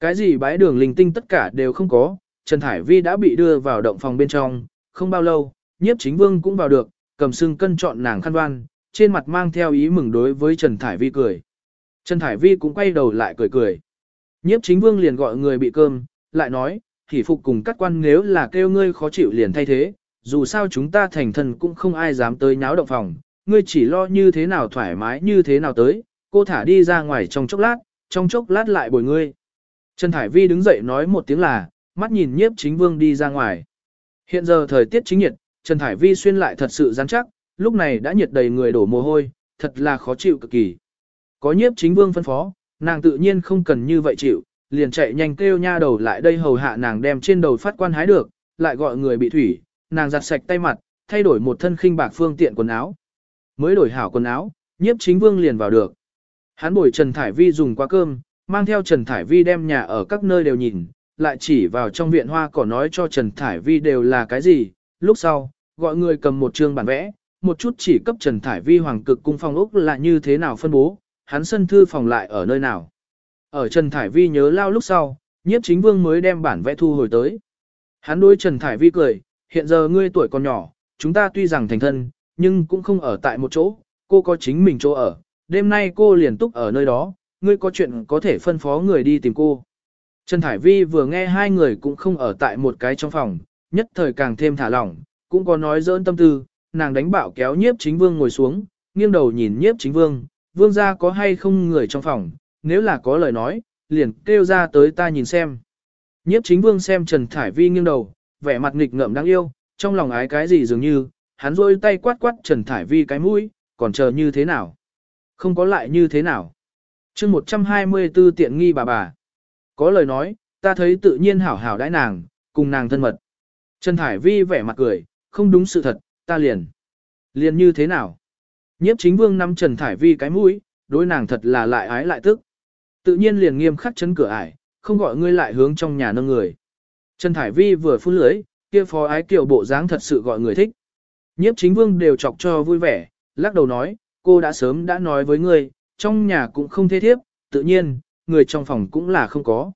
Cái gì bái đường linh tinh tất cả đều không có, Trần Thải Vi đã bị đưa vào động phòng bên trong, không bao lâu, nhiếp chính vương cũng vào được, cầm sưng cân chọn nàng khăn đoan, trên mặt mang theo ý mừng đối với Trần Thải Vi cười. Trần Thải Vi cũng quay đầu lại cười cười. Nhiếp chính vương liền gọi người bị cơm, lại nói, thì phục cùng các quan nếu là kêu ngươi khó chịu liền thay thế, dù sao chúng ta thành thần cũng không ai dám tới nháo động phòng, ngươi chỉ lo như thế nào thoải mái như thế nào tới, cô thả đi ra ngoài trong chốc lát, trong chốc lát lại bồi ngươi. Trần Thải Vi đứng dậy nói một tiếng là, mắt nhìn nhiếp chính vương đi ra ngoài. Hiện giờ thời tiết chính nhiệt, Trần Thải Vi xuyên lại thật sự rắn chắc, lúc này đã nhiệt đầy người đổ mồ hôi, thật là khó chịu cực kỳ. Có nhiếp chính vương phân phó, nàng tự nhiên không cần như vậy chịu, liền chạy nhanh kêu nha đầu lại đây hầu hạ nàng đem trên đầu phát quan hái được, lại gọi người bị thủy, nàng giặt sạch tay mặt, thay đổi một thân khinh bạc phương tiện quần áo. Mới đổi hảo quần áo, nhiếp chính vương liền vào được. Hắn bồi Trần Thải Vi dùng qua cơm, mang theo Trần Thải Vi đem nhà ở các nơi đều nhìn, lại chỉ vào trong viện hoa cỏ nói cho Trần Thải Vi đều là cái gì. Lúc sau, gọi người cầm một chương bản vẽ, một chút chỉ cấp Trần Thải Vi hoàng cực cung phong ốc là như thế nào phân bố, hắn sân thư phòng lại ở nơi nào. Ở Trần Thải Vi nhớ lao lúc sau, nhiếp chính vương mới đem bản vẽ thu hồi tới. Hắn đối Trần Thải Vi cười, hiện giờ ngươi tuổi còn nhỏ, chúng ta tuy rằng thành thân, nhưng cũng không ở tại một chỗ, cô có chính mình chỗ ở, đêm nay cô liền túc ở nơi đó, ngươi có chuyện có thể phân phó người đi tìm cô. Trần Thải Vi vừa nghe hai người cũng không ở tại một cái trong phòng, nhất thời càng thêm thả lỏng, cũng có nói dỡn tâm tư, nàng đánh bạo kéo nhiếp chính vương ngồi xuống, nghiêng đầu nhìn nhiếp chính vương, vương ra có hay không người trong phòng, nếu là có lời nói, liền kêu ra tới ta nhìn xem. Nhiếp chính vương xem Trần Thải Vi nghiêng đầu, vẻ mặt nghịch ngợm đáng yêu, trong lòng ái cái gì dường như, hắn rôi tay quát quát Trần Thải Vi cái mũi, còn chờ như thế nào? Không có lại như thế nào? chương 124 tiện nghi bà bà. Có lời nói, ta thấy tự nhiên hảo hảo đãi nàng, cùng nàng thân mật. Trần Thải Vi vẻ mặt cười, không đúng sự thật, ta liền. Liền như thế nào? Nhiếp chính vương nắm Trần Thải Vi cái mũi, đối nàng thật là lại ái lại tức. Tự nhiên liền nghiêm khắc chấn cửa ải, không gọi ngươi lại hướng trong nhà nâng người. Trần Thải Vi vừa phun lưới, kia phó ái kiểu bộ dáng thật sự gọi người thích. Nhiếp chính vương đều chọc cho vui vẻ, lắc đầu nói, cô đã sớm đã nói với ngươi, trong nhà cũng không thế thiếp, tự nhiên, người trong phòng cũng là không có.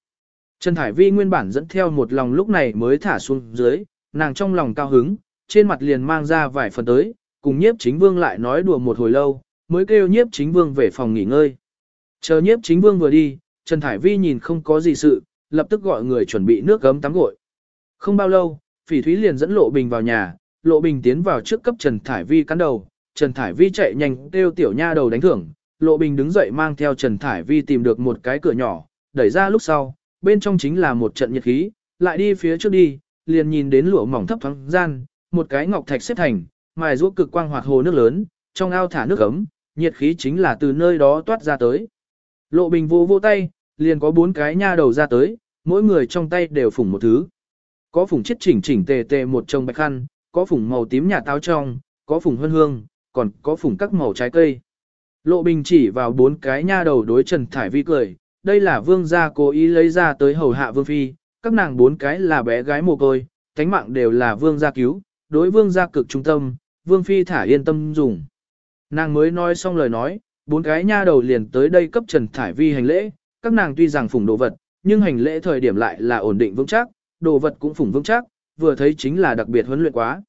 Trần Thải Vi nguyên bản dẫn theo một lòng lúc này mới thả xuống dưới, nàng trong lòng cao hứng, trên mặt liền mang ra vài phần tới, cùng nhiếp chính vương lại nói đùa một hồi lâu, mới kêu nhiếp chính vương về phòng nghỉ ngơi. Chờ nhiếp chính vương vừa đi, Trần Thải Vi nhìn không có gì sự, lập tức gọi người chuẩn bị nước gấm tắm gội. Không bao lâu, Phỉ Thúy liền dẫn Lộ Bình vào nhà, Lộ Bình tiến vào trước cấp Trần Thải Vi cắn đầu, Trần Thải Vi chạy nhanh kêu tiểu nha đầu đánh thưởng, Lộ Bình đứng dậy mang theo Trần Thải Vi tìm được một cái cửa nhỏ, đẩy ra lúc sau, bên trong chính là một trận nhiệt khí, lại đi phía trước đi, liền nhìn đến lụa mỏng thấp thoáng gian, một cái ngọc thạch xếp thành, mài ruốc cực quang hoạt hồ nước lớn, trong ao thả nước ấm, nhiệt khí chính là từ nơi đó toát ra tới. Lộ Bình vô vô tay, liền có bốn cái nha đầu ra tới, mỗi người trong tay đều phủng một thứ. Có phủng chiết chỉnh chỉnh tề tề một chồng bạch khăn, có phủng màu tím nhà táo trong, có phủng hương hương, còn có phủng các màu trái cây. Lộ Bình chỉ vào bốn cái nha đầu đối Trần Thải Vi cười, đây là vương gia cố ý lấy ra tới hầu hạ vương phi, các nàng bốn cái là bé gái mồ côi, thánh mạng đều là vương gia cứu, đối vương gia cực trung tâm, vương phi thả yên tâm dùng. Nàng mới nói xong lời nói, bốn cái nha đầu liền tới đây cấp Trần Thải Vi hành lễ, các nàng tuy rằng phủng đồ vật, nhưng hành lễ thời điểm lại là ổn định vững chắc, đồ vật cũng phủng vững chắc, vừa thấy chính là đặc biệt huấn luyện quá.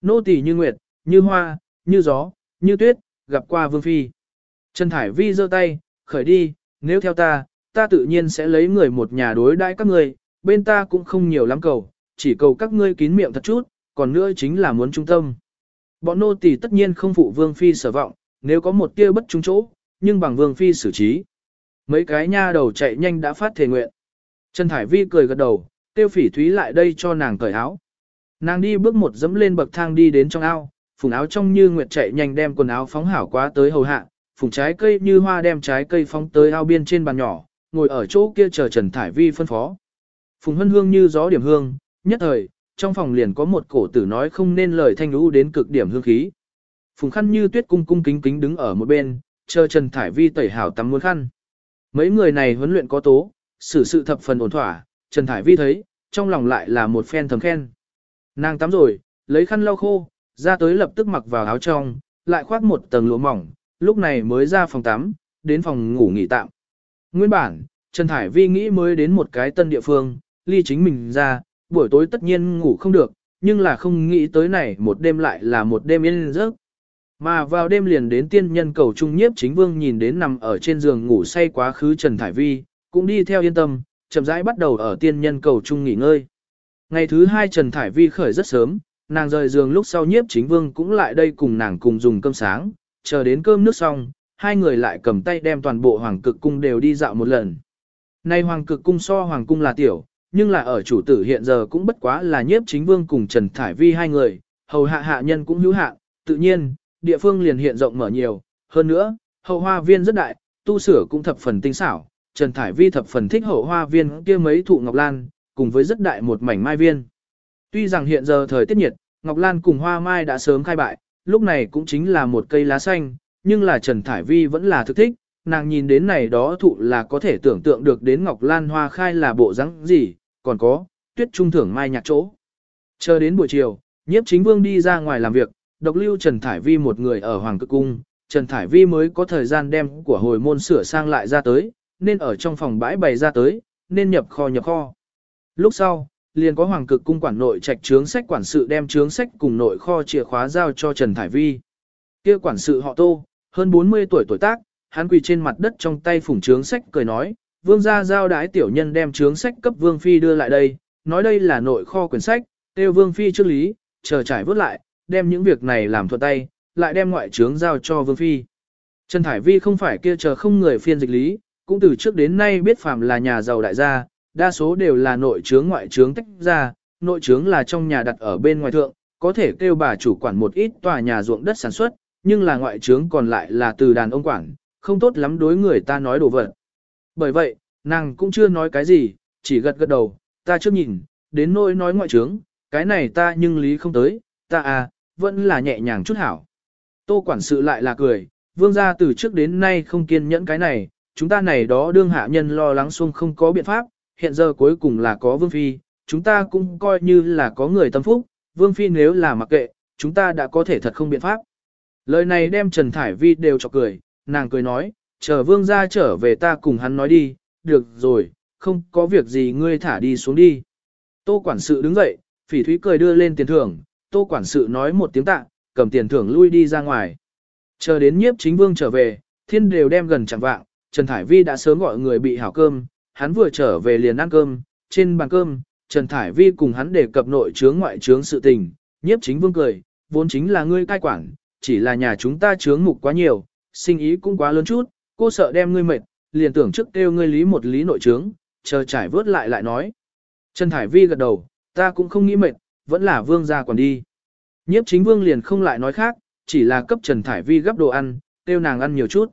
Nô tỳ như nguyệt, như hoa, như gió, như tuyết, gặp qua vương phi. Trần Thải Vi giơ tay, khởi đi, nếu theo ta, ta tự nhiên sẽ lấy người một nhà đối đãi các ngươi, bên ta cũng không nhiều lắm cầu, chỉ cầu các ngươi kín miệng thật chút, còn nữa chính là muốn trung tâm. Bọn nô tỳ tất nhiên không phụ vương phi sở vọng, nếu có một tia bất trung chỗ, nhưng bằng vương phi xử trí. Mấy cái nha đầu chạy nhanh đã phát thể nguyện. Trần Thải Vi cười gật đầu, tiêu phỉ thúy lại đây cho nàng cởi áo. Nàng đi bước một dẫm lên bậc thang đi đến trong ao, phùng áo trong như nguyệt chạy nhanh đem quần áo phóng hảo quá tới hầu hạ, phùng trái cây như hoa đem trái cây phóng tới ao biên trên bàn nhỏ, ngồi ở chỗ kia chờ Trần Thải Vi phân phó. Phùng hân hương như gió điểm hương, nhất thời, trong phòng liền có một cổ tử nói không nên lời thanh lũ đến cực điểm hương khí. Phùng khăn như tuyết cung cung kính kính đứng ở một bên, chờ Trần Thải Vi tẩy hảo tắm muôn khăn. Mấy người này huấn luyện có tố, xử sự thập phần ổn thỏa, Trần Thải Vi thấy, trong lòng lại là một phen thầm khen. Nàng tắm rồi, lấy khăn lau khô, ra tới lập tức mặc vào áo trong, lại khoác một tầng lụa mỏng, lúc này mới ra phòng tắm, đến phòng ngủ nghỉ tạm. Nguyên bản, Trần Thải Vi nghĩ mới đến một cái tân địa phương, ly chính mình ra, buổi tối tất nhiên ngủ không được, nhưng là không nghĩ tới này một đêm lại là một đêm yên giấc. Mà vào đêm liền đến tiên nhân cầu trung nhiếp chính vương nhìn đến nằm ở trên giường ngủ say quá khứ Trần Thải Vi, cũng đi theo yên tâm, chậm rãi bắt đầu ở tiên nhân cầu trung nghỉ ngơi. Ngày thứ hai Trần Thải Vi khởi rất sớm, nàng rời giường lúc sau nhiếp chính vương cũng lại đây cùng nàng cùng dùng cơm sáng, chờ đến cơm nước xong, hai người lại cầm tay đem toàn bộ hoàng cực cung đều đi dạo một lần. Nay hoàng cực cung so hoàng cung là tiểu, nhưng là ở chủ tử hiện giờ cũng bất quá là nhiếp chính vương cùng Trần Thải Vi hai người, hầu hạ hạ nhân cũng hữu hạ, tự nhiên, địa phương liền hiện rộng mở nhiều, hơn nữa, hậu hoa viên rất đại, tu sửa cũng thập phần tinh xảo, Trần Thải Vi thập phần thích hậu hoa viên kia mấy thụ ngọc lan, cùng với rất đại một mảnh mai viên. Tuy rằng hiện giờ thời tiết nhiệt, ngọc lan cùng hoa mai đã sớm khai bại, lúc này cũng chính là một cây lá xanh, nhưng là Trần Thải Vi vẫn là thực thích, nàng nhìn đến này đó thụ là có thể tưởng tượng được đến ngọc lan hoa khai là bộ dáng gì, còn có, tuyết trung thưởng mai nhạc chỗ. Chờ đến buổi chiều, nhiếp chính vương đi ra ngoài làm việc, độc lưu Trần Thải Vi một người ở Hoàng Cực Cung, Trần Thải Vi mới có thời gian đem của hồi môn sửa sang lại ra tới, nên ở trong phòng bãi bày ra tới, nên nhập kho nhập kho. Lúc sau, liền có Hoàng Cực Cung quản nội trạch trướng sách quản sự đem trướng sách cùng nội kho chìa khóa giao cho Trần Thải Vi. Kia quản sự họ Tô, hơn 40 tuổi tuổi tác, hắn quỳ trên mặt đất trong tay phủng trướng sách cười nói, vương gia giao đái tiểu nhân đem trướng sách cấp vương phi đưa lại đây, nói đây là nội kho quyển sách, tiêu vương phi trước lý, chờ trải vớt lại, đem những việc này làm thuận tay, lại đem ngoại trướng giao cho vương phi. Trần Thải Vi không phải kia chờ không người phiên dịch lý, cũng từ trước đến nay biết phàm là nhà giàu đại gia, đa số đều là nội trướng ngoại trướng tách ra, nội trướng là trong nhà đặt ở bên ngoài thượng, có thể kêu bà chủ quản một ít tòa nhà ruộng đất sản xuất, nhưng là ngoại trướng còn lại là từ đàn ông quản, không tốt lắm đối người ta nói đồ vật. Bởi vậy, nàng cũng chưa nói cái gì, chỉ gật gật đầu, ta chưa nhìn, đến nỗi nói ngoại trướng, cái này ta nhưng lý không tới, ta à, vẫn là nhẹ nhàng chút hảo. Tô quản sự lại là cười, vương gia từ trước đến nay không kiên nhẫn cái này, chúng ta này đó đương hạ nhân lo lắng xuông không có biện pháp, hiện giờ cuối cùng là có vương phi, chúng ta cũng coi như là có người tâm phúc, vương phi nếu là mặc kệ, chúng ta đã có thể thật không biện pháp. Lời này đem Trần Thải Vi đều cho cười, nàng cười nói, chờ vương gia trở về ta cùng hắn nói đi, được rồi, không có việc gì ngươi thả đi xuống đi. Tô quản sự đứng dậy, phỉ thúy cười đưa lên tiền thưởng, tô quản sự nói một tiếng tạ, cầm tiền thưởng lui đi ra ngoài. Chờ đến nhiếp chính vương trở về, thiên đều đem gần chẳng vạng, Trần Thải Vi đã sớm gọi người bị hảo cơm, hắn vừa trở về liền ăn cơm, trên bàn cơm, Trần Thải Vi cùng hắn đề cập nội trướng ngoại trướng sự tình, nhiếp chính vương cười, vốn chính là ngươi cai quản, chỉ là nhà chúng ta trướng mục quá nhiều, sinh ý cũng quá lớn chút, cô sợ đem ngươi mệt, liền tưởng trước kêu ngươi lý một lý nội trướng, chờ trải vớt lại lại nói. Trần Thải Vi gật đầu, ta cũng không nghĩ mệt, vẫn là vương gia còn đi. Nhiếp chính vương liền không lại nói khác, chỉ là cấp Trần Thải Vi gấp đồ ăn, kêu nàng ăn nhiều chút.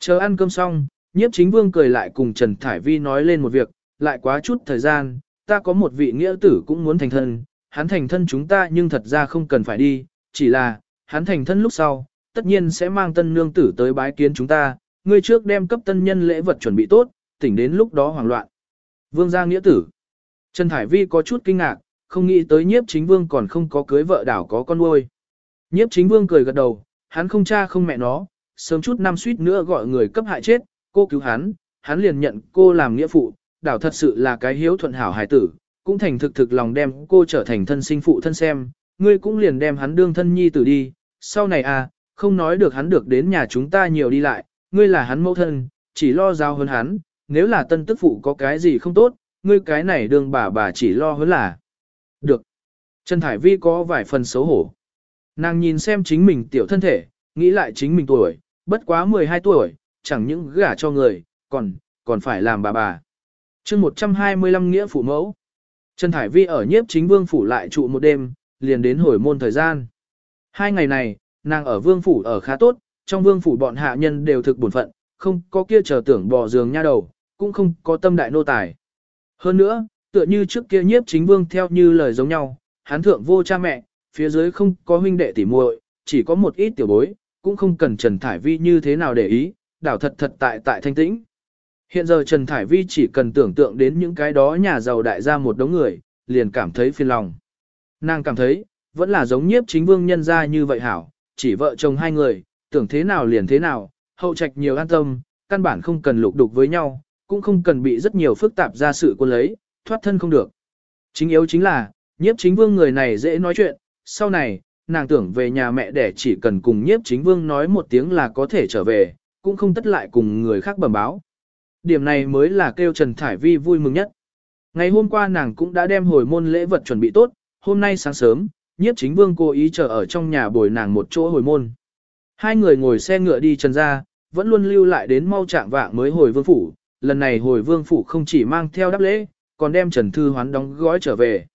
Chờ ăn cơm xong, nhiếp chính vương cười lại cùng Trần Thải Vi nói lên một việc, lại quá chút thời gian, ta có một vị nghĩa tử cũng muốn thành thân, hắn thành thân chúng ta nhưng thật ra không cần phải đi, chỉ là, hắn thành thân lúc sau, tất nhiên sẽ mang tân nương tử tới bái kiến chúng ta, ngươi trước đem cấp tân nhân lễ vật chuẩn bị tốt, tỉnh đến lúc đó hoảng loạn. Vương gia nghĩa tử. Trần Thải Vi có chút kinh ngạc, không nghĩ tới nhiếp chính vương còn không có cưới vợ đảo có con nuôi. Nhiếp chính vương cười gật đầu, hắn không cha không mẹ nó, sớm chút năm suýt nữa gọi người cấp hại chết, cô cứu hắn, hắn liền nhận cô làm nghĩa phụ, đảo thật sự là cái hiếu thuận hảo hài tử, cũng thành thực thực lòng đem cô trở thành thân sinh phụ thân xem, ngươi cũng liền đem hắn đương thân nhi tử đi, sau này à, không nói được hắn được đến nhà chúng ta nhiều đi lại, ngươi là hắn mẫu thân, chỉ lo giao hơn hắn, nếu là tân tức phụ có cái gì không tốt, ngươi cái này đường bà bà chỉ lo hơn là. Được. Trần Thải Vi có vài phần xấu hổ. Nàng nhìn xem chính mình tiểu thân thể, nghĩ lại chính mình tuổi, bất quá 12 tuổi, chẳng những gả cho người, còn, còn phải làm bà bà. chương 125 nghĩa phụ mẫu. Trần Thải Vi ở nhiếp chính vương phủ lại trụ một đêm, liền đến hồi môn thời gian. Hai ngày này, nàng ở vương phủ ở khá tốt, trong vương phủ bọn hạ nhân đều thực buồn phận, không có kia chờ tưởng bỏ giường nha đầu, cũng không có tâm đại nô tài. Hơn nữa, tựa như trước kia nhiếp chính vương theo như lời giống nhau, hán thượng vô cha mẹ, phía dưới không có huynh đệ tỉ muội, chỉ có một ít tiểu bối, cũng không cần Trần Thải Vi như thế nào để ý, đảo thật thật tại tại thanh tĩnh. Hiện giờ Trần Thải Vi chỉ cần tưởng tượng đến những cái đó nhà giàu đại gia một đống người, liền cảm thấy phiền lòng. Nàng cảm thấy, vẫn là giống nhiếp chính vương nhân gia như vậy hảo, chỉ vợ chồng hai người, tưởng thế nào liền thế nào, hậu trạch nhiều an tâm, căn bản không cần lục đục với nhau, cũng không cần bị rất nhiều phức tạp ra sự quân lấy, thoát thân không được. Chính yếu chính là, nhiếp chính vương người này dễ nói chuyện, sau này, nàng tưởng về nhà mẹ để chỉ cần cùng nhiếp chính vương nói một tiếng là có thể trở về, cũng không tất lại cùng người khác bẩm báo. Điểm này mới là kêu Trần Thải Vi vui mừng nhất. Ngày hôm qua nàng cũng đã đem hồi môn lễ vật chuẩn bị tốt, hôm nay sáng sớm, nhiếp chính vương cố ý chờ ở trong nhà bồi nàng một chỗ hồi môn. Hai người ngồi xe ngựa đi trần ra, vẫn luôn lưu lại đến mau trạng vạng mới hồi vương phủ, lần này hồi vương phủ không chỉ mang theo đáp lễ, còn đem Trần Thư Hoán đóng gói trở về.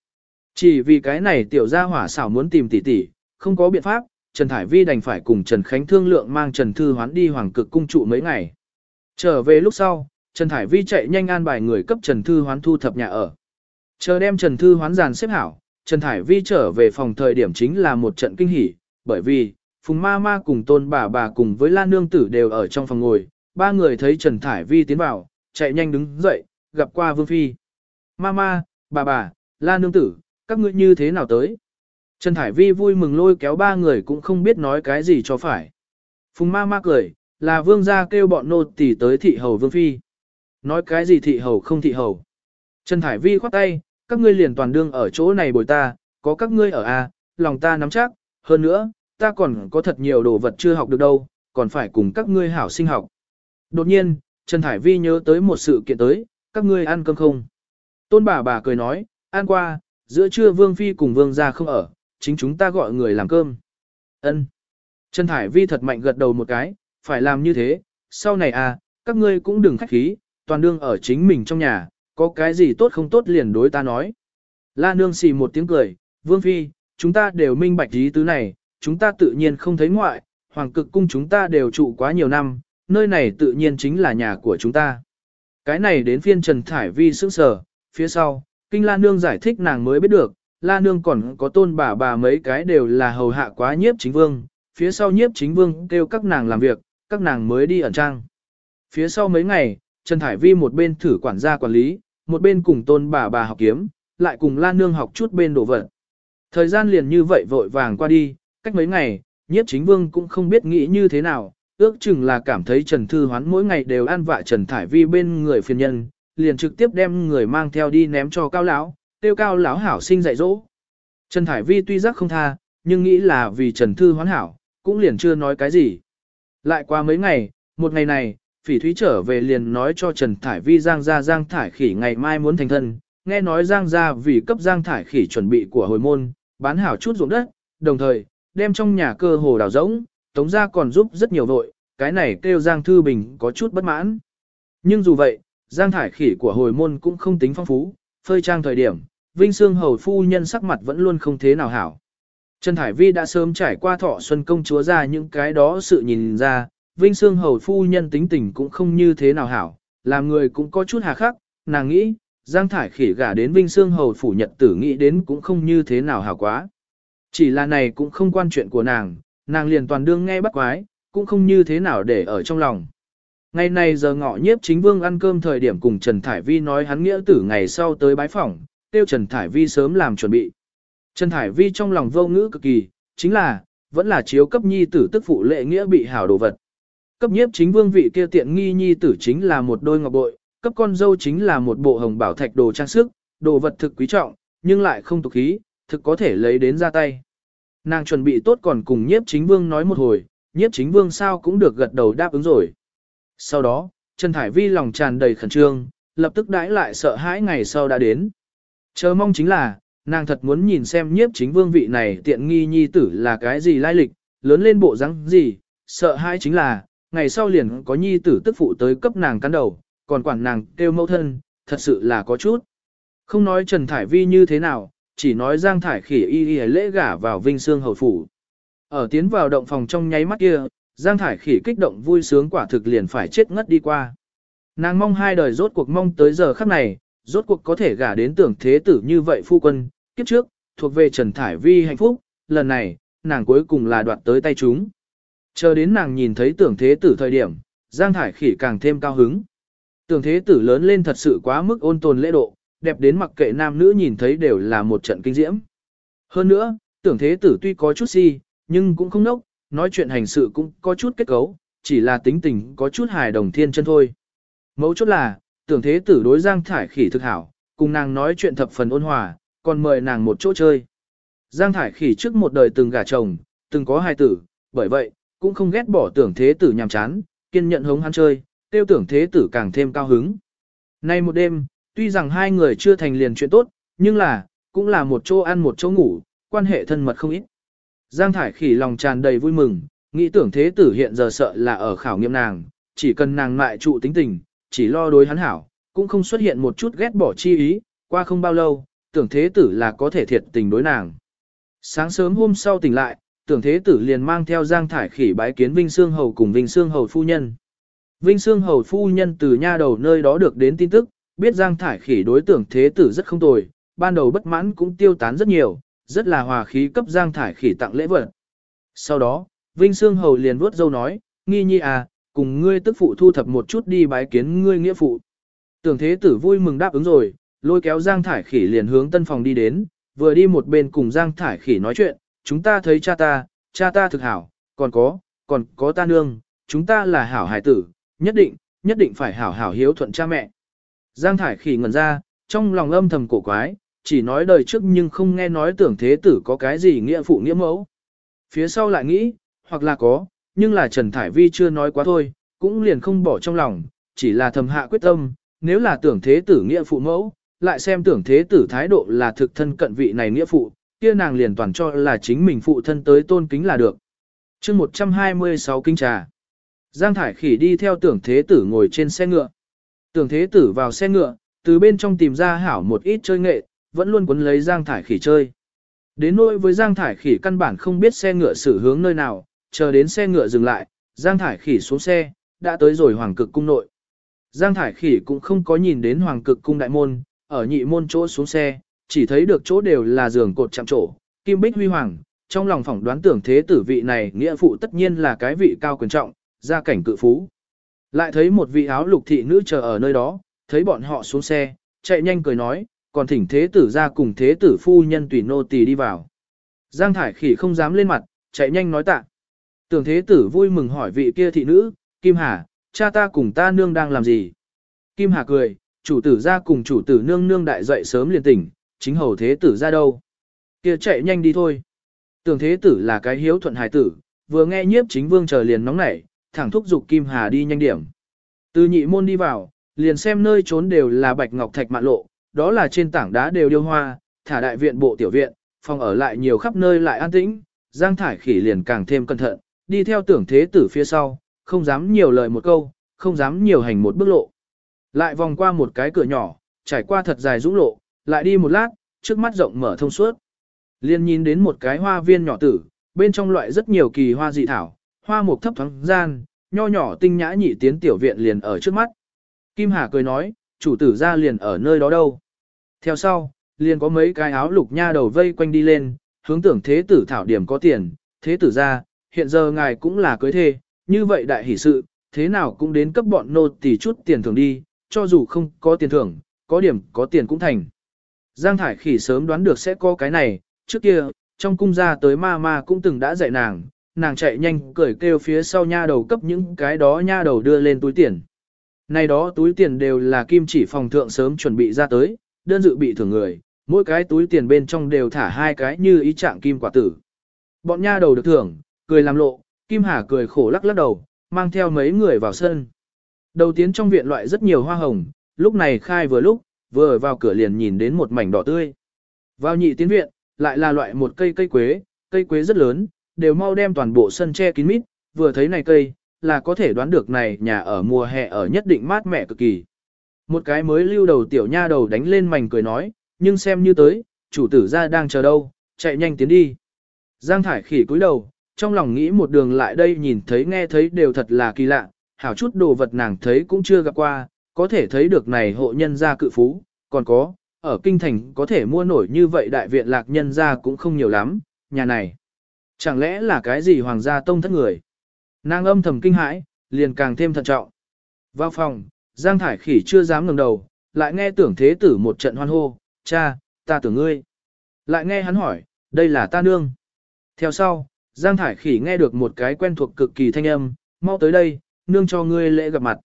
Chỉ vì cái này tiểu gia hỏa xảo muốn tìm tỷ tỷ, không có biện pháp, Trần Thải Vi đành phải cùng Trần Khánh thương lượng mang Trần Thư Hoán đi hoàng cực cung trụ mấy ngày. Trở về lúc sau, Trần Thải Vi chạy nhanh an bài người cấp Trần Thư Hoán thu thập nhà ở. Chờ đem Trần Thư Hoán dàn xếp hảo, Trần Thải Vi trở về phòng thời điểm chính là một trận kinh hỉ, bởi vì, Phùng Ma Ma cùng tôn bà bà cùng với La Nương Tử đều ở trong phòng ngồi, ba người thấy Trần Thải Vi tiến vào, chạy nhanh đứng dậy, gặp qua Vương Phi. Ma Ma, bà bà, La Nương Tử, các ngươi như thế nào tới? Trần Thải Vi vui mừng lôi kéo ba người cũng không biết nói cái gì cho phải. Phùng Ma Ma cười, là vương gia kêu bọn nô tỳ tới thị hầu Vương Phi. Nói cái gì thị hầu không thị hầu. Trần Thải Vi khoát tay, các ngươi liền toàn đương ở chỗ này bồi ta, có các ngươi ở a, à, lòng ta nắm chắc, hơn nữa, ta còn có thật nhiều đồ vật chưa học được đâu, còn phải cùng các ngươi hảo sinh học. Đột nhiên, Trần Thải Vi nhớ tới một sự kiện tới, các ngươi ăn cơm không? Tôn bà bà cười nói, ăn qua, giữa trưa Vương Phi cùng Vương gia không ở, chính chúng ta gọi người làm cơm. Ân. Trần Thải Vi thật mạnh gật đầu một cái, phải làm như thế, sau này à, các ngươi cũng đừng khách khí, toàn đương ở chính mình trong nhà, có cái gì tốt không tốt liền đối ta nói. La nương xì một tiếng cười, Vương Phi, chúng ta đều minh bạch ý tứ này, chúng ta tự nhiên không thấy ngoại, hoàng cực cung chúng ta đều trụ quá nhiều năm, nơi này tự nhiên chính là nhà của chúng ta. Cái này đến phiên Trần Thải Vi sững sờ, phía sau, Kinh La Nương giải thích nàng mới biết được, La Nương còn có tôn bà bà mấy cái đều là hầu hạ quá nhiếp chính vương, phía sau nhiếp chính vương kêu các nàng làm việc, các nàng mới đi ẩn trang. Phía sau mấy ngày, Trần Thải Vi một bên thử quản gia quản lý, một bên cùng tôn bà bà học kiếm, lại cùng La Nương học chút bên đồ vật. Thời gian liền như vậy vội vàng qua đi, cách mấy ngày, nhiếp chính vương cũng không biết nghĩ như thế nào, ước chừng là cảm thấy Trần Thư Hoán mỗi ngày đều ăn vạ Trần Thải Vi bên người phiền nhân, liền trực tiếp đem người mang theo đi ném cho cao lão, tiêu cao lão hảo sinh dạy dỗ. Trần Thải Vi tuy giác không tha, nhưng nghĩ là vì Trần Thư Hoán hảo, cũng liền chưa nói cái gì. Lại qua mấy ngày, một ngày này, Phỉ Thúy trở về liền nói cho Trần Thải Vi Giang ra Giang Thải Khỉ ngày mai muốn thành thân, nghe nói Giang ra vì cấp Giang Thải Khỉ chuẩn bị của hồi môn, bán hảo chút ruộng đất, đồng thời, đem trong nhà cơ hồ đào rỗng, Tống gia còn giúp rất nhiều vội, cái này kêu Giang Thư Bình có chút bất mãn. Nhưng dù vậy, Giang Thải Khỉ của hồi môn cũng không tính phong phú, phơi trang thời điểm, Vinh Sương Hầu Phu Nhân sắc mặt vẫn luôn không thế nào hảo. Trần Thải Vi đã sớm trải qua thọ xuân công chúa ra những cái đó sự nhìn ra, Vinh Sương Hầu Phu Nhân tính tình cũng không như thế nào hảo, làm người cũng có chút hà khắc, nàng nghĩ, Giang Thải Khỉ gả đến Vinh Sương Hầu Phủ Nhật tử nghĩ đến cũng không như thế nào hảo quá. Chỉ là này cũng không quan chuyện của nàng, nàng liền toàn đương nghe bắt quái, cũng không như thế nào để ở trong lòng. Ngày này giờ ngọ nhiếp chính vương ăn cơm thời điểm cùng Trần Thải Vi nói hắn nghĩa tử ngày sau tới bái phỏng, tiêu Trần Thải Vi sớm làm chuẩn bị. Trần Thải Vi trong lòng vô ngữ cực kỳ, chính là, vẫn là chiếu cấp nhi tử tức phụ lệ nghĩa bị hảo đồ vật. Cấp nhiếp chính vương vị kia tiện nghi nhi tử chính là một đôi ngọc bội, cấp con dâu chính là một bộ hồng bảo thạch đồ trang sức, đồ vật thực quý trọng, nhưng lại không tục khí, thực có thể lấy đến ra tay. Nàng chuẩn bị tốt còn cùng nhiếp chính vương nói một hồi, nhiếp chính vương sao cũng được gật đầu đáp ứng rồi. Sau đó, Trần Thải Vi lòng tràn đầy khẩn trương, lập tức đãi lại sợ hãi ngày sau đã đến. Chờ mong chính là, nàng thật muốn nhìn xem nhiếp chính vương vị này tiện nghi nhi tử là cái gì lai lịch, lớn lên bộ răng gì, sợ hãi chính là, ngày sau liền có nhi tử tức phụ tới cấp nàng cắn đầu, còn quản nàng kêu mẫu thân, thật sự là có chút. Không nói Trần Thải Vi như thế nào, chỉ nói Giang Thải khỉ y y lễ gả vào Vinh Sương Hầu Phủ. Ở tiến vào động phòng trong nháy mắt kia, Giang Thải khỉ kích động vui sướng quả thực liền phải chết ngất đi qua. Nàng mong hai đời rốt cuộc mong tới giờ khắc này, rốt cuộc có thể gả đến tưởng thế tử như vậy phu quân, kiếp trước, thuộc về Trần Thải Vi hạnh phúc, lần này, nàng cuối cùng là đoạt tới tay chúng. Chờ đến nàng nhìn thấy tưởng thế tử thời điểm, Giang Thải khỉ càng thêm cao hứng. Tưởng thế tử lớn lên thật sự quá mức ôn tồn lễ độ, đẹp đến mặc kệ nam nữ nhìn thấy đều là một trận kinh diễm. Hơn nữa, tưởng thế tử tuy có chút si, nhưng cũng không nốc, nói chuyện hành sự cũng có chút kết cấu, chỉ là tính tình có chút hài đồng thiên chân thôi. Mấu chốt là, tưởng thế tử đối Giang Thải khỉ thực hảo, cùng nàng nói chuyện thập phần ôn hòa, còn mời nàng một chỗ chơi. Giang Thải khỉ trước một đời từng gả chồng, từng có hai tử, bởi vậy, cũng không ghét bỏ tưởng thế tử nhàm chán, kiên nhận hống hắn chơi, tiêu tưởng thế tử càng thêm cao hứng. Nay một đêm, tuy rằng hai người chưa thành liền chuyện tốt, nhưng là, cũng là một chỗ ăn một chỗ ngủ, quan hệ thân mật không ít. Giang Thải khỉ lòng tràn đầy vui mừng, nghĩ tưởng thế tử hiện giờ sợ là ở khảo nghiệm nàng, chỉ cần nàng mại trụ tính tình, chỉ lo đối hắn hảo, cũng không xuất hiện một chút ghét bỏ chi ý, qua không bao lâu, tưởng thế tử là có thể thiệt tình đối nàng. Sáng sớm hôm sau tỉnh lại, tưởng thế tử liền mang theo Giang Thải khỉ bái kiến Vinh Sương Hầu cùng Vinh Sương Hầu phu nhân. Vinh Sương Hầu phu nhân từ nha đầu nơi đó được đến tin tức, biết Giang Thải khỉ đối tưởng thế tử rất không tồi, ban đầu bất mãn cũng tiêu tán rất nhiều, rất là hòa khí cấp Giang Thải khỉ tặng lễ vật. Sau đó, Vinh Sương Hầu liền vuốt dâu nói, nghi nhi à, cùng ngươi tức phụ thu thập một chút đi bái kiến ngươi nghĩa phụ. Tưởng thế tử vui mừng đáp ứng rồi, lôi kéo Giang Thải khỉ liền hướng tân phòng đi đến, vừa đi một bên cùng Giang Thải khỉ nói chuyện, chúng ta thấy cha ta, cha ta thực hảo, còn có, còn có ta nương, chúng ta là hảo hải tử, nhất định, nhất định phải hảo hảo hiếu thuận cha mẹ. Giang Thải khỉ ngẩn ra, trong lòng âm thầm cổ quái, chỉ nói đời trước nhưng không nghe nói tưởng thế tử có cái gì nghĩa phụ nghĩa mẫu. Phía sau lại nghĩ, hoặc là có, nhưng là Trần Thải Vi chưa nói quá thôi, cũng liền không bỏ trong lòng, chỉ là thầm hạ quyết tâm, nếu là tưởng thế tử nghĩa phụ mẫu, lại xem tưởng thế tử thái độ là thực thân cận vị này nghĩa phụ, kia nàng liền toàn cho là chính mình phụ thân tới tôn kính là được. chương 126 kinh trà. Giang Thải Khỉ đi theo tưởng thế tử ngồi trên xe ngựa. Tưởng thế tử vào xe ngựa, từ bên trong tìm ra hảo một ít chơi nghệ, vẫn luôn quấn lấy Giang Thải Khỉ chơi. Đến nỗi với Giang Thải Khỉ căn bản không biết xe ngựa xử hướng nơi nào, chờ đến xe ngựa dừng lại, Giang Thải Khỉ xuống xe, đã tới rồi Hoàng Cực Cung nội. Giang Thải Khỉ cũng không có nhìn đến Hoàng Cực Cung đại môn, ở nhị môn chỗ xuống xe, chỉ thấy được chỗ đều là giường cột chạm trổ, kim bích huy hoàng, trong lòng phỏng đoán tưởng thế tử vị này nghĩa phụ tất nhiên là cái vị cao quyền trọng, gia cảnh cự phú. Lại thấy một vị áo lục thị nữ chờ ở nơi đó, thấy bọn họ xuống xe, chạy nhanh cười nói, còn thỉnh thế tử ra cùng thế tử phu nhân tùy nô tỳ đi vào. Giang Thải Khỉ không dám lên mặt, chạy nhanh nói tạ. Tưởng thế tử vui mừng hỏi vị kia thị nữ, Kim Hà, cha ta cùng ta nương đang làm gì? Kim Hà cười, chủ tử ra cùng chủ tử nương nương đại dậy sớm liền tỉnh, chính hầu thế tử ra đâu? kia chạy nhanh đi thôi. Tưởng thế tử là cái hiếu thuận hài tử, vừa nghe nhiếp chính vương chờ liền nóng nảy, thẳng thúc giục Kim Hà đi nhanh điểm. Từ nhị môn đi vào, liền xem nơi trốn đều là bạch ngọc thạch mạn lộ, đó là trên tảng đá đều điêu hoa, thả đại viện bộ tiểu viện, phòng ở lại nhiều khắp nơi lại an tĩnh, Giang Thải Khỉ liền càng thêm cẩn thận, đi theo tưởng thế tử phía sau, không dám nhiều lời một câu, không dám nhiều hành một bước lộ. Lại vòng qua một cái cửa nhỏ, trải qua thật dài dũng lộ, lại đi một lát, trước mắt rộng mở thông suốt. Liên nhìn đến một cái hoa viên nhỏ tử, bên trong loại rất nhiều kỳ hoa dị thảo, hoa mục thấp thoáng gian, nho nhỏ tinh nhã nhị tiến tiểu viện liền ở trước mắt. Kim Hà cười nói, chủ tử ra liền ở nơi đó đâu. Theo sau, liền có mấy cái áo lục nha đầu vây quanh đi lên, hướng tưởng thế tử thảo điểm có tiền, thế tử ra, hiện giờ ngài cũng là cưới thê, như vậy đại hỷ sự, thế nào cũng đến cấp bọn nô tỷ chút tiền thưởng đi, cho dù không có tiền thưởng, có điểm có tiền cũng thành. Giang Thải Khỉ sớm đoán được sẽ có cái này, trước kia, trong cung gia tới ma ma cũng từng đã dạy nàng, nàng chạy nhanh cởi kêu phía sau nha đầu cấp những cái đó nha đầu đưa lên túi tiền. Này đó túi tiền đều là kim chỉ phòng thượng sớm chuẩn bị ra tới, đơn dự bị thưởng người, mỗi cái túi tiền bên trong đều thả hai cái như ý trạng kim quả tử. Bọn nha đầu được thưởng, cười làm lộ, Kim Hà cười khổ lắc lắc đầu, mang theo mấy người vào sân. Đầu tiến trong viện loại rất nhiều hoa hồng, lúc này khai vừa lúc, vừa vào cửa liền nhìn đến một mảnh đỏ tươi. Vào nhị tiến viện, lại là loại một cây cây quế, cây quế rất lớn, đều mau đem toàn bộ sân che kín mít, vừa thấy này cây, là có thể đoán được này nhà ở mùa hè ở nhất định mát mẻ cực kỳ. Một cái mới lưu đầu tiểu nha đầu đánh lên mảnh cười nói, nhưng xem như tới, chủ tử ra đang chờ đâu, chạy nhanh tiến đi. Giang Thải khỉ cúi đầu, trong lòng nghĩ một đường lại đây nhìn thấy nghe thấy đều thật là kỳ lạ, hảo chút đồ vật nàng thấy cũng chưa gặp qua, có thể thấy được này hộ nhân gia cự phú, còn có, ở kinh thành có thể mua nổi như vậy đại viện lạc nhân gia cũng không nhiều lắm, nhà này. Chẳng lẽ là cái gì hoàng gia tông thất người? Nàng âm thầm kinh hãi, liền càng thêm thận trọng. Vào phòng, Giang Thải Khỉ chưa dám ngẩng đầu, lại nghe tưởng thế tử một trận hoan hô, cha, ta tưởng ngươi. Lại nghe hắn hỏi, đây là ta nương. Theo sau, Giang Thải Khỉ nghe được một cái quen thuộc cực kỳ thanh âm, mau tới đây, nương cho ngươi lễ gặp mặt.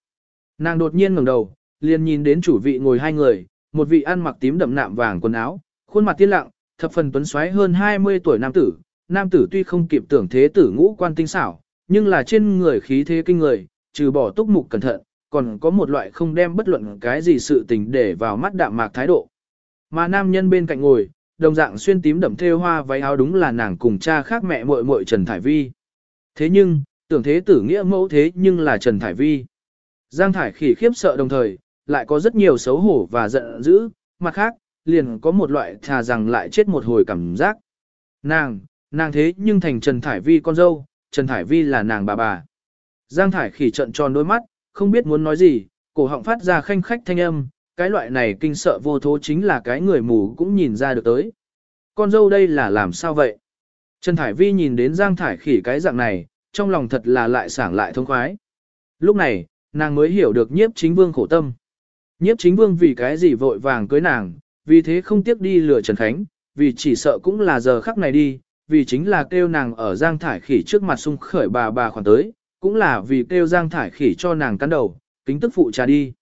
Nàng đột nhiên ngẩng đầu, liền nhìn đến chủ vị ngồi hai người, một vị ăn mặc tím đậm nạm vàng quần áo, khuôn mặt tiên lặng, thập phần tuấn xoáy hơn 20 tuổi nam tử. Nam tử tuy không kịp tưởng thế tử ngũ quan tinh xảo, nhưng là trên người khí thế kinh người, trừ bỏ túc mục cẩn thận, còn có một loại không đem bất luận cái gì sự tình để vào mắt đạm mạc thái độ. Mà nam nhân bên cạnh ngồi, đồng dạng xuyên tím đậm thêu hoa váy áo đúng là nàng cùng cha khác mẹ muội muội Trần Thải Vi. Thế nhưng, tưởng thế tử nghĩa mẫu thế nhưng là Trần Thải Vi. Giang Thải khỉ khiếp sợ đồng thời, lại có rất nhiều xấu hổ và giận dữ, mặt khác, liền có một loại thà rằng lại chết một hồi cảm giác. Nàng, nàng thế nhưng thành Trần Thải Vi con dâu, Trần Thải Vi là nàng bà bà. Giang Thải khỉ trận tròn đôi mắt, không biết muốn nói gì, cổ họng phát ra khanh khách thanh âm, cái loại này kinh sợ vô thố chính là cái người mù cũng nhìn ra được tới. Con dâu đây là làm sao vậy? Trần Thải Vi nhìn đến Giang Thải khỉ cái dạng này, trong lòng thật là lại sảng lại thông khoái. Lúc này, nàng mới hiểu được nhiếp chính vương khổ tâm. Nhiếp chính vương vì cái gì vội vàng cưới nàng, vì thế không tiếc đi lừa Trần Khánh, vì chỉ sợ cũng là giờ khắc này đi, vì chính là kêu nàng ở Giang Thải khỉ trước mặt sung khởi bà bà khoản tới, cũng là vì kêu Giang Thải khỉ cho nàng cắn đầu, kính tức phụ trà đi.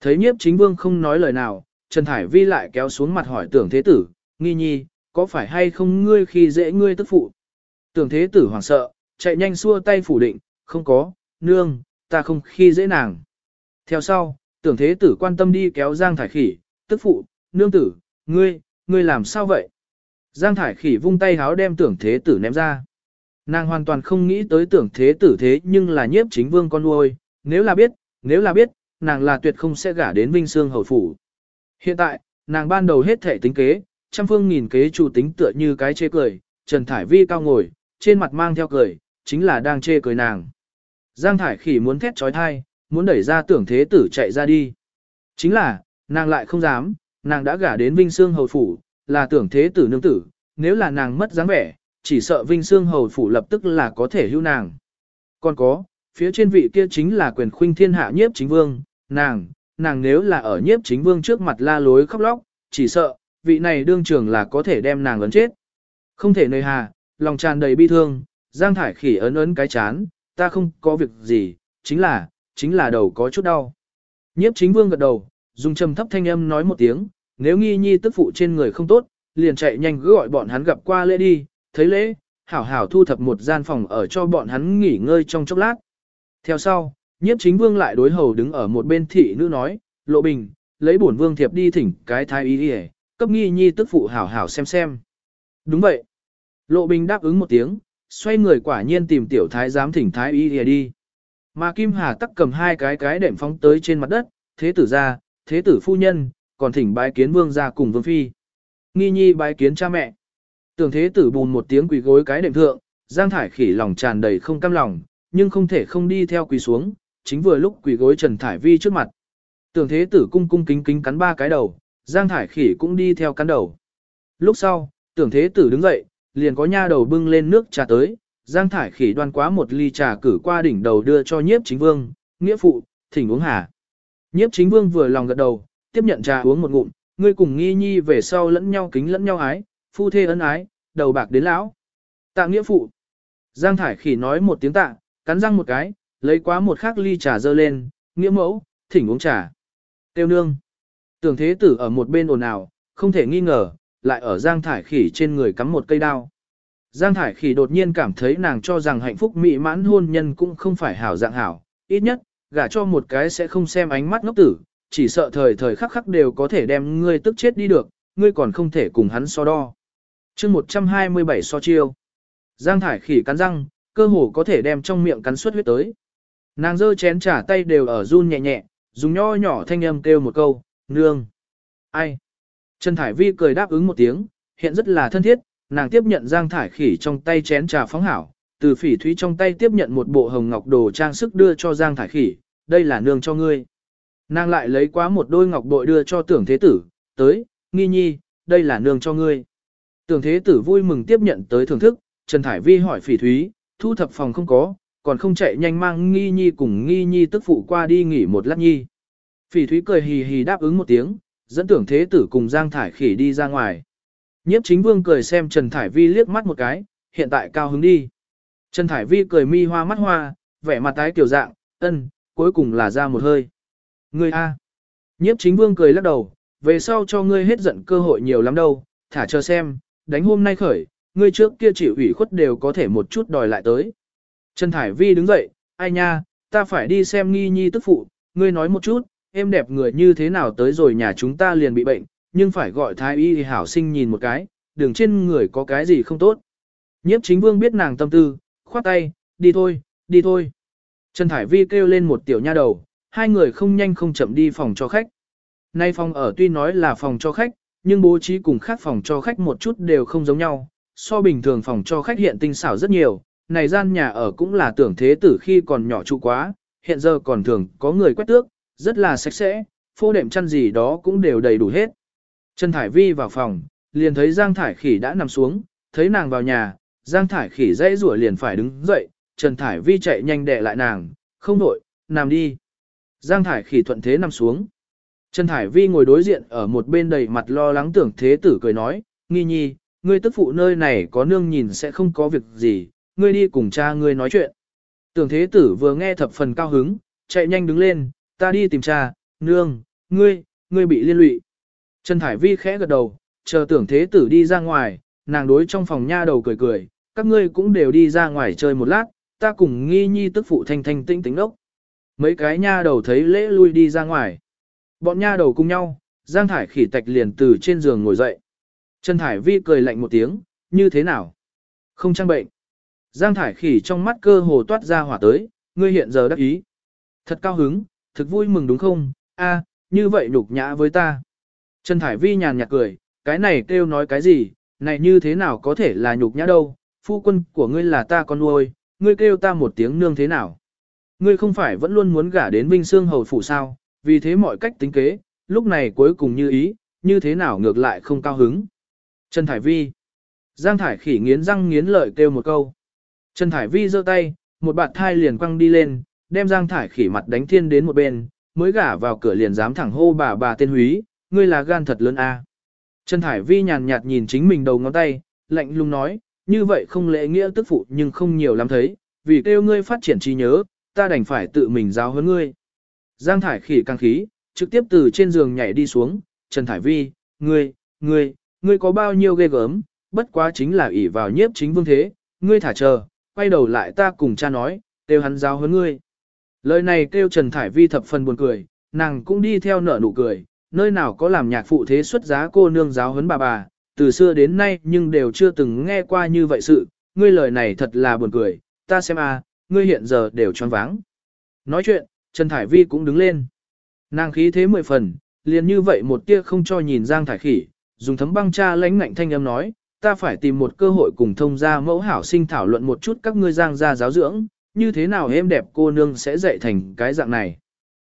Thấy nhiếp chính vương không nói lời nào, Trần Thải Vi lại kéo xuống mặt hỏi tưởng thế tử, nghi nhi, có phải hay không ngươi khi dễ ngươi tức phụ? Tưởng thế tử hoảng sợ, chạy nhanh xua tay phủ định, không có, nương, ta không khi dễ nàng. Theo sau, tưởng thế tử quan tâm đi kéo Giang Thải Khỉ, tức phụ, nương tử, ngươi, ngươi làm sao vậy? Giang Thải Khỉ vung tay háo đem tưởng thế tử ném ra. Nàng hoàn toàn không nghĩ tới tưởng thế tử thế nhưng là nhiếp chính vương con nuôi, nếu là biết, nếu là biết, nàng là tuyệt không sẽ gả đến Vinh Sương Hầu Phủ. Hiện tại, nàng ban đầu hết thể tính kế, trăm phương nghìn kế chủ tính tựa như cái chê cười, Trần Thải Vi cao ngồi, trên mặt mang theo cười, chính là đang chê cười nàng. Giang Thải Khỉ muốn thét trói thai, muốn đẩy ra tưởng thế tử chạy ra đi. Chính là, nàng lại không dám, nàng đã gả đến Vinh Sương Hầu Phủ, là tưởng thế tử nương tử, nếu là nàng mất dáng vẻ, chỉ sợ Vinh Sương Hầu Phủ lập tức là có thể hưu nàng. Còn có, phía trên vị kia chính là quyền khuynh thiên hạ nhiếp chính vương, nàng, nàng nếu là ở nhiếp chính vương trước mặt la lối khóc lóc, chỉ sợ, vị này đương trưởng là có thể đem nàng ấn chết. Không thể nơi hà, lòng tràn đầy bi thương, Giang Thải Khỉ ấn ấn cái chán, ta không có việc gì, chính là, chính là đầu có chút đau. Nhiếp chính vương gật đầu, dùng trầm thấp thanh âm nói một tiếng, nếu nghi nhi tức phụ trên người không tốt, liền chạy nhanh gọi bọn hắn gặp qua lễ đi, thấy lễ, hảo hảo thu thập một gian phòng ở cho bọn hắn nghỉ ngơi trong chốc lát. Theo sau, nhiếp chính vương lại đối hầu đứng ở một bên thị nữ nói, lộ bình, lấy bổn vương thiệp đi thỉnh cái thái y đi cấp nghi nhi tức phụ hảo hảo xem xem. Đúng vậy. Lộ bình đáp ứng một tiếng, xoay người quả nhiên tìm tiểu thái giám thỉnh thái y đi đi. Mà Kim Hà tắc cầm hai cái cái đệm phóng tới trên mặt đất, thế tử ra, thế tử phu nhân, còn thỉnh bái kiến vương gia cùng vương phi. Nghi nhi bái kiến cha mẹ. Tưởng thế tử bùn một tiếng quỳ gối cái đệm thượng, Giang Thải khỉ lòng tràn đầy không cam lòng, nhưng không thể không đi theo quỳ xuống, chính vừa lúc quỳ gối Trần Thải Vi trước mặt. Tưởng thế tử cung cung kính kính cắn ba cái đầu, Giang Thải khỉ cũng đi theo cắn đầu. Lúc sau, tưởng thế tử đứng dậy, liền có nha đầu bưng lên nước trà tới, Giang Thải khỉ đoan quá một ly trà cử qua đỉnh đầu đưa cho nhiếp chính vương, nghĩa phụ, thỉnh uống hà. Nhiếp chính vương vừa lòng gật đầu, tiếp nhận trà uống một ngụm, ngươi cùng nghi nhi về sau lẫn nhau kính lẫn nhau ái, phu thê ân ái, đầu bạc đến lão. Tạ nghĩa phụ. Giang Thải khỉ nói một tiếng tạ, cắn răng một cái, lấy quá một khắc ly trà dơ lên, nghĩa mẫu, thỉnh uống trà. Tiêu nương. Tưởng thế tử ở một bên ồn ào, không thể nghi ngờ, lại ở Giang Thải khỉ trên người cắm một cây đao. Giang Thải Khỉ đột nhiên cảm thấy nàng cho rằng hạnh phúc mỹ mãn hôn nhân cũng không phải hảo dạng hảo, ít nhất, gả cho một cái sẽ không xem ánh mắt ngốc tử, chỉ sợ thời thời khắc khắc đều có thể đem ngươi tức chết đi được, ngươi còn không thể cùng hắn so đo. chương 127 so chiêu. Giang Thải Khỉ cắn răng, cơ hồ có thể đem trong miệng cắn suất huyết tới. Nàng giơ chén trả tay đều ở run nhẹ nhẹ, dùng nho nhỏ thanh âm kêu một câu, nương. Ai? Trần Thải Vi cười đáp ứng một tiếng, hiện rất là thân thiết, nàng tiếp nhận Giang Thải Khỉ trong tay chén trà phóng hảo, từ phỉ thúy trong tay tiếp nhận một bộ hồng ngọc đồ trang sức đưa cho Giang Thải Khỉ, đây là nương cho ngươi. Nàng lại lấy quá một đôi ngọc bội đưa cho tưởng thế tử, tới, nghi nhi, đây là nương cho ngươi. Tưởng thế tử vui mừng tiếp nhận tới thưởng thức, Trần Thải Vi hỏi phỉ thúy, thu thập phòng không có, còn không chạy nhanh mang nghi nhi cùng nghi nhi tức phụ qua đi nghỉ một lát nhi. Phỉ thúy cười hì hì đáp ứng một tiếng, dẫn tưởng thế tử cùng Giang Thải Khỉ đi ra ngoài. Nhiếp chính vương cười xem Trần Thải Vi liếc mắt một cái, hiện tại cao hứng đi. Trần Thải Vi cười mi hoa mắt hoa, vẻ mặt tái kiểu dạng, ân, cuối cùng là ra một hơi. Ngươi A. Nhiếp chính vương cười lắc đầu, về sau cho ngươi hết giận cơ hội nhiều lắm đâu, thả chờ xem, đánh hôm nay khởi, ngươi trước kia chỉ ủy khuất đều có thể một chút đòi lại tới. Trần Thải Vi đứng dậy, ai nha, ta phải đi xem nghi nhi tức phụ, ngươi nói một chút, em đẹp người như thế nào tới rồi nhà chúng ta liền bị bệnh, nhưng phải gọi thái y hảo sinh nhìn một cái, đường trên người có cái gì không tốt. Nhiếp chính vương biết nàng tâm tư, khoát tay, đi thôi, đi thôi. Trần Thải Vi kêu lên một tiểu nha đầu, hai người không nhanh không chậm đi phòng cho khách. Nay phòng ở tuy nói là phòng cho khách, nhưng bố trí cùng khác phòng cho khách một chút đều không giống nhau, so bình thường phòng cho khách hiện tinh xảo rất nhiều, này gian nhà ở cũng là tưởng thế tử khi còn nhỏ trụ quá, hiện giờ còn thường có người quét tước, rất là sạch sẽ, phô đệm chăn gì đó cũng đều đầy đủ hết. Trần Thải Vi vào phòng, liền thấy Giang Thải Khỉ đã nằm xuống, thấy nàng vào nhà, Giang Thải Khỉ dãy rủa liền phải đứng dậy, Trần Thải Vi chạy nhanh đè lại nàng, không nổi, nằm đi. Giang Thải Khỉ thuận thế nằm xuống. Trần Thải Vi ngồi đối diện ở một bên đầy mặt lo lắng tưởng thế tử cười nói, nghi nhi, ngươi tức phụ nơi này có nương nhìn sẽ không có việc gì, ngươi đi cùng cha ngươi nói chuyện. Tưởng thế tử vừa nghe thập phần cao hứng, chạy nhanh đứng lên, ta đi tìm cha, nương, ngươi, ngươi bị liên lụy. Trần Thải Vi khẽ gật đầu, chờ tưởng thế tử đi ra ngoài, nàng đối trong phòng nha đầu cười cười, các ngươi cũng đều đi ra ngoài chơi một lát, ta cùng nghi nhi tức phụ thanh thanh tĩnh tĩnh đốc. Mấy cái nha đầu thấy lễ lui đi ra ngoài. Bọn nha đầu cùng nhau, Giang Thải khỉ tạch liền từ trên giường ngồi dậy. Trần Thải Vi cười lạnh một tiếng, như thế nào? Không trang bệnh. Giang Thải khỉ trong mắt cơ hồ toát ra hỏa tới, ngươi hiện giờ đắc ý. Thật cao hứng, thực vui mừng đúng không? A, như vậy nhục nhã với ta. Trần Thải Vi nhàn nhạt cười, cái này kêu nói cái gì, này như thế nào có thể là nhục nhã đâu, phu quân của ngươi là ta con nuôi, ngươi kêu ta một tiếng nương thế nào. Ngươi không phải vẫn luôn muốn gả đến Vinh Sương Hầu Phủ sao, vì thế mọi cách tính kế, lúc này cuối cùng như ý, như thế nào ngược lại không cao hứng. Trần Thải Vi Giang Thải khỉ nghiến răng nghiến lợi kêu một câu. Trần Thải Vi giơ tay, một bạn thai liền quăng đi lên, đem Giang Thải khỉ mặt đánh thiên đến một bên, mới gả vào cửa liền dám thẳng hô bà bà tên húy, ngươi là gan thật lớn a. Trần Thải Vi nhàn nhạt nhìn chính mình đầu ngón tay, lạnh lùng nói, như vậy không lễ nghĩa tức phụ nhưng không nhiều lắm thấy, vì kêu ngươi phát triển trí nhớ, ta đành phải tự mình giáo huấn ngươi. Giang Thải khỉ căng khí, trực tiếp từ trên giường nhảy đi xuống, Trần Thải Vi, ngươi, ngươi, ngươi có bao nhiêu ghê gớm, bất quá chính là ỷ vào nhiếp chính vương thế, ngươi thả chờ, quay đầu lại ta cùng cha nói, kêu hắn giáo huấn ngươi. Lời này kêu Trần Thải Vi thập phần buồn cười, nàng cũng đi theo nở nụ cười, nơi nào có làm nhạc phụ thế xuất giá cô nương giáo huấn bà bà, từ xưa đến nay nhưng đều chưa từng nghe qua như vậy sự, ngươi lời này thật là buồn cười, ta xem a, ngươi hiện giờ đều choáng váng. Nói chuyện, Trần Thải Vi cũng đứng lên. Nàng khí thế mười phần, liền như vậy một tia không cho nhìn Giang Thải Khỉ, dùng thấm băng cha lãnh ngạnh thanh âm nói, ta phải tìm một cơ hội cùng thông gia mẫu hảo sinh thảo luận một chút các ngươi Giang gia giáo dưỡng, như thế nào êm đẹp cô nương sẽ dạy thành cái dạng này.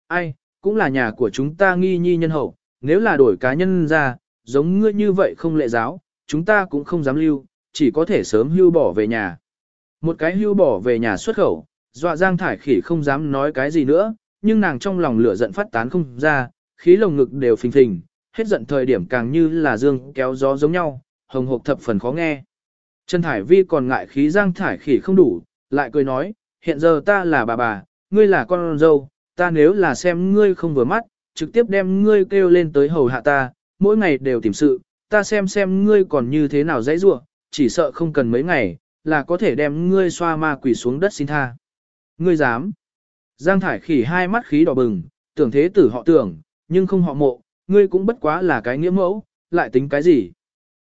Ai, cũng là nhà của chúng ta nghi nhi nhân hậu, nếu là đổi cá nhân ra, giống ngươi như vậy không lệ giáo, chúng ta cũng không dám lưu, chỉ có thể sớm hưu bỏ về nhà. Một cái hưu bỏ về nhà xuất khẩu, dọa Giang Thải Khỉ không dám nói cái gì nữa, nhưng nàng trong lòng lửa giận phát tán không ra, khí lồng ngực đều phình phình, hết giận thời điểm càng như là dương kéo gió giống nhau, hồng hộc thập phần khó nghe. Trần Thải Vi còn ngại khí Giang Thải Khỉ không đủ, lại cười nói, hiện giờ ta là bà bà, ngươi là con dâu, ta nếu là xem ngươi không vừa mắt, trực tiếp đem ngươi kêu lên tới hầu hạ ta, mỗi ngày đều tìm sự, ta xem xem ngươi còn như thế nào dãy rủa, chỉ sợ không cần mấy ngày, là có thể đem ngươi xoa ma quỷ xuống đất xin tha. Ngươi dám. Giang thải khỉ hai mắt khí đỏ bừng, tưởng thế tử họ tưởng, nhưng không họ mộ, ngươi cũng bất quá là cái nghĩa mẫu, lại tính cái gì.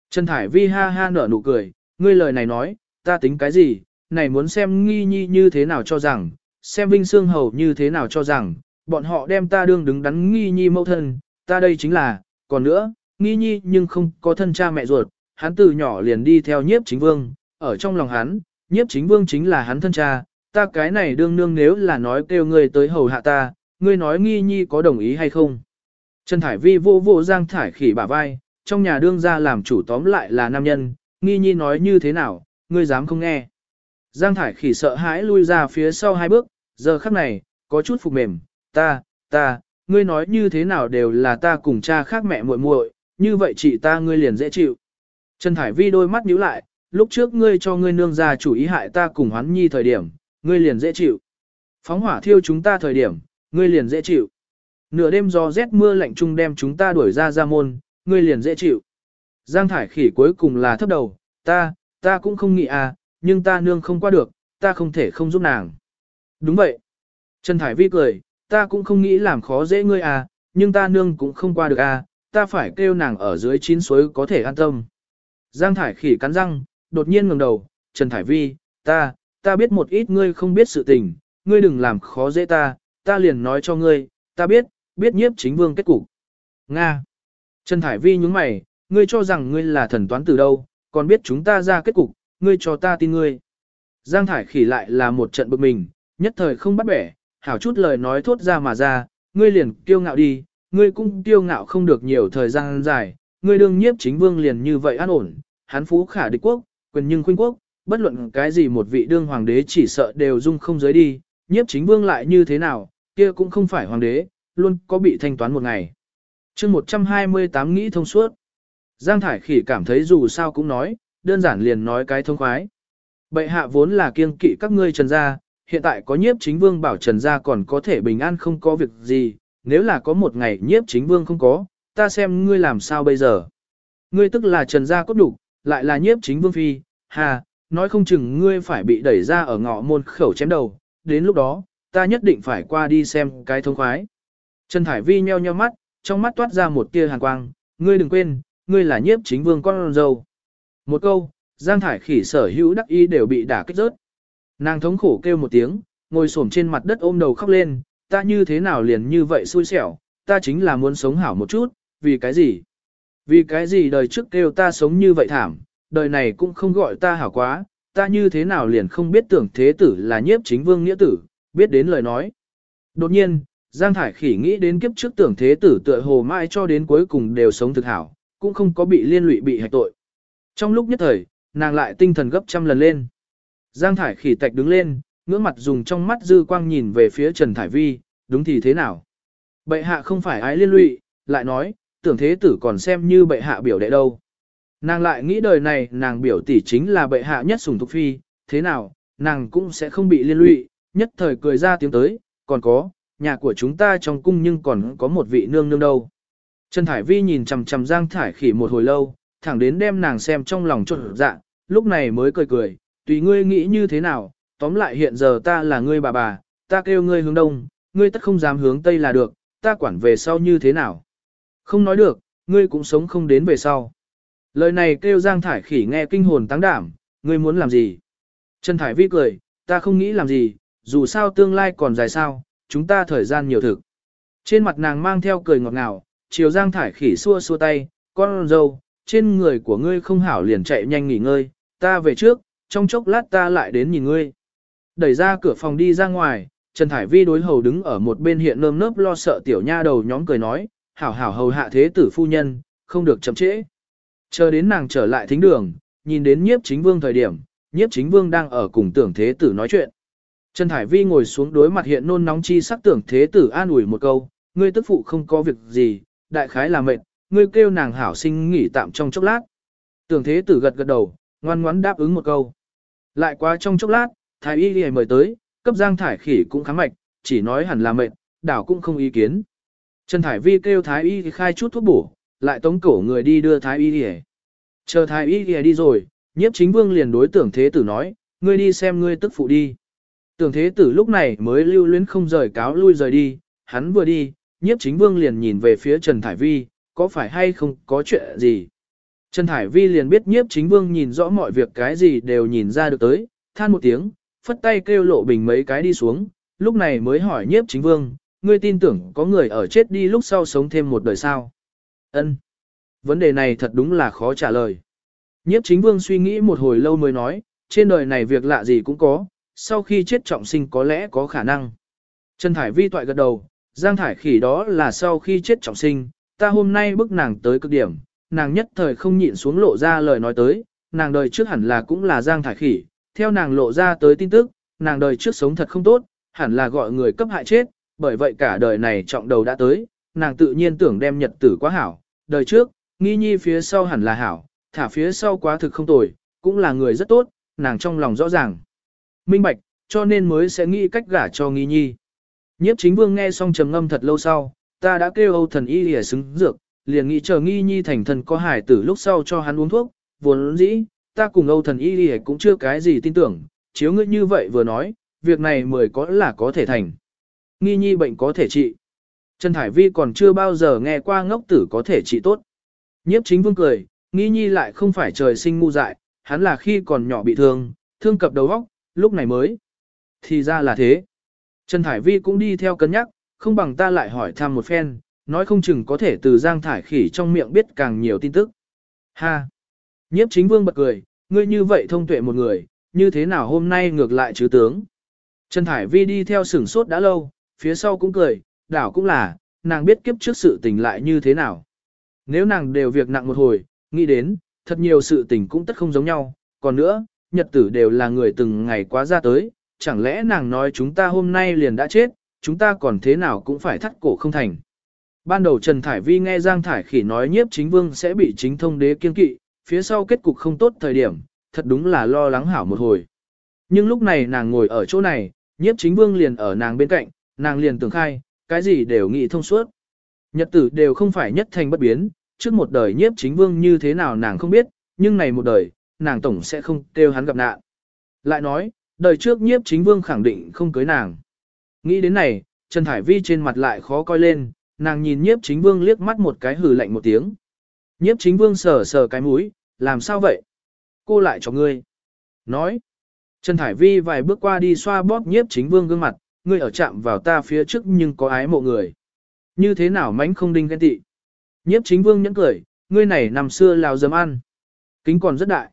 Trần thải vi ha ha nở nụ cười, ngươi lời này nói, ta tính cái gì, này muốn xem nghi nhi như thế nào cho rằng, xem vinh xương hầu như thế nào cho rằng, bọn họ đem ta đương đứng đắn nghi nhi mẫu thân, ta đây chính là, còn nữa, nghi nhi nhưng không có thân cha mẹ ruột, hắn từ nhỏ liền đi theo nhiếp chính vương, ở trong lòng hắn, nhiếp chính vương chính là hắn thân cha, ta cái này đương nương nếu là nói kêu ngươi tới hầu hạ ta, ngươi nói nghi nhi có đồng ý hay không. Trần Thải Vi vô vô Giang Thải khỉ bả vai, trong nhà đương ra làm chủ tóm lại là nam nhân, nghi nhi nói như thế nào, ngươi dám không nghe. Giang Thải khỉ sợ hãi lui ra phía sau hai bước, giờ khắc này, có chút phục mềm, ta, ta, ngươi nói như thế nào đều là ta cùng cha khác mẹ muội muội, như vậy chị ta ngươi liền dễ chịu. Trần Thải Vi đôi mắt nhíu lại, lúc trước ngươi cho ngươi nương ra chủ ý hại ta cùng hoán nhi thời điểm, ngươi liền dễ chịu. Phóng hỏa thiêu chúng ta thời điểm, ngươi liền dễ chịu. Nửa đêm gió rét mưa lạnh trung đem chúng ta đuổi ra ra môn, ngươi liền dễ chịu. Giang Thải khỉ cuối cùng là thấp đầu, ta, ta cũng không nghĩ à, nhưng ta nương không qua được, ta không thể không giúp nàng. Đúng vậy. Trần Thải Vi cười, ta cũng không nghĩ làm khó dễ ngươi à, nhưng ta nương cũng không qua được à, ta phải kêu nàng ở dưới chín suối có thể an tâm. Giang Thải khỉ cắn răng, đột nhiên ngẩng đầu, Trần Thải Vi, ta, ta biết một ít ngươi không biết sự tình, ngươi đừng làm khó dễ ta, ta liền nói cho ngươi, ta biết, biết nhiếp chính vương kết cục. Nga. Trần Thải Vi nhúng mày, ngươi cho rằng ngươi là thần toán từ đâu, còn biết chúng ta ra kết cục, ngươi cho ta tin ngươi. Giang Thải khỉ lại là một trận bực mình, nhất thời không bắt bẻ, hảo chút lời nói thốt ra mà ra, ngươi liền kiêu ngạo đi, ngươi cũng kiêu ngạo không được nhiều thời gian dài, ngươi đương nhiếp chính vương liền như vậy an ổn, hắn phú khả địch quốc, quyền nhưng khuynh quốc, bất luận cái gì một vị đương hoàng đế chỉ sợ đều dung không giới đi, nhiếp chính vương lại như thế nào, kia cũng không phải hoàng đế, luôn có bị thanh toán một ngày. chương 128 nghĩ thông suốt. Giang Thải Khỉ cảm thấy dù sao cũng nói, đơn giản liền nói cái thông khoái. Bệ hạ vốn là kiêng kỵ các ngươi trần gia, hiện tại có nhiếp chính vương bảo trần gia còn có thể bình an không có việc gì, nếu là có một ngày nhiếp chính vương không có, ta xem ngươi làm sao bây giờ. Ngươi tức là trần gia cốt đủ, lại là nhiếp chính vương phi, hà, nói không chừng ngươi phải bị đẩy ra ở ngõ môn khẩu chém đầu, đến lúc đó, ta nhất định phải qua đi xem cái thông khoái. Trần Thải Vi nheo nheo mắt, trong mắt toát ra một tia hàn quang, ngươi đừng quên, ngươi là nhiếp chính vương con dâu. Một câu, Giang Thải khỉ sở hữu đắc ý đều bị đả kích rớt. Nàng thống khổ kêu một tiếng, ngồi xổm trên mặt đất ôm đầu khóc lên, ta như thế nào liền như vậy xui xẻo, ta chính là muốn sống hảo một chút, vì cái gì? Vì cái gì đời trước kêu ta sống như vậy thảm, đời này cũng không gọi ta hảo quá, ta như thế nào liền không biết tưởng thế tử là nhiếp chính vương nghĩa tử, biết đến lời nói. Đột nhiên, Giang Thải Khỉ nghĩ đến kiếp trước tưởng thế tử tựa hồ mãi cho đến cuối cùng đều sống thực hảo, cũng không có bị liên lụy bị hạch tội. Trong lúc nhất thời, nàng lại tinh thần gấp trăm lần lên. Giang Thải Khỉ tạch đứng lên, ngưỡng mặt dùng trong mắt dư quang nhìn về phía Trần Thải Vi, đúng thì thế nào? Bệ hạ không phải ái liên lụy, lại nói, tưởng thế tử còn xem như bệ hạ biểu đệ đâu. Nàng lại nghĩ đời này nàng biểu tỷ chính là bệ hạ nhất sủng thục phi, thế nào, nàng cũng sẽ không bị liên lụy, nhất thời cười ra tiếng tới, còn có, nhà của chúng ta trong cung nhưng còn có một vị nương nương đâu. Trần Thải Vi nhìn chằm chằm Giang Thải Khỉ một hồi lâu, thẳng đến đem nàng xem trong lòng trột dạ, lúc này mới cười cười, tùy ngươi nghĩ như thế nào, tóm lại hiện giờ ta là ngươi bà bà, ta kêu ngươi hướng đông, ngươi tất không dám hướng tây là được, ta quản về sau như thế nào. Không nói được, ngươi cũng sống không đến về sau. Lời này kêu Giang Thải Khỉ nghe kinh hồn táng đảm, ngươi muốn làm gì? Trần Thải Vi cười, ta không nghĩ làm gì, dù sao tương lai còn dài sao, chúng ta thời gian nhiều thực. Trên mặt nàng mang theo cười ngọt ngào, chiều Giang Thải Khỉ xua xua tay, con dâu, trên người của ngươi không hảo liền chạy nhanh nghỉ ngơi, ta về trước, trong chốc lát ta lại đến nhìn ngươi. Đẩy ra cửa phòng đi ra ngoài, Trần Thải Vi đối hầu đứng ở một bên hiện nơm nớp lo sợ tiểu nha đầu nhóm cười nói, hảo hảo hầu hạ thế tử phu nhân, không được chậm trễ. Chờ đến nàng trở lại thính đường, nhìn đến nhiếp chính vương thời điểm, nhiếp chính vương đang ở cùng tưởng thế tử nói chuyện. Trần Thải Vi ngồi xuống đối mặt hiện nôn nóng chi sắc tưởng thế tử an ủi một câu, ngươi tức phụ không có việc gì, đại khái là mệt, ngươi kêu nàng hảo sinh nghỉ tạm trong chốc lát. Tưởng thế tử gật gật đầu, ngoan ngoãn đáp ứng một câu. Lại qua trong chốc lát, thái y đi mời tới, cấp giang thải khỉ cũng kháng mạch, chỉ nói hẳn là mệt, đảo cũng không ý kiến. Trần Thải Vi kêu thái y khai chút thuốc bổ, lại tống cổ người đi đưa thái y đi Chờ thái y đi đi rồi, nhiếp chính vương liền đối tưởng thế tử nói, ngươi đi xem ngươi tức phụ đi. Tưởng thế tử lúc này mới lưu luyến không rời cáo lui rời đi, hắn vừa đi, nhiếp chính vương liền nhìn về phía Trần Thải Vi, có phải hay không có chuyện gì. Trần Thải Vi liền biết nhiếp chính vương nhìn rõ mọi việc cái gì đều nhìn ra được tới, than một tiếng, phất tay kêu lộ bình mấy cái đi xuống, lúc này mới hỏi nhiếp chính vương, ngươi tin tưởng có người ở chết đi lúc sau sống thêm một đời sao. Ân. Vấn đề này thật đúng là khó trả lời. Nhiếp chính vương suy nghĩ một hồi lâu mới nói, trên đời này việc lạ gì cũng có, sau khi chết trọng sinh có lẽ có khả năng. Trần Thải Vi toại gật đầu, Giang Thải khỉ đó là sau khi chết trọng sinh, ta hôm nay bức nàng tới cực điểm, nàng nhất thời không nhịn xuống lộ ra lời nói tới, nàng đời trước hẳn là cũng là Giang Thải khỉ, theo nàng lộ ra tới tin tức, nàng đời trước sống thật không tốt, hẳn là gọi người cấp hại chết, bởi vậy cả đời này trọng đầu đã tới, nàng tự nhiên tưởng đem nhật tử quá hảo, đời trước, nghi nhi phía sau hẳn là hảo, thả phía sau quá thực không tồi, cũng là người rất tốt, nàng trong lòng rõ ràng. Minh bạch, cho nên mới sẽ nghĩ cách gả cho nghi nhi. Nhiếp chính vương nghe xong trầm ngâm thật lâu sau, ta đã kêu Âu thần y lìa xứng dược, liền nghĩ chờ nghi nhi thành thần có hải tử lúc sau cho hắn uống thuốc, vốn dĩ, ta cùng Âu thần y lìa cũng chưa cái gì tin tưởng, chiếu ngươi như vậy vừa nói, việc này mới có là có thể thành. Nghi nhi bệnh có thể trị. Trần Thải Vi còn chưa bao giờ nghe qua ngốc tử có thể trị tốt. Nhiếp chính vương cười, nghi nhi lại không phải trời sinh ngu dại, hắn là khi còn nhỏ bị thương, thương cập đầu óc, lúc này mới. Thì ra là thế. Trần Thải Vi cũng đi theo cân nhắc, không bằng ta lại hỏi thăm một phen, nói không chừng có thể từ Giang Thải Khỉ trong miệng biết càng nhiều tin tức. Ha! Nhiếp chính vương bật cười, ngươi như vậy thông tuệ một người, như thế nào hôm nay ngược lại chứ tướng. Trần Thải Vi đi theo sửng sốt đã lâu, phía sau cũng cười, đảo cũng là, nàng biết kiếp trước sự tình lại như thế nào. Nếu nàng đều việc nặng một hồi, nghĩ đến, thật nhiều sự tình cũng tất không giống nhau, còn nữa, nhật tử đều là người từng ngày quá ra tới, chẳng lẽ nàng nói chúng ta hôm nay liền đã chết, chúng ta còn thế nào cũng phải thắt cổ không thành. Ban đầu Trần Thải Vi nghe Giang Thải Khỉ nói nhiếp chính vương sẽ bị chính thông đế kiên kỵ, phía sau kết cục không tốt thời điểm, thật đúng là lo lắng hảo một hồi. Nhưng lúc này nàng ngồi ở chỗ này, nhiếp chính vương liền ở nàng bên cạnh, nàng liền tưởng khai, cái gì đều nghĩ thông suốt. Nhật tử đều không phải nhất thành bất biến, trước một đời nhiếp chính vương như thế nào nàng không biết, nhưng này một đời, nàng tổng sẽ không kêu hắn gặp nạn. Lại nói, đời trước nhiếp chính vương khẳng định không cưới nàng. Nghĩ đến này, Trần Thải Vi trên mặt lại khó coi lên, nàng nhìn nhiếp chính vương liếc mắt một cái hử lạnh một tiếng. Nhiếp chính vương sờ sờ cái mũi, làm sao vậy? Cô lại cho ngươi. Nói. Trần Thải Vi vài bước qua đi xoa bóp nhiếp chính vương gương mặt, ngươi ở chạm vào ta phía trước nhưng có ái mộ người. Như thế nào mánh không đinh ghen tị. Nhiếp chính vương nhẫn cười, ngươi này nằm xưa lào dấm ăn. Kính còn rất đại.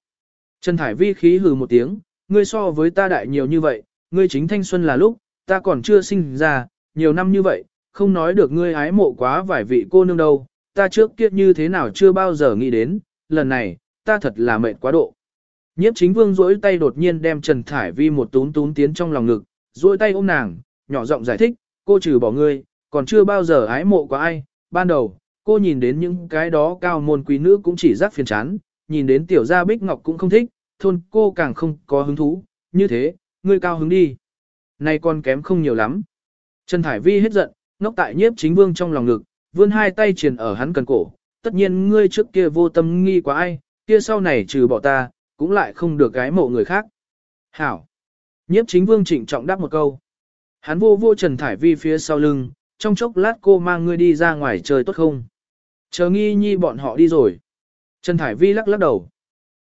Trần Thải Vi khí hừ một tiếng, ngươi so với ta đại nhiều như vậy, ngươi chính thanh xuân là lúc, ta còn chưa sinh ra, nhiều năm như vậy, không nói được ngươi ái mộ quá vài vị cô nương đâu, ta trước kia như thế nào chưa bao giờ nghĩ đến, lần này, ta thật là mệt quá độ. Nhiếp chính vương duỗi tay đột nhiên đem Trần Thải Vi một tún tún tiến trong lòng ngực, duỗi tay ôm nàng, nhỏ giọng giải thích, cô trừ bỏ ngươi, còn chưa bao giờ ái mộ của ai, ban đầu, cô nhìn đến những cái đó cao môn quý nữ cũng chỉ rắc phiền chán, nhìn đến tiểu gia bích ngọc cũng không thích, thôn cô càng không có hứng thú, như thế, ngươi cao hứng đi. Này con kém không nhiều lắm. Trần Thải Vi hết giận, ngốc tại nhiếp chính vương trong lòng ngực, vươn hai tay truyền ở hắn cần cổ, tất nhiên ngươi trước kia vô tâm nghi quá ai, kia sau này trừ bỏ ta, cũng lại không được gái mộ người khác. Hảo. Nhiếp chính vương trịnh trọng đáp một câu. Hắn vô vô Trần Thải Vi phía sau lưng, trong chốc lát cô mang ngươi đi ra ngoài chơi tốt không? Chờ nghi nhi bọn họ đi rồi. Trần Thải Vi lắc lắc đầu.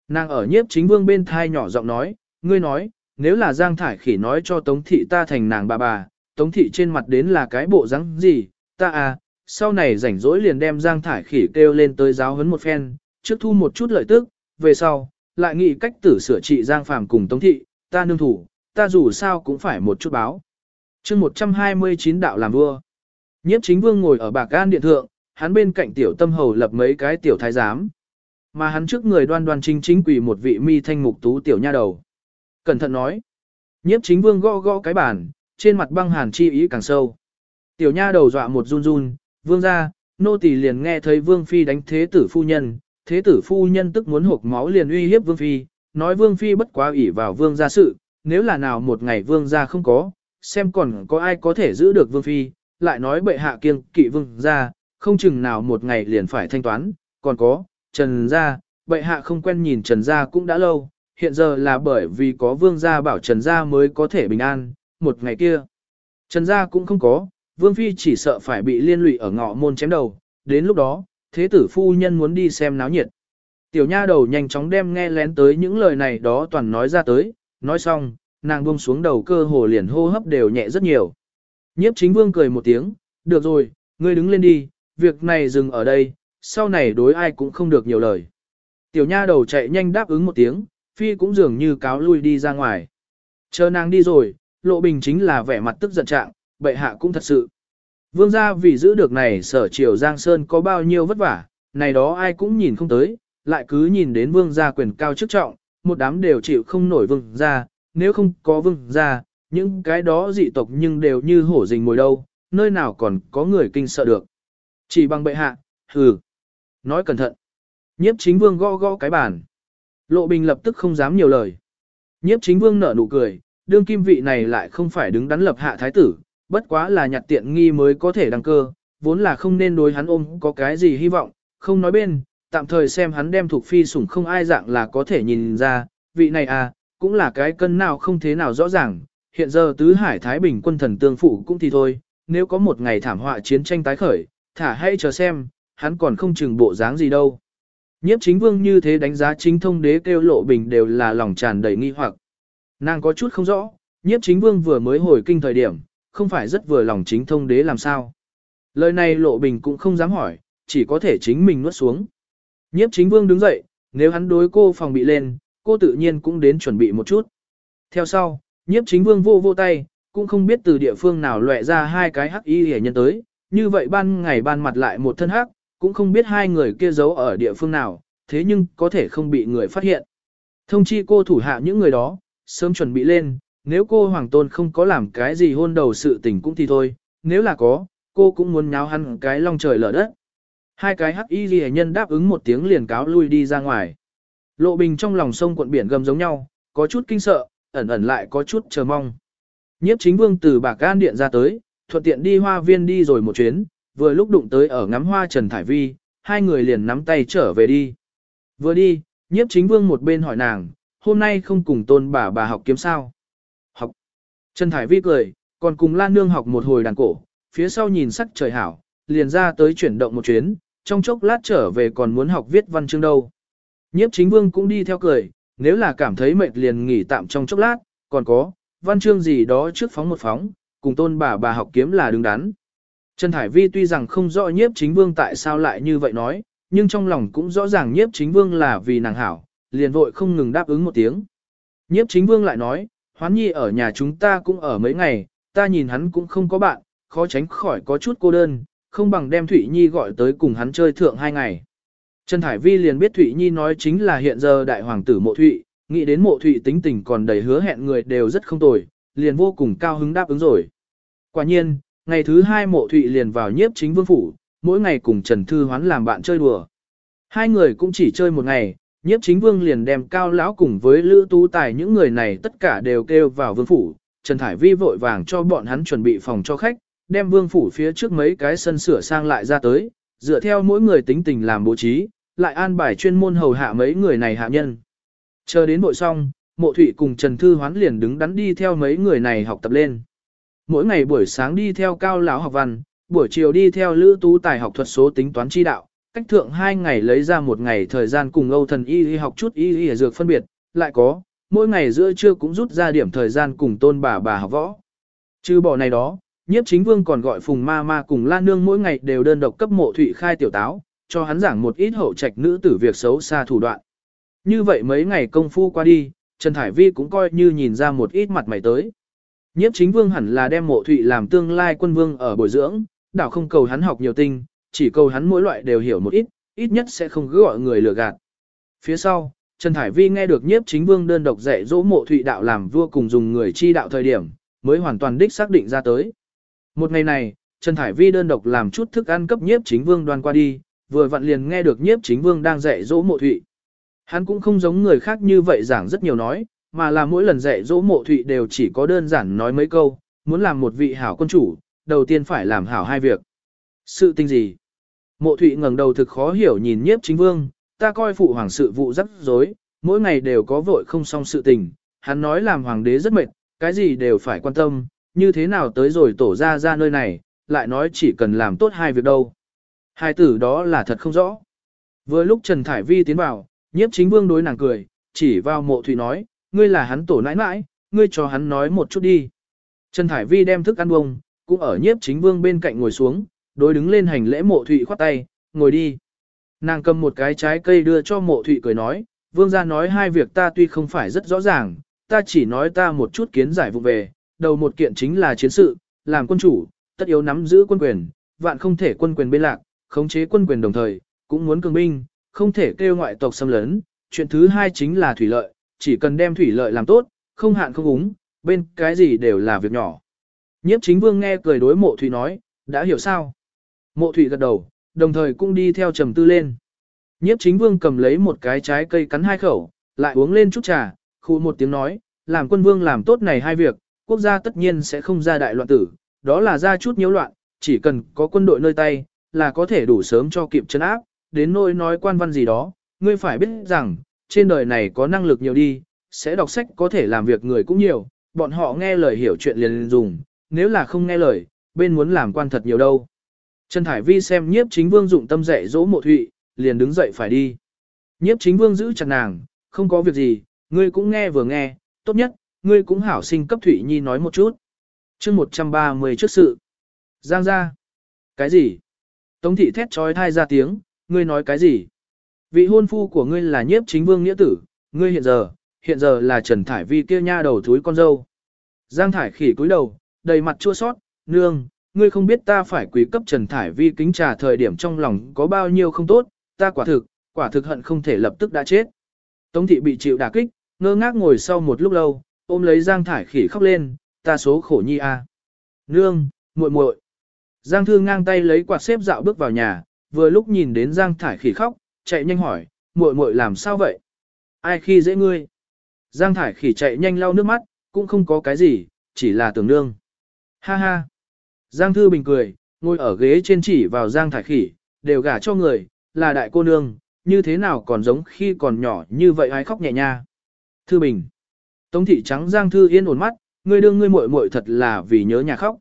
Nàng ở nhiếp chính vương bên thai nhỏ giọng nói, ngươi nói, nếu là Giang Thải khỉ nói cho Tống Thị ta thành nàng bà bà, Tống Thị trên mặt đến là cái bộ rắn gì, ta à, sau này rảnh rỗi liền đem Giang Thải khỉ kêu lên tới giáo huấn một phen, trước thu một chút lợi tức, về sau, lại nghĩ cách tử sửa trị Giang Phàm cùng Tống Thị, ta nương thủ, ta dù sao cũng phải một chút báo chương 129 đạo làm vua. Nhiếp chính vương ngồi ở bạc gan điện thượng, hắn bên cạnh tiểu tâm hầu lập mấy cái tiểu thái giám. Mà hắn trước người đoan đoan chính chính quỳ một vị mi thanh mục tú tiểu nha đầu. Cẩn thận nói. Nhiếp chính vương gõ gõ cái bàn, trên mặt băng hàn chi ý càng sâu. Tiểu nha đầu dọa một run run, vương ra, nô tỳ liền nghe thấy vương phi đánh thế tử phu nhân, thế tử phu nhân tức muốn hộp máu liền uy hiếp vương phi, nói vương phi bất quá ủy vào vương gia sự, nếu là nào một ngày vương gia không có, xem còn có ai có thể giữ được vương phi, lại nói bệ hạ kiêng kỵ vương gia, không chừng nào một ngày liền phải thanh toán, còn có, trần gia, bệ hạ không quen nhìn trần gia cũng đã lâu, hiện giờ là bởi vì có vương gia bảo trần gia mới có thể bình an, một ngày kia. Trần gia cũng không có, vương phi chỉ sợ phải bị liên lụy ở ngọ môn chém đầu, đến lúc đó, thế tử phu nhân muốn đi xem náo nhiệt. Tiểu nha đầu nhanh chóng đem nghe lén tới những lời này đó toàn nói ra tới, nói xong, nàng buông xuống đầu cơ hồ liền hô hấp đều nhẹ rất nhiều. Nhiếp chính vương cười một tiếng, được rồi, ngươi đứng lên đi, việc này dừng ở đây, sau này đối ai cũng không được nhiều lời. Tiểu nha đầu chạy nhanh đáp ứng một tiếng, phi cũng dường như cáo lui đi ra ngoài. Chờ nàng đi rồi, lộ bình chính là vẻ mặt tức giận trạng, bệ hạ cũng thật sự. Vương gia vì giữ được này sở triều Giang Sơn có bao nhiêu vất vả, này đó ai cũng nhìn không tới, lại cứ nhìn đến vương gia quyền cao chức trọng, một đám đều chịu không nổi vương gia, nếu không có vương gia, những cái đó dị tộc nhưng đều như hổ rình mồi đâu, nơi nào còn có người kinh sợ được. Chỉ bằng bệ hạ, hừ. Nói cẩn thận. Nhiếp chính vương gõ gõ cái bàn. Lộ bình lập tức không dám nhiều lời. Nhiếp chính vương nở nụ cười, đương kim vị này lại không phải đứng đắn lập hạ thái tử, bất quá là nhặt tiện nghi mới có thể đăng cơ, vốn là không nên đối hắn ôm có cái gì hy vọng, không nói bên, tạm thời xem hắn đem thuộc phi sủng không ai dạng là có thể nhìn ra, vị này à, cũng là cái cân nào không thế nào rõ ràng, hiện giờ tứ hải Thái Bình quân thần tương phụ cũng thì thôi, nếu có một ngày thảm họa chiến tranh tái khởi, thả hay chờ xem, hắn còn không chừng bộ dáng gì đâu. Nhiếp chính vương như thế đánh giá chính thông đế kêu lộ bình đều là lòng tràn đầy nghi hoặc. Nàng có chút không rõ, nhiếp chính vương vừa mới hồi kinh thời điểm, không phải rất vừa lòng chính thông đế làm sao. Lời này lộ bình cũng không dám hỏi, chỉ có thể chính mình nuốt xuống. Nhiếp chính vương đứng dậy, nếu hắn đối cô phòng bị lên, cô tự nhiên cũng đến chuẩn bị một chút. Theo sau, nhiếp chính vương vô vô tay, cũng không biết từ địa phương nào lệ ra hai cái hắc y hề nhân tới, như vậy ban ngày ban mặt lại một thân hắc, cũng không biết hai người kia giấu ở địa phương nào, thế nhưng có thể không bị người phát hiện. Thông chi cô thủ hạ những người đó, sớm chuẩn bị lên, nếu cô Hoàng Tôn không có làm cái gì hôn đầu sự tình cũng thì thôi, nếu là có, cô cũng muốn nháo hắn cái long trời lở đất. Hai cái hắc y ghi nhân đáp ứng một tiếng liền cáo lui đi ra ngoài. Lộ bình trong lòng sông cuộn biển gầm giống nhau, có chút kinh sợ, ẩn ẩn lại có chút chờ mong. Nhiếp chính vương từ bạc gan điện ra tới, thuận tiện đi hoa viên đi rồi một chuyến, vừa lúc đụng tới ở ngắm hoa Trần Thải Vi, hai người liền nắm tay trở về đi. Vừa đi, nhiếp chính vương một bên hỏi nàng, hôm nay không cùng tôn bà bà học kiếm sao? Học. Trần Thải Vi cười, còn cùng Lan Nương học một hồi đàn cổ, phía sau nhìn sắc trời hảo, liền ra tới chuyển động một chuyến, trong chốc lát trở về còn muốn học viết văn chương đâu. Nhiếp chính vương cũng đi theo cười, nếu là cảm thấy mệt liền nghỉ tạm trong chốc lát, còn có, văn chương gì đó trước phóng một phóng, cùng tôn bà bà học kiếm là đứng đắn. Trần Thải Vi tuy rằng không rõ nhiếp chính vương tại sao lại như vậy nói, nhưng trong lòng cũng rõ ràng nhiếp chính vương là vì nàng hảo, liền vội không ngừng đáp ứng một tiếng. Nhiếp chính vương lại nói, hoán nhi ở nhà chúng ta cũng ở mấy ngày, ta nhìn hắn cũng không có bạn, khó tránh khỏi có chút cô đơn, không bằng đem Thủy Nhi gọi tới cùng hắn chơi thượng hai ngày. Trần Thải Vi liền biết Thụy Nhi nói chính là hiện giờ đại hoàng tử mộ Thụy, nghĩ đến mộ Thụy tính tình còn đầy hứa hẹn người đều rất không tồi, liền vô cùng cao hứng đáp ứng rồi. Quả nhiên, ngày thứ hai mộ Thụy liền vào nhiếp chính vương phủ, mỗi ngày cùng Trần Thư Hoán làm bạn chơi đùa. Hai người cũng chỉ chơi một ngày, nhiếp chính vương liền đem cao lão cùng với lữ tú tài những người này tất cả đều kêu vào vương phủ. Trần Thải Vi vội vàng cho bọn hắn chuẩn bị phòng cho khách, đem vương phủ phía trước mấy cái sân sửa sang lại ra tới, dựa theo mỗi người tính tình làm bố trí, lại an bài chuyên môn hầu hạ mấy người này hạ nhân. Chờ đến bội xong, mộ thụy cùng Trần Thư Hoán liền đứng đắn đi theo mấy người này học tập lên. Mỗi ngày buổi sáng đi theo cao lão học văn, buổi chiều đi theo lữ tú tài học thuật số tính toán chi đạo, cách thượng hai ngày lấy ra một ngày thời gian cùng Âu thần y y học chút y y dược phân biệt, lại có, mỗi ngày giữa trưa cũng rút ra điểm thời gian cùng tôn bà bà học võ. Trừ bỏ này đó, nhiếp chính vương còn gọi phùng ma ma cùng la nương mỗi ngày đều đơn độc cấp mộ thụy khai tiểu táo, cho hắn giảng một ít hậu trạch nữ tử việc xấu xa thủ đoạn. Như vậy mấy ngày công phu qua đi, Trần Thải Vi cũng coi như nhìn ra một ít mặt mày tới. Nhiếp chính vương hẳn là đem mộ thụy làm tương lai quân vương ở bồi dưỡng, đảo không cầu hắn học nhiều tinh, chỉ cầu hắn mỗi loại đều hiểu một ít, ít nhất sẽ không cứ gọi người lừa gạt. Phía sau, Trần Thải Vi nghe được nhiếp chính vương đơn độc dạy dỗ mộ thụy đạo làm vua cùng dùng người chi đạo thời điểm, mới hoàn toàn đích xác định ra tới. Một ngày này, Trần Thải Vi đơn độc làm chút thức ăn cấp nhiếp chính vương đoan qua đi, vừa vặn liền nghe được nhiếp chính vương đang dạy dỗ mộ thụy. Hắn cũng không giống người khác như vậy giảng rất nhiều nói, mà là mỗi lần dạy dỗ mộ thụy đều chỉ có đơn giản nói mấy câu, muốn làm một vị hảo quân chủ, đầu tiên phải làm hảo hai việc. Sự tình gì? Mộ thụy ngẩng đầu thực khó hiểu nhìn nhiếp chính vương, ta coi phụ hoàng sự vụ rắc rối, mỗi ngày đều có vội không xong sự tình, hắn nói làm hoàng đế rất mệt, cái gì đều phải quan tâm, như thế nào tới rồi tổ ra ra nơi này, lại nói chỉ cần làm tốt hai việc đâu. Hai tử đó là thật không rõ. Vừa lúc Trần Thải Vi tiến vào, nhiếp chính vương đối nàng cười, chỉ vào mộ thủy nói, ngươi là hắn tổ nãi nãi, ngươi cho hắn nói một chút đi. Trần Thải Vi đem thức ăn bông, cũng ở nhiếp chính vương bên cạnh ngồi xuống, đối đứng lên hành lễ mộ thủy khoát tay, ngồi đi. Nàng cầm một cái trái cây đưa cho mộ thụy cười nói, vương gia nói hai việc ta tuy không phải rất rõ ràng, ta chỉ nói ta một chút kiến giải vụ về, đầu một kiện chính là chiến sự, làm quân chủ, tất yếu nắm giữ quân quyền, vạn không thể quân quyền bên lạc, khống chế quân quyền đồng thời, cũng muốn cường binh, không thể kêu ngoại tộc xâm lấn. Chuyện thứ hai chính là thủy lợi, chỉ cần đem thủy lợi làm tốt, không hạn không úng, bên cái gì đều là việc nhỏ. Nhiếp chính vương nghe cười đối mộ thủy nói, đã hiểu sao? Mộ thủy gật đầu, đồng thời cũng đi theo trầm tư lên. Nhiếp chính vương cầm lấy một cái trái cây cắn hai khẩu, lại uống lên chút trà, khu một tiếng nói, làm quân vương làm tốt này hai việc, quốc gia tất nhiên sẽ không ra đại loạn tử, đó là ra chút nhiễu loạn, chỉ cần có quân đội nơi tay, là có thể đủ sớm cho kịp chân áp, đến nỗi nói quan văn gì đó, ngươi phải biết rằng, trên đời này có năng lực nhiều đi, sẽ đọc sách có thể làm việc người cũng nhiều, bọn họ nghe lời hiểu chuyện liền dùng, nếu là không nghe lời, bên muốn làm quan thật nhiều đâu. Trần Thải Vi xem nhiếp chính vương dụng tâm dạy dỗ mộ thụy, liền đứng dậy phải đi. Nhiếp chính vương giữ chặt nàng, không có việc gì, ngươi cũng nghe vừa nghe, tốt nhất, ngươi cũng hảo sinh cấp Thụy Nhi nói một chút. chương 130 trước sự. Giang ra. Cái gì? Tống thị thét trói thai ra tiếng, ngươi nói cái gì? Vị hôn phu của ngươi là nhiếp chính vương nghĩa tử, ngươi hiện giờ, hiện giờ là Trần Thải Vi kia nha đầu thúi con dâu. Giang Thải khỉ cúi đầu, đầy mặt chua sót, nương, ngươi không biết ta phải quý cấp Trần Thải Vi kính trà thời điểm trong lòng có bao nhiêu không tốt, ta quả thực, quả thực hận không thể lập tức đã chết. Tống thị bị chịu đả kích, ngơ ngác ngồi sau một lúc lâu, ôm lấy Giang Thải khỉ khóc lên, ta số khổ nhi a. Nương, muội muội. Giang Thư ngang tay lấy quạt xếp dạo bước vào nhà, vừa lúc nhìn đến Giang Thải khỉ khóc, chạy nhanh hỏi, muội muội làm sao vậy? Ai khi dễ ngươi? Giang Thải khỉ chạy nhanh lau nước mắt, cũng không có cái gì, chỉ là tưởng nương. Ha ha. Giang Thư Bình cười, ngồi ở ghế trên chỉ vào Giang Thải khỉ, đều gả cho người, là đại cô nương, như thế nào còn giống khi còn nhỏ như vậy ai khóc nhẹ nha. Thư Bình. Tống thị trắng Giang Thư Yên ổn mắt, ngươi đương ngươi muội muội thật là vì nhớ nhà khóc.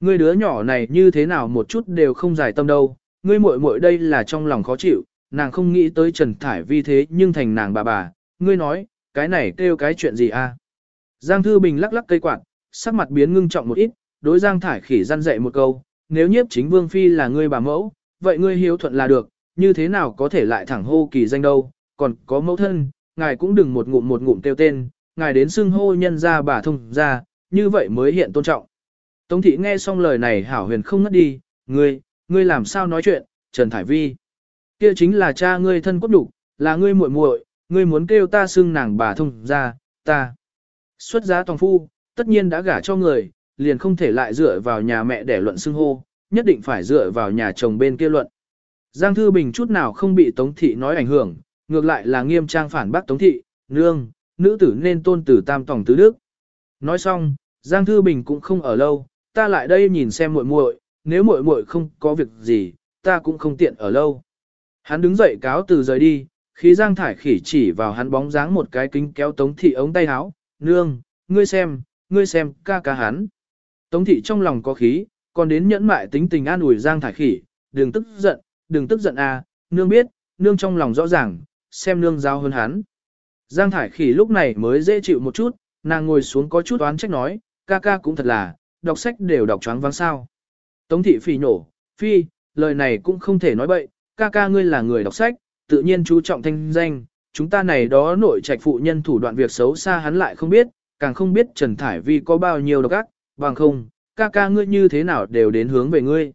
Ngươi đứa nhỏ này như thế nào một chút đều không giải tâm đâu, ngươi muội muội đây là trong lòng khó chịu, nàng không nghĩ tới Trần Thải Vi thế nhưng thành nàng bà bà, ngươi nói, cái này kêu cái chuyện gì a? Giang Thư Bình lắc lắc cây quạt, sắc mặt biến ngưng trọng một ít, đối Giang Thải khỉ răn dạy một câu, nếu nhiếp chính Vương Phi là ngươi bà mẫu, vậy ngươi hiếu thuận là được, như thế nào có thể lại thẳng hô kỳ danh đâu, còn có mẫu thân, ngài cũng đừng một ngụm một ngụm kêu tên, ngài đến xưng hô nhân ra bà thông ra, như vậy mới hiện tôn trọng. Tống thị nghe xong lời này hảo huyền không ngất đi, ngươi, ngươi làm sao nói chuyện, Trần Thải Vi. Kia chính là cha ngươi thân cốt đục, là ngươi muội muội, ngươi muốn kêu ta xưng nàng bà thông ra, ta. Xuất giá toàn phu, tất nhiên đã gả cho người, liền không thể lại dựa vào nhà mẹ để luận xưng hô, nhất định phải dựa vào nhà chồng bên kia luận. Giang Thư Bình chút nào không bị Tống Thị nói ảnh hưởng, ngược lại là nghiêm trang phản bác Tống Thị, nương, nữ tử nên tôn tử tam tổng tứ đức. Nói xong, Giang Thư Bình cũng không ở lâu, ta lại đây nhìn xem muội muội, nếu muội muội không có việc gì, ta cũng không tiện ở lâu. Hắn đứng dậy cáo từ rời đi, khi Giang Thải khỉ chỉ vào hắn bóng dáng một cái kính kéo Tống Thị ống tay áo, nương, ngươi xem, ngươi xem, ca ca hắn. Tống Thị trong lòng có khí, còn đến nhẫn mại tính tình an ủi Giang Thải khỉ, đừng tức giận, đừng tức giận à, nương biết, nương trong lòng rõ ràng, xem nương giao hơn hắn. Giang Thải Khỉ lúc này mới dễ chịu một chút, nàng ngồi xuống có chút oán trách nói, ca ca cũng thật là, đọc sách đều đọc choáng váng sao. Tống thị phỉ nổ, phi, lời này cũng không thể nói bậy, ca ca ngươi là người đọc sách, tự nhiên chú trọng thanh danh, chúng ta này đó nội trạch phụ nhân thủ đoạn việc xấu xa hắn lại không biết, càng không biết Trần Thải Vi có bao nhiêu độc ác, bằng không, ca ca ngươi như thế nào đều đến hướng về ngươi.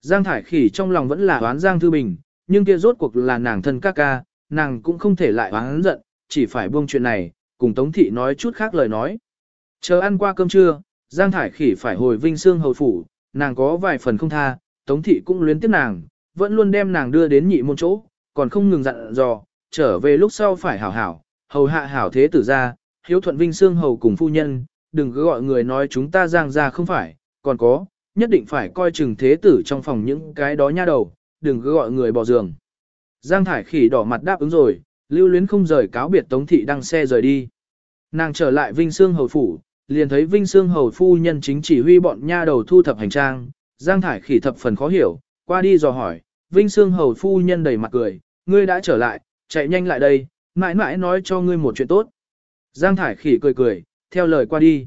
Giang Thải Khỉ trong lòng vẫn là oán Giang Thư Bình, nhưng kia rốt cuộc là nàng thân ca ca, nàng cũng không thể lại oán giận, chỉ phải buông chuyện này, cùng Tống Thị nói chút khác lời nói. Chờ ăn qua cơm trưa, Giang Thải Khỉ phải hồi Vinh Sương Hầu Phủ, nàng có vài phần không tha, Tống Thị cũng luyến tiếp nàng, vẫn luôn đem nàng đưa đến nhị môn chỗ, còn không ngừng dặn dò, trở về lúc sau phải hảo hảo, hầu hạ hảo thế tử ra, hiếu thuận Vinh Sương Hầu cùng phu nhân, đừng cứ gọi người nói chúng ta Giang ra không phải, còn có, nhất định phải coi chừng thế tử trong phòng những cái đó nha đầu, đừng cứ gọi người bỏ giường. Giang Thải Khỉ đỏ mặt đáp ứng rồi, lưu luyến không rời cáo biệt Tống Thị đăng xe rời đi. Nàng trở lại Vinh Sương Hầu Phủ, liền thấy Vinh Sương Hầu Phu nhân chính chỉ huy bọn nha đầu thu thập hành trang, Giang Thải Khỉ thập phần khó hiểu, qua đi dò hỏi, Vinh Sương Hầu Phu nhân đầy mặt cười, ngươi đã trở lại, chạy nhanh lại đây, mãi mãi nói cho ngươi một chuyện tốt. Giang Thải Khỉ cười cười, theo lời qua đi.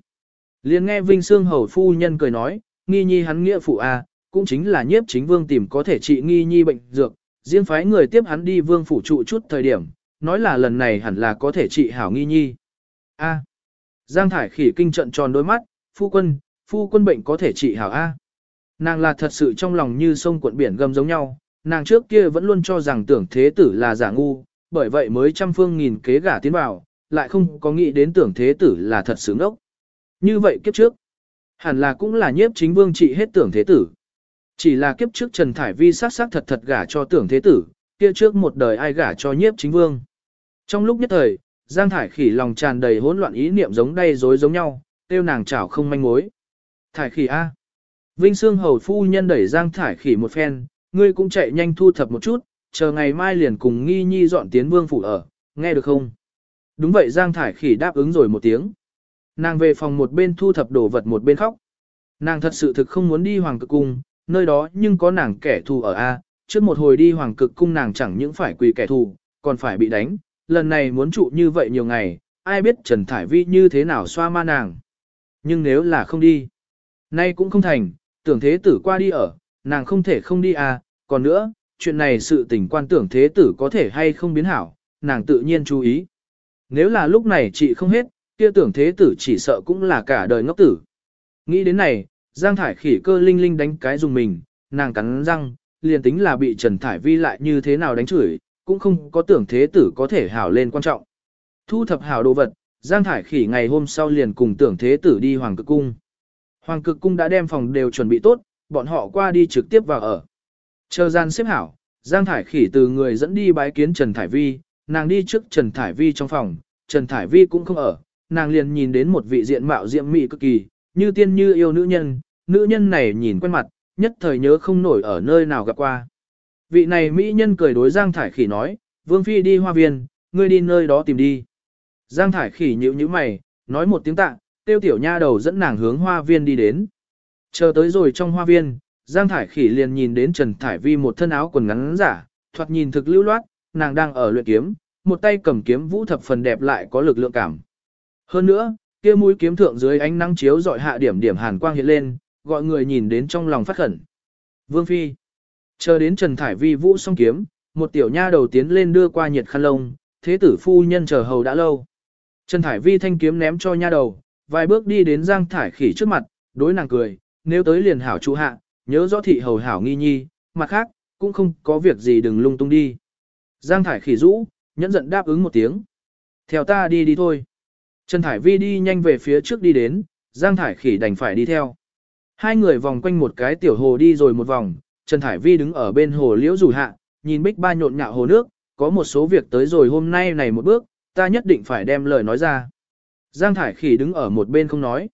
Liền nghe Vinh Sương Hầu Phu nhân cười nói, nghi nhi hắn nghĩa phụ a, cũng chính là nhiếp chính vương tìm có thể trị nghi nhi bệnh dược, riêng phái người tiếp hắn đi vương phủ trụ chút thời điểm, nói là lần này hẳn là có thể trị hảo nghi nhi. A. Giang Thải khỉ kinh trận tròn đôi mắt, phu quân, phu quân bệnh có thể trị hảo A. Nàng là thật sự trong lòng như sông cuộn biển gầm giống nhau, nàng trước kia vẫn luôn cho rằng tưởng thế tử là giả ngu, bởi vậy mới trăm phương nghìn kế gả tiến vào, lại không có nghĩ đến tưởng thế tử là thật sự ngốc. Như vậy kiếp trước, hẳn là cũng là nhiếp chính vương trị hết tưởng thế tử. Chỉ là kiếp trước Trần Thải Vi sát sát thật thật gả cho tưởng thế tử, kia trước một đời ai gả cho nhiếp chính vương. Trong lúc nhất thời, Giang Thải Khỉ lòng tràn đầy hỗn loạn ý niệm giống đây rối giống nhau, tiêu nàng chảo không manh mối. Thải Khỉ A. Vinh Sương Hầu Phu Nhân đẩy Giang Thải Khỉ một phen, ngươi cũng chạy nhanh thu thập một chút, chờ ngày mai liền cùng nghi nhi dọn tiến vương phủ ở, nghe được không? Đúng vậy Giang Thải Khỉ đáp ứng rồi một tiếng. Nàng về phòng một bên thu thập đồ vật một bên khóc. Nàng thật sự thực không muốn đi hoàng cực cung, nơi đó nhưng có nàng kẻ thù ở A, trước một hồi đi hoàng cực cung nàng chẳng những phải quỳ kẻ thù, còn phải bị đánh, lần này muốn trụ như vậy nhiều ngày, ai biết Trần Thải Vi như thế nào xoa ma nàng. Nhưng nếu là không đi, nay cũng không thành, tưởng thế tử qua đi ở, nàng không thể không đi à, còn nữa, chuyện này sự tình quan tưởng thế tử có thể hay không biến hảo, nàng tự nhiên chú ý. Nếu là lúc này chị không hết, kia tưởng thế tử chỉ sợ cũng là cả đời ngốc tử. Nghĩ đến này, Giang Thải khỉ cơ linh linh đánh cái dùng mình, nàng cắn răng, liền tính là bị Trần Thải Vi lại như thế nào đánh chửi, cũng không có tưởng thế tử có thể hảo lên quan trọng. Thu thập hảo đồ vật, Giang Thải khỉ ngày hôm sau liền cùng tưởng thế tử đi Hoàng Cực Cung. Hoàng Cực Cung đã đem phòng đều chuẩn bị tốt, bọn họ qua đi trực tiếp vào ở. Chờ gian xếp hảo, Giang Thải khỉ từ người dẫn đi bái kiến Trần Thải Vi, nàng đi trước Trần Thải Vi trong phòng, Trần Thải Vi cũng không ở, nàng liền nhìn đến một vị diện mạo diệm mị cực kỳ, như tiên như yêu nữ nhân, nữ nhân này nhìn quen mặt, nhất thời nhớ không nổi ở nơi nào gặp qua. Vị này mỹ nhân cười đối Giang Thải Khỉ nói, Vương Phi đi hoa viên, ngươi đi nơi đó tìm đi. Giang Thải Khỉ nhíu nhíu mày, nói một tiếng tạ, tiêu tiểu nha đầu dẫn nàng hướng hoa viên đi đến. Chờ tới rồi trong hoa viên, Giang Thải Khỉ liền nhìn đến Trần Thải Vi một thân áo quần ngắn giả, thoạt nhìn thực lưu loát, nàng đang ở luyện kiếm, một tay cầm kiếm vũ thập phần đẹp lại có lực lượng cảm. Hơn nữa, kia mũi kiếm thượng dưới ánh nắng chiếu dọi hạ điểm điểm hàn quang hiện lên, gọi người nhìn đến trong lòng phát khẩn. Vương Phi Chờ đến Trần Thải Vi vũ xong kiếm, một tiểu nha đầu tiến lên đưa qua nhiệt khăn lông, thế tử phu nhân chờ hầu đã lâu. Trần Thải Vi thanh kiếm ném cho nha đầu, vài bước đi đến Giang Thải Khỉ trước mặt, đối nàng cười, nếu tới liền hảo chủ hạ, nhớ rõ thị hầu hảo nghi nhi, mặt khác, cũng không có việc gì đừng lung tung đi. Giang Thải Khỉ rũ, nhẫn giận đáp ứng một tiếng. Theo ta đi đi thôi. Trần Thải Vi đi nhanh về phía trước đi đến, Giang Thải Khỉ đành phải đi theo. Hai người vòng quanh một cái tiểu hồ đi rồi một vòng, Trần Thải Vi đứng ở bên hồ liễu rủ hạ, nhìn bích ba nhộn nhạo hồ nước, có một số việc tới rồi hôm nay này một bước, ta nhất định phải đem lời nói ra. Giang Thải Khỉ đứng ở một bên không nói.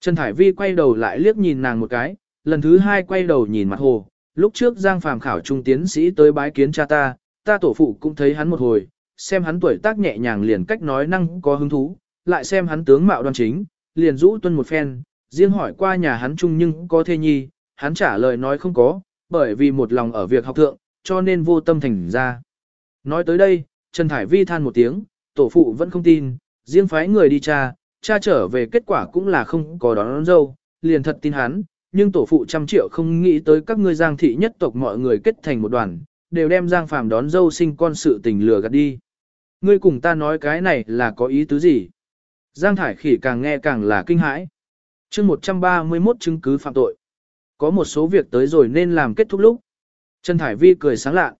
Trần Thải Vi quay đầu lại liếc nhìn nàng một cái, lần thứ hai quay đầu nhìn mặt hồ. Lúc trước Giang Phàm khảo trung tiến sĩ tới bái kiến cha ta, ta tổ phụ cũng thấy hắn một hồi, xem hắn tuổi tác nhẹ nhàng liền cách nói năng có hứng thú, lại xem hắn tướng mạo đoan chính, liền rũ tuân một phen, riêng hỏi qua nhà hắn chung nhưng có thê nhi, hắn trả lời nói không có, bởi vì một lòng ở việc học thượng, cho nên vô tâm thành ra. Nói tới đây, Trần Thải Vi than một tiếng, tổ phụ vẫn không tin, riêng phái người đi cha, cha trở về kết quả cũng là không có đón, đón dâu, liền thật tin hắn, nhưng tổ phụ trăm triệu không nghĩ tới các ngươi giang thị nhất tộc mọi người kết thành một đoàn, đều đem giang phàm đón dâu sinh con sự tình lừa gạt đi. Ngươi cùng ta nói cái này là có ý tứ gì? Giang Thải Khỉ càng nghe càng là kinh hãi. chương 131 chứng cứ phạm tội. Có một số việc tới rồi nên làm kết thúc lúc. Trần Thải Vi cười sáng lạ.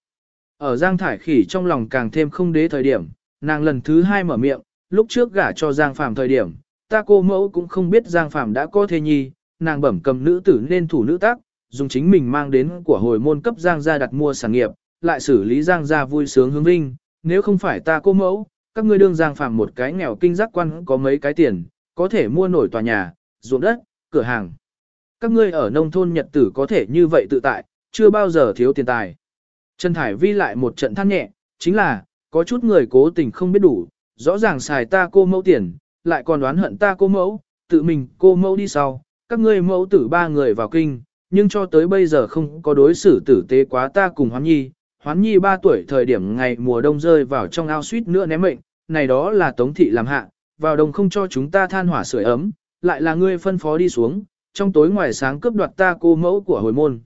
Ở Giang Thải Khỉ trong lòng càng thêm không đế thời điểm, nàng lần thứ hai mở miệng, lúc trước gả cho Giang Phàm thời điểm, ta cô mẫu cũng không biết Giang Phàm đã có thê nhi, nàng bẩm cầm nữ tử nên thủ nữ tác, dùng chính mình mang đến của hồi môn cấp Giang gia đặt mua sản nghiệp, lại xử lý Giang gia vui sướng hướng vinh, nếu không phải ta cô mẫu, các ngươi đương Giang Phàm một cái nghèo kinh giác quan có mấy cái tiền, có thể mua nổi tòa nhà, ruộng đất, cửa hàng. Các ngươi ở nông thôn nhật tử có thể như vậy tự tại, chưa bao giờ thiếu tiền tài. Trần Thải Vi lại một trận than nhẹ, chính là, có chút người cố tình không biết đủ, rõ ràng xài ta cô mẫu tiền, lại còn đoán hận ta cô mẫu, tự mình cô mẫu đi sau, các ngươi mẫu tử ba người vào kinh, nhưng cho tới bây giờ không có đối xử tử tế quá ta cùng Hoán Nhi. Hoán Nhi ba tuổi thời điểm ngày mùa đông rơi vào trong ao suýt nữa ném mệnh, này đó là Tống Thị làm hạ, vào đông không cho chúng ta than hỏa sưởi ấm, lại là ngươi phân phó đi xuống, trong tối ngoài sáng cướp đoạt ta cô mẫu của hồi môn.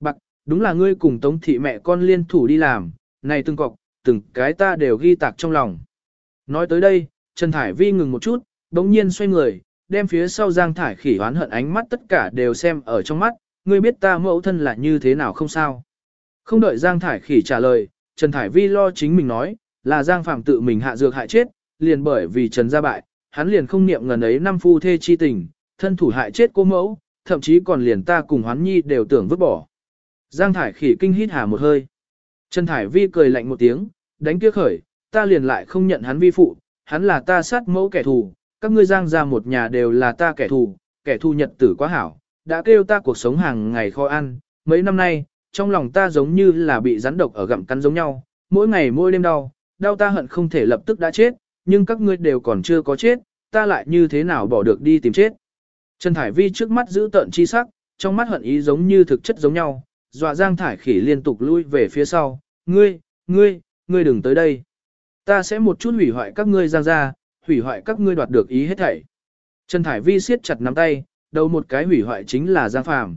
Bạc, đúng là ngươi cùng tống thị mẹ con liên thủ đi làm, này từng cọc, từng cái ta đều ghi tạc trong lòng. Nói tới đây, Trần Thải Vi ngừng một chút, đống nhiên xoay người, đem phía sau Giang Thải khỉ hoán hận ánh mắt tất cả đều xem ở trong mắt, ngươi biết ta mẫu thân là như thế nào không sao. Không đợi Giang Thải khỉ trả lời, Trần Thải Vi lo chính mình nói, là Giang Phạm tự mình hạ dược hại chết, liền bởi vì Trần gia bại, hắn liền không niệm ngần ấy năm phu thê chi tình, thân thủ hại chết cô mẫu, thậm chí còn liền ta cùng hoán nhi đều tưởng vứt bỏ. Giang Thải khỉ kinh hít hà một hơi. Trần Thải Vi cười lạnh một tiếng, đánh kia khởi, ta liền lại không nhận hắn vi phụ, hắn là ta sát mẫu kẻ thù, các ngươi giang ra một nhà đều là ta kẻ thù, kẻ thù nhật tử quá hảo, đã kêu ta cuộc sống hàng ngày khó ăn, mấy năm nay, trong lòng ta giống như là bị rắn độc ở gặm cắn giống nhau, mỗi ngày mỗi đêm đau, đau ta hận không thể lập tức đã chết, nhưng các ngươi đều còn chưa có chết, ta lại như thế nào bỏ được đi tìm chết. Trần Thải Vi trước mắt giữ tợn chi sắc, trong mắt hận ý giống như thực chất giống nhau, dọa Giang Thải Khỉ liên tục lui về phía sau, ngươi, ngươi, ngươi đừng tới đây. Ta sẽ một chút hủy hoại các ngươi Giang ra, hủy hoại các ngươi đoạt được ý hết thảy. Trần Thải Vi siết chặt nắm tay, đầu một cái hủy hoại chính là Giang Phàm.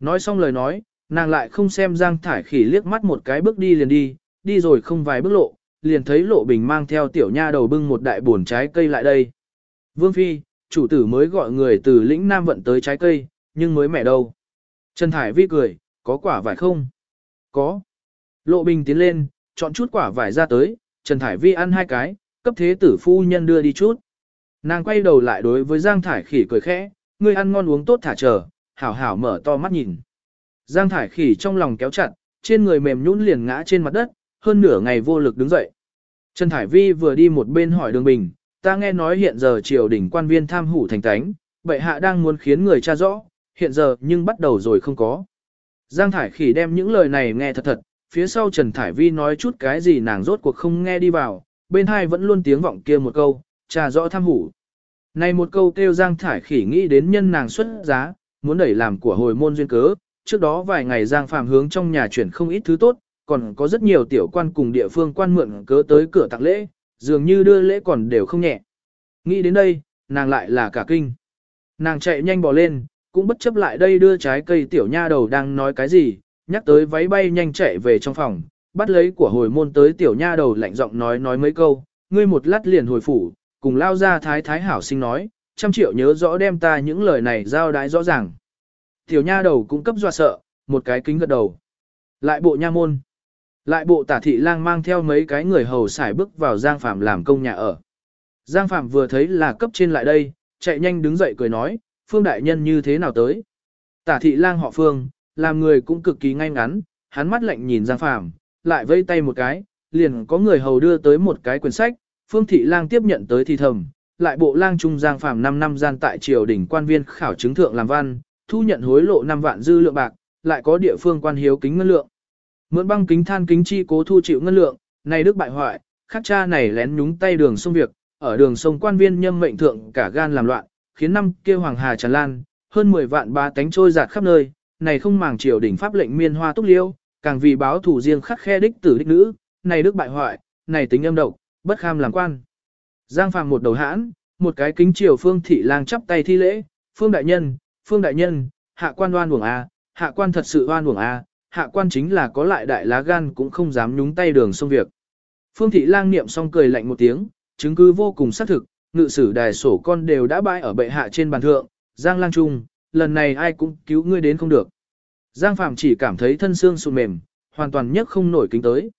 Nói xong lời nói, nàng lại không xem Giang Thải Khỉ liếc mắt một cái bước đi liền đi, đi rồi không vài bước lộ, liền thấy Lộ Bình mang theo tiểu nha đầu bưng một đại buồn trái cây lại đây. Vương Phi, chủ tử mới gọi người từ lĩnh Nam vận tới trái cây, nhưng mới mẹ đâu. Trần Thải Vi cười, có quả vải không? Có. Lộ Bình tiến lên, chọn chút quả vải ra tới, Trần Thải Vi ăn hai cái, cấp thế tử phu nhân đưa đi chút. Nàng quay đầu lại đối với Giang Thải Khỉ cười khẽ, ngươi ăn ngon uống tốt thả chờ, hảo hảo mở to mắt nhìn. Giang Thải Khỉ trong lòng kéo chặt, trên người mềm nhũn liền ngã trên mặt đất, hơn nửa ngày vô lực đứng dậy. Trần Thải Vi vừa đi một bên hỏi Đường Bình, ta nghe nói hiện giờ triều đình quan viên tham hủ thành tánh, bệ hạ đang muốn khiến người tra rõ, hiện giờ nhưng bắt đầu rồi không có. Giang Thải Khỉ đem những lời này nghe thật thật, phía sau Trần Thải Vi nói chút cái gì nàng rốt cuộc không nghe đi vào, bên hai vẫn luôn tiếng vọng kia một câu, cha rõ tham hủ. Này một câu kêu Giang Thải Khỉ nghĩ đến nhân nàng xuất giá, muốn đẩy làm của hồi môn duyên cớ, trước đó vài ngày Giang Phàm hướng trong nhà chuyển không ít thứ tốt, còn có rất nhiều tiểu quan cùng địa phương quan mượn cớ tới cửa tặng lễ, dường như đưa lễ còn đều không nhẹ. Nghĩ đến đây, nàng lại là cả kinh. Nàng chạy nhanh bỏ lên, cũng bất chấp lại đây đưa trái cây tiểu nha đầu đang nói cái gì, nhắc tới váy bay nhanh chạy về trong phòng, bắt lấy của hồi môn tới tiểu nha đầu lạnh giọng nói nói mấy câu, ngươi một lát liền hồi phủ, cùng lao ra thái thái hảo sinh nói, trăm triệu nhớ rõ đem ta những lời này giao đái rõ ràng. Tiểu nha đầu cũng cấp dọa sợ, một cái kính gật đầu. Lại bộ nha môn. Lại bộ tả thị lang mang theo mấy cái người hầu xài bước vào Giang Phạm làm công nhà ở. Giang Phạm vừa thấy là cấp trên lại đây, chạy nhanh đứng dậy cười nói, Phương Đại Nhân như thế nào tới. Tả thị lang họ Phương, làm người cũng cực kỳ ngay ngắn, hắn mắt lạnh nhìn Giang Phạm, lại vây tay một cái, liền có người hầu đưa tới một cái quyển sách, Phương Thị Lang tiếp nhận tới thì thầm, lại bộ lang trung Giang phạm 5 năm gian tại triều đình quan viên khảo chứng thượng làm văn, thu nhận hối lộ 5 vạn dư lượng bạc, lại có địa phương quan hiếu kính ngân lượng. Mượn băng kính than kính chi cố thu chịu ngân lượng, này đức bại hoại, khắc cha này lén nhúng tay đường sông việc, ở đường sông quan viên nhâm mệnh thượng cả gan làm loạn, khiến năm kia hoàng hà tràn lan, hơn 10 vạn ba tánh trôi giạt khắp nơi, này không màng triều đình pháp lệnh miên hoa túc liêu, càng vì báo thủ riêng khắc khe đích tử đích nữ, này đức bại hoại, này tính âm độc, bất kham làm quan. Giang Phàm một đầu hãn, một cái kính triều Phương Thị Lang chắp tay thi lễ, Phương Đại Nhân, Phương Đại Nhân, hạ quan đoan uổng A, hạ quan thật sự đoan uổng A, hạ quan chính là có lại đại lá gan cũng không dám nhúng tay đường xông việc. Phương Thị Lang niệm xong cười lạnh một tiếng, chứng cứ vô cùng xác thực, ngự sử đài sổ con đều đã bãi ở bệ hạ trên bàn thượng, Giang Lang Trung, lần này ai cũng cứu ngươi đến không được. Giang Phạm chỉ cảm thấy thân xương sụn mềm, hoàn toàn nhấc không nổi kính tới.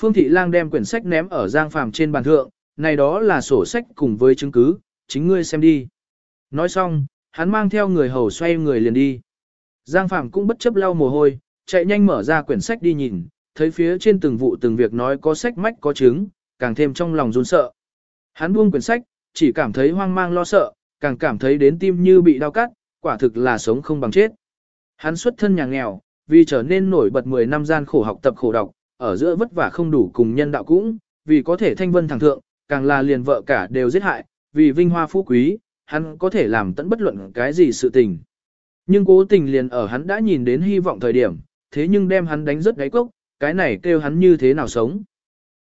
Phương Thị Lang đem quyển sách ném ở Giang Phạm trên bàn thượng, này đó là sổ sách cùng với chứng cứ, chính ngươi xem đi. Nói xong, hắn mang theo người hầu xoay người liền đi. Giang Phạm cũng bất chấp lau mồ hôi, chạy nhanh mở ra quyển sách đi nhìn, thấy phía trên từng vụ từng việc nói có sách mách có chứng, càng thêm trong lòng run sợ. Hắn buông quyển sách, chỉ cảm thấy hoang mang lo sợ, càng cảm thấy đến tim như bị đau cắt, quả thực là sống không bằng chết. Hắn xuất thân nhà nghèo, vì trở nên nổi bật 10 năm gian khổ học tập khổ đọc, ở giữa vất vả không đủ cùng nhân đạo cũng, vì có thể thanh vân thẳng thượng, càng là liền vợ cả đều giết hại, vì vinh hoa phú quý, hắn có thể làm tận bất luận cái gì sự tình. Nhưng cố tình liền ở hắn đã nhìn đến hy vọng thời điểm, thế nhưng đem hắn đánh rất gáy cốc, cái này kêu hắn như thế nào sống.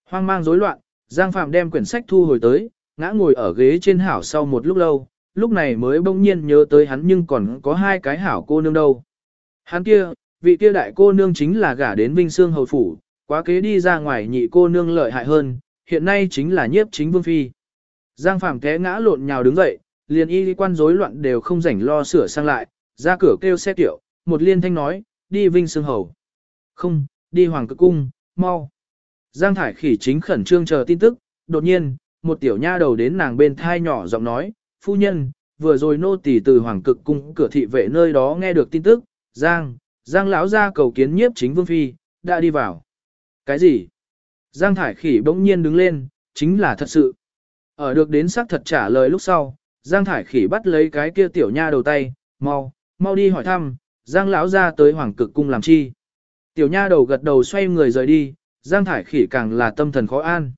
Hoang mang rối loạn, Giang Phạm đem quyển sách thu hồi tới, ngã ngồi ở ghế trên hảo sau một lúc lâu, lúc này mới bỗng nhiên nhớ tới hắn nhưng còn có hai cái hảo cô nương đâu. Hắn kia, vị kia đại cô nương chính là gả đến Vinh Sương Hầu Phủ, quá kế đi ra ngoài nhị cô nương lợi hại hơn, hiện nay chính là nhiếp chính vương phi. Giang Phạm té ngã lộn nhào đứng dậy, liền y quan rối loạn đều không rảnh lo sửa sang lại, ra cửa kêu xe tiểu, một liên thanh nói, đi Vinh Sương Hầu. Không, đi Hoàng Cực Cung, mau. Giang Thải Khỉ chính khẩn trương chờ tin tức, đột nhiên, một tiểu nha đầu đến nàng bên thai nhỏ giọng nói, phu nhân, vừa rồi nô tỳ từ Hoàng Cực Cung cửa thị vệ nơi đó nghe được tin tức, Giang, Giang lão ra cầu kiến nhiếp chính vương phi, đã đi vào. Cái gì? Giang Thải Khỉ bỗng nhiên đứng lên, chính là thật sự. Ở được đến xác thật trả lời lúc sau, Giang Thải Khỉ bắt lấy cái kia tiểu nha đầu tay, mau, mau đi hỏi thăm, Giang lão ra tới Hoàng Cực Cung làm chi. Tiểu nha đầu gật đầu xoay người rời đi, Giang Thải Khỉ càng là tâm thần khó an.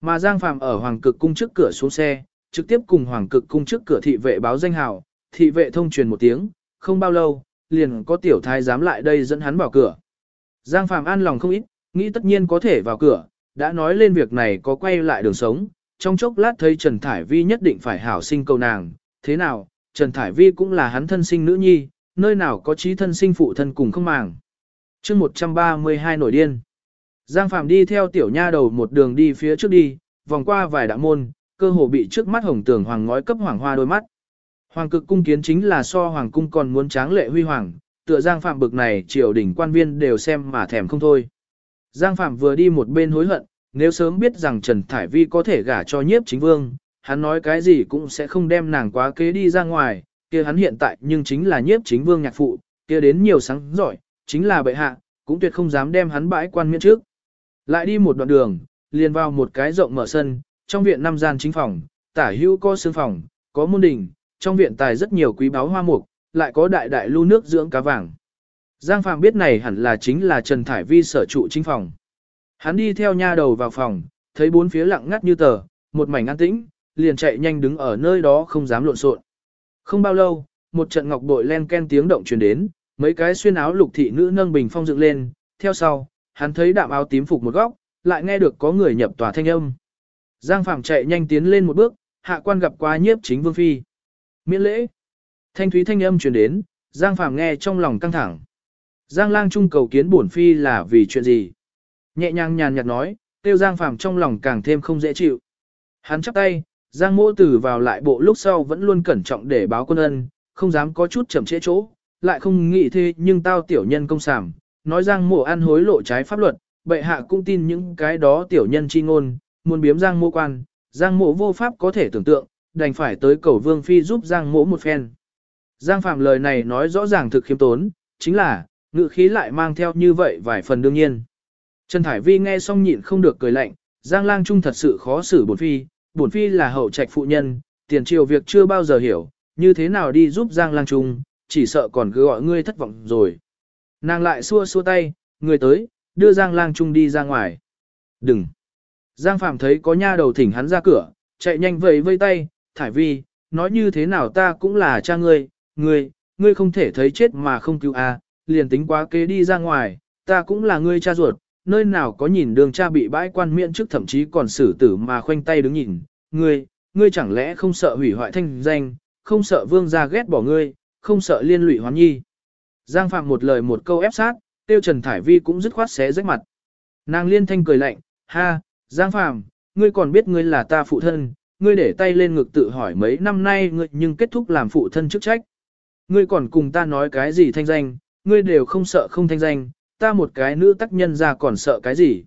Mà Giang Phạm ở Hoàng Cực Cung trước cửa xuống xe, trực tiếp cùng Hoàng Cực Cung trước cửa thị vệ báo danh hào, thị vệ thông truyền một tiếng, không bao lâu, liền có tiểu thái dám lại đây dẫn hắn vào cửa. Giang Phạm an lòng không ít, nghĩ tất nhiên có thể vào cửa, đã nói lên việc này có quay lại đường sống, trong chốc lát thấy Trần Thải Vi nhất định phải hảo sinh cầu nàng, thế nào, Trần Thải Vi cũng là hắn thân sinh nữ nhi, nơi nào có trí thân sinh phụ thân cùng không màng. chương 132 nổi điên. Giang Phạm đi theo tiểu nha đầu một đường đi phía trước đi, vòng qua vài đạo môn, cơ hồ bị trước mắt hồng tường hoàng ngói cấp hoàng hoa đôi mắt. Hoàng cực cung kiến chính là so hoàng cung còn muốn tráng lệ huy hoàng, tựa Giang Phạm bực này triều đỉnh quan viên đều xem mà thèm không thôi. Giang Phạm vừa đi một bên hối hận, nếu sớm biết rằng Trần Thải Vi có thể gả cho nhiếp chính vương, hắn nói cái gì cũng sẽ không đem nàng quá kế đi ra ngoài, kia hắn hiện tại nhưng chính là nhiếp chính vương nhạc phụ, kia đến nhiều sáng giỏi, chính là bệ hạ, cũng tuyệt không dám đem hắn bãi quan miễn trước. Lại đi một đoạn đường, liền vào một cái rộng mở sân, trong viện năm gian chính phòng, tả hữu có sương phòng, có môn đình, trong viện tài rất nhiều quý báu hoa mục, lại có đại đại lưu nước dưỡng cá vàng. Giang Phạm biết này hẳn là chính là Trần Thải Vi sở trụ chính phòng. Hắn đi theo nha đầu vào phòng, thấy bốn phía lặng ngắt như tờ, một mảnh an tĩnh, liền chạy nhanh đứng ở nơi đó không dám lộn xộn. Không bao lâu, một trận ngọc bội len ken tiếng động truyền đến, mấy cái xuyên áo lục thị nữ nâng bình phong dựng lên, theo sau, hắn thấy đạm áo tím phục một góc, lại nghe được có người nhập tòa thanh âm. Giang Phàm chạy nhanh tiến lên một bước, hạ quan gặp qua nhiếp chính vương phi. Miễn lễ. Thanh thúy thanh âm truyền đến, Giang Phàm nghe trong lòng căng thẳng. Giang lang trung cầu kiến bổn phi là vì chuyện gì? Nhẹ nhàng nhàn nhạt nói, tiêu Giang Phàm trong lòng càng thêm không dễ chịu. Hắn chắp tay, Giang mỗ từ vào lại bộ lúc sau vẫn luôn cẩn trọng để báo quân ân, không dám có chút chậm trễ chỗ, lại không nghĩ thế nhưng tao tiểu nhân công sảm, nói Giang mộ ăn hối lộ trái pháp luật, bệ hạ cũng tin những cái đó tiểu nhân chi ngôn, muốn biếm Giang Mỗ quan, Giang mộ vô pháp có thể tưởng tượng, đành phải tới cầu vương phi giúp Giang mộ một phen. Giang Phạm lời này nói rõ ràng thực khiêm tốn, chính là, ngự khí lại mang theo như vậy vài phần đương nhiên. Trần Thải Vi nghe xong nhịn không được cười lạnh, Giang Lang Trung thật sự khó xử bổn phi, bổn phi là hậu trạch phụ nhân, tiền triều việc chưa bao giờ hiểu, như thế nào đi giúp Giang Lang Trung, chỉ sợ còn cứ gọi ngươi thất vọng rồi. Nàng lại xua xua tay, người tới, đưa Giang Lang Trung đi ra ngoài. Đừng! Giang Phạm thấy có nha đầu thỉnh hắn ra cửa, chạy nhanh vẫy vây tay, Thải Vi, nói như thế nào ta cũng là cha ngươi, ngươi, ngươi không thể thấy chết mà không cứu a, à, liền tính quá kế đi ra ngoài, ta cũng là ngươi cha ruột, nơi nào có nhìn đường cha bị bãi quan miễn trước thậm chí còn xử tử mà khoanh tay đứng nhìn, ngươi, ngươi chẳng lẽ không sợ hủy hoại thanh danh, không sợ vương gia ghét bỏ ngươi, không sợ liên lụy hoán nhi. Giang Phạm một lời một câu ép sát, tiêu Trần Thải Vi cũng dứt khoát xé rách mặt. Nàng liên thanh cười lạnh, ha, Giang Phạm, ngươi còn biết ngươi là ta phụ thân, ngươi để tay lên ngực tự hỏi mấy năm nay ngươi nhưng kết thúc làm phụ thân chức trách. Ngươi còn cùng ta nói cái gì thanh danh, ngươi đều không sợ không thanh danh, ta một cái nữ tác nhân ra còn sợ cái gì.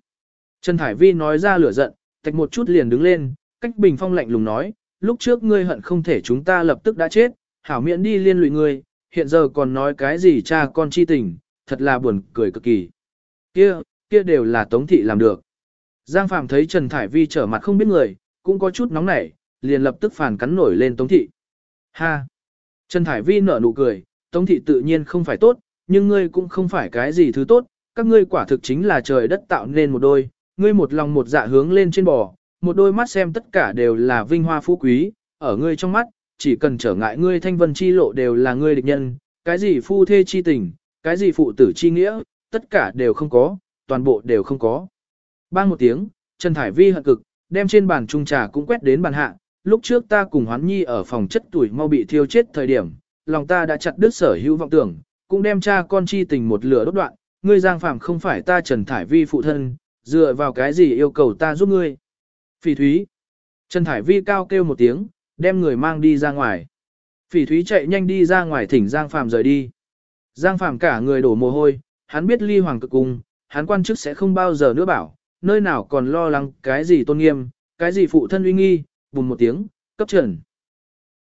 Trần Thải Vi nói ra lửa giận, tạch một chút liền đứng lên, cách bình phong lạnh lùng nói, lúc trước ngươi hận không thể chúng ta lập tức đã chết, hảo miễn đi liên lụy ngươi, hiện giờ còn nói cái gì cha con chi tình, thật là buồn cười cực kỳ. Kia, kia đều là Tống Thị làm được. Giang Phạm thấy Trần Thải Vi trở mặt không biết người, cũng có chút nóng nảy, liền lập tức phản cắn nổi lên Tống Thị. Ha! Trần Thải Vi nở nụ cười, Tống Thị tự nhiên không phải tốt, nhưng ngươi cũng không phải cái gì thứ tốt, các ngươi quả thực chính là trời đất tạo nên một đôi, ngươi một lòng một dạ hướng lên trên bò, một đôi mắt xem tất cả đều là vinh hoa phú quý, ở ngươi trong mắt, chỉ cần trở ngại ngươi thanh vân chi lộ đều là ngươi địch nhân, cái gì phu thê chi tình, cái gì phụ tử chi nghĩa, tất cả đều không có, toàn bộ đều không có. Bang một tiếng, Trần Thải Vi hận cực, đem trên bàn trung trà cũng quét đến bàn hạ, lúc trước ta cùng Hoán Nhi ở phòng chất tuổi mau bị thiêu chết thời điểm, lòng ta đã chặt đứt sở hữu vọng tưởng, cũng đem cha con chi tình một lửa đốt đoạn, ngươi Giang Phàm không phải ta Trần Thải Vi phụ thân, dựa vào cái gì yêu cầu ta giúp ngươi. Phỉ Thúy. Trần Thải Vi cao kêu một tiếng, đem người mang đi ra ngoài. Phỉ Thúy chạy nhanh đi ra ngoài thỉnh Giang Phàm rời đi. Giang Phàm cả người đổ mồ hôi, hắn biết ly hoàng cực cung, hắn quan chức sẽ không bao giờ nữa bảo, nơi nào còn lo lắng cái gì tôn nghiêm, cái gì phụ thân uy nghi, bùng một tiếng, cấp trần.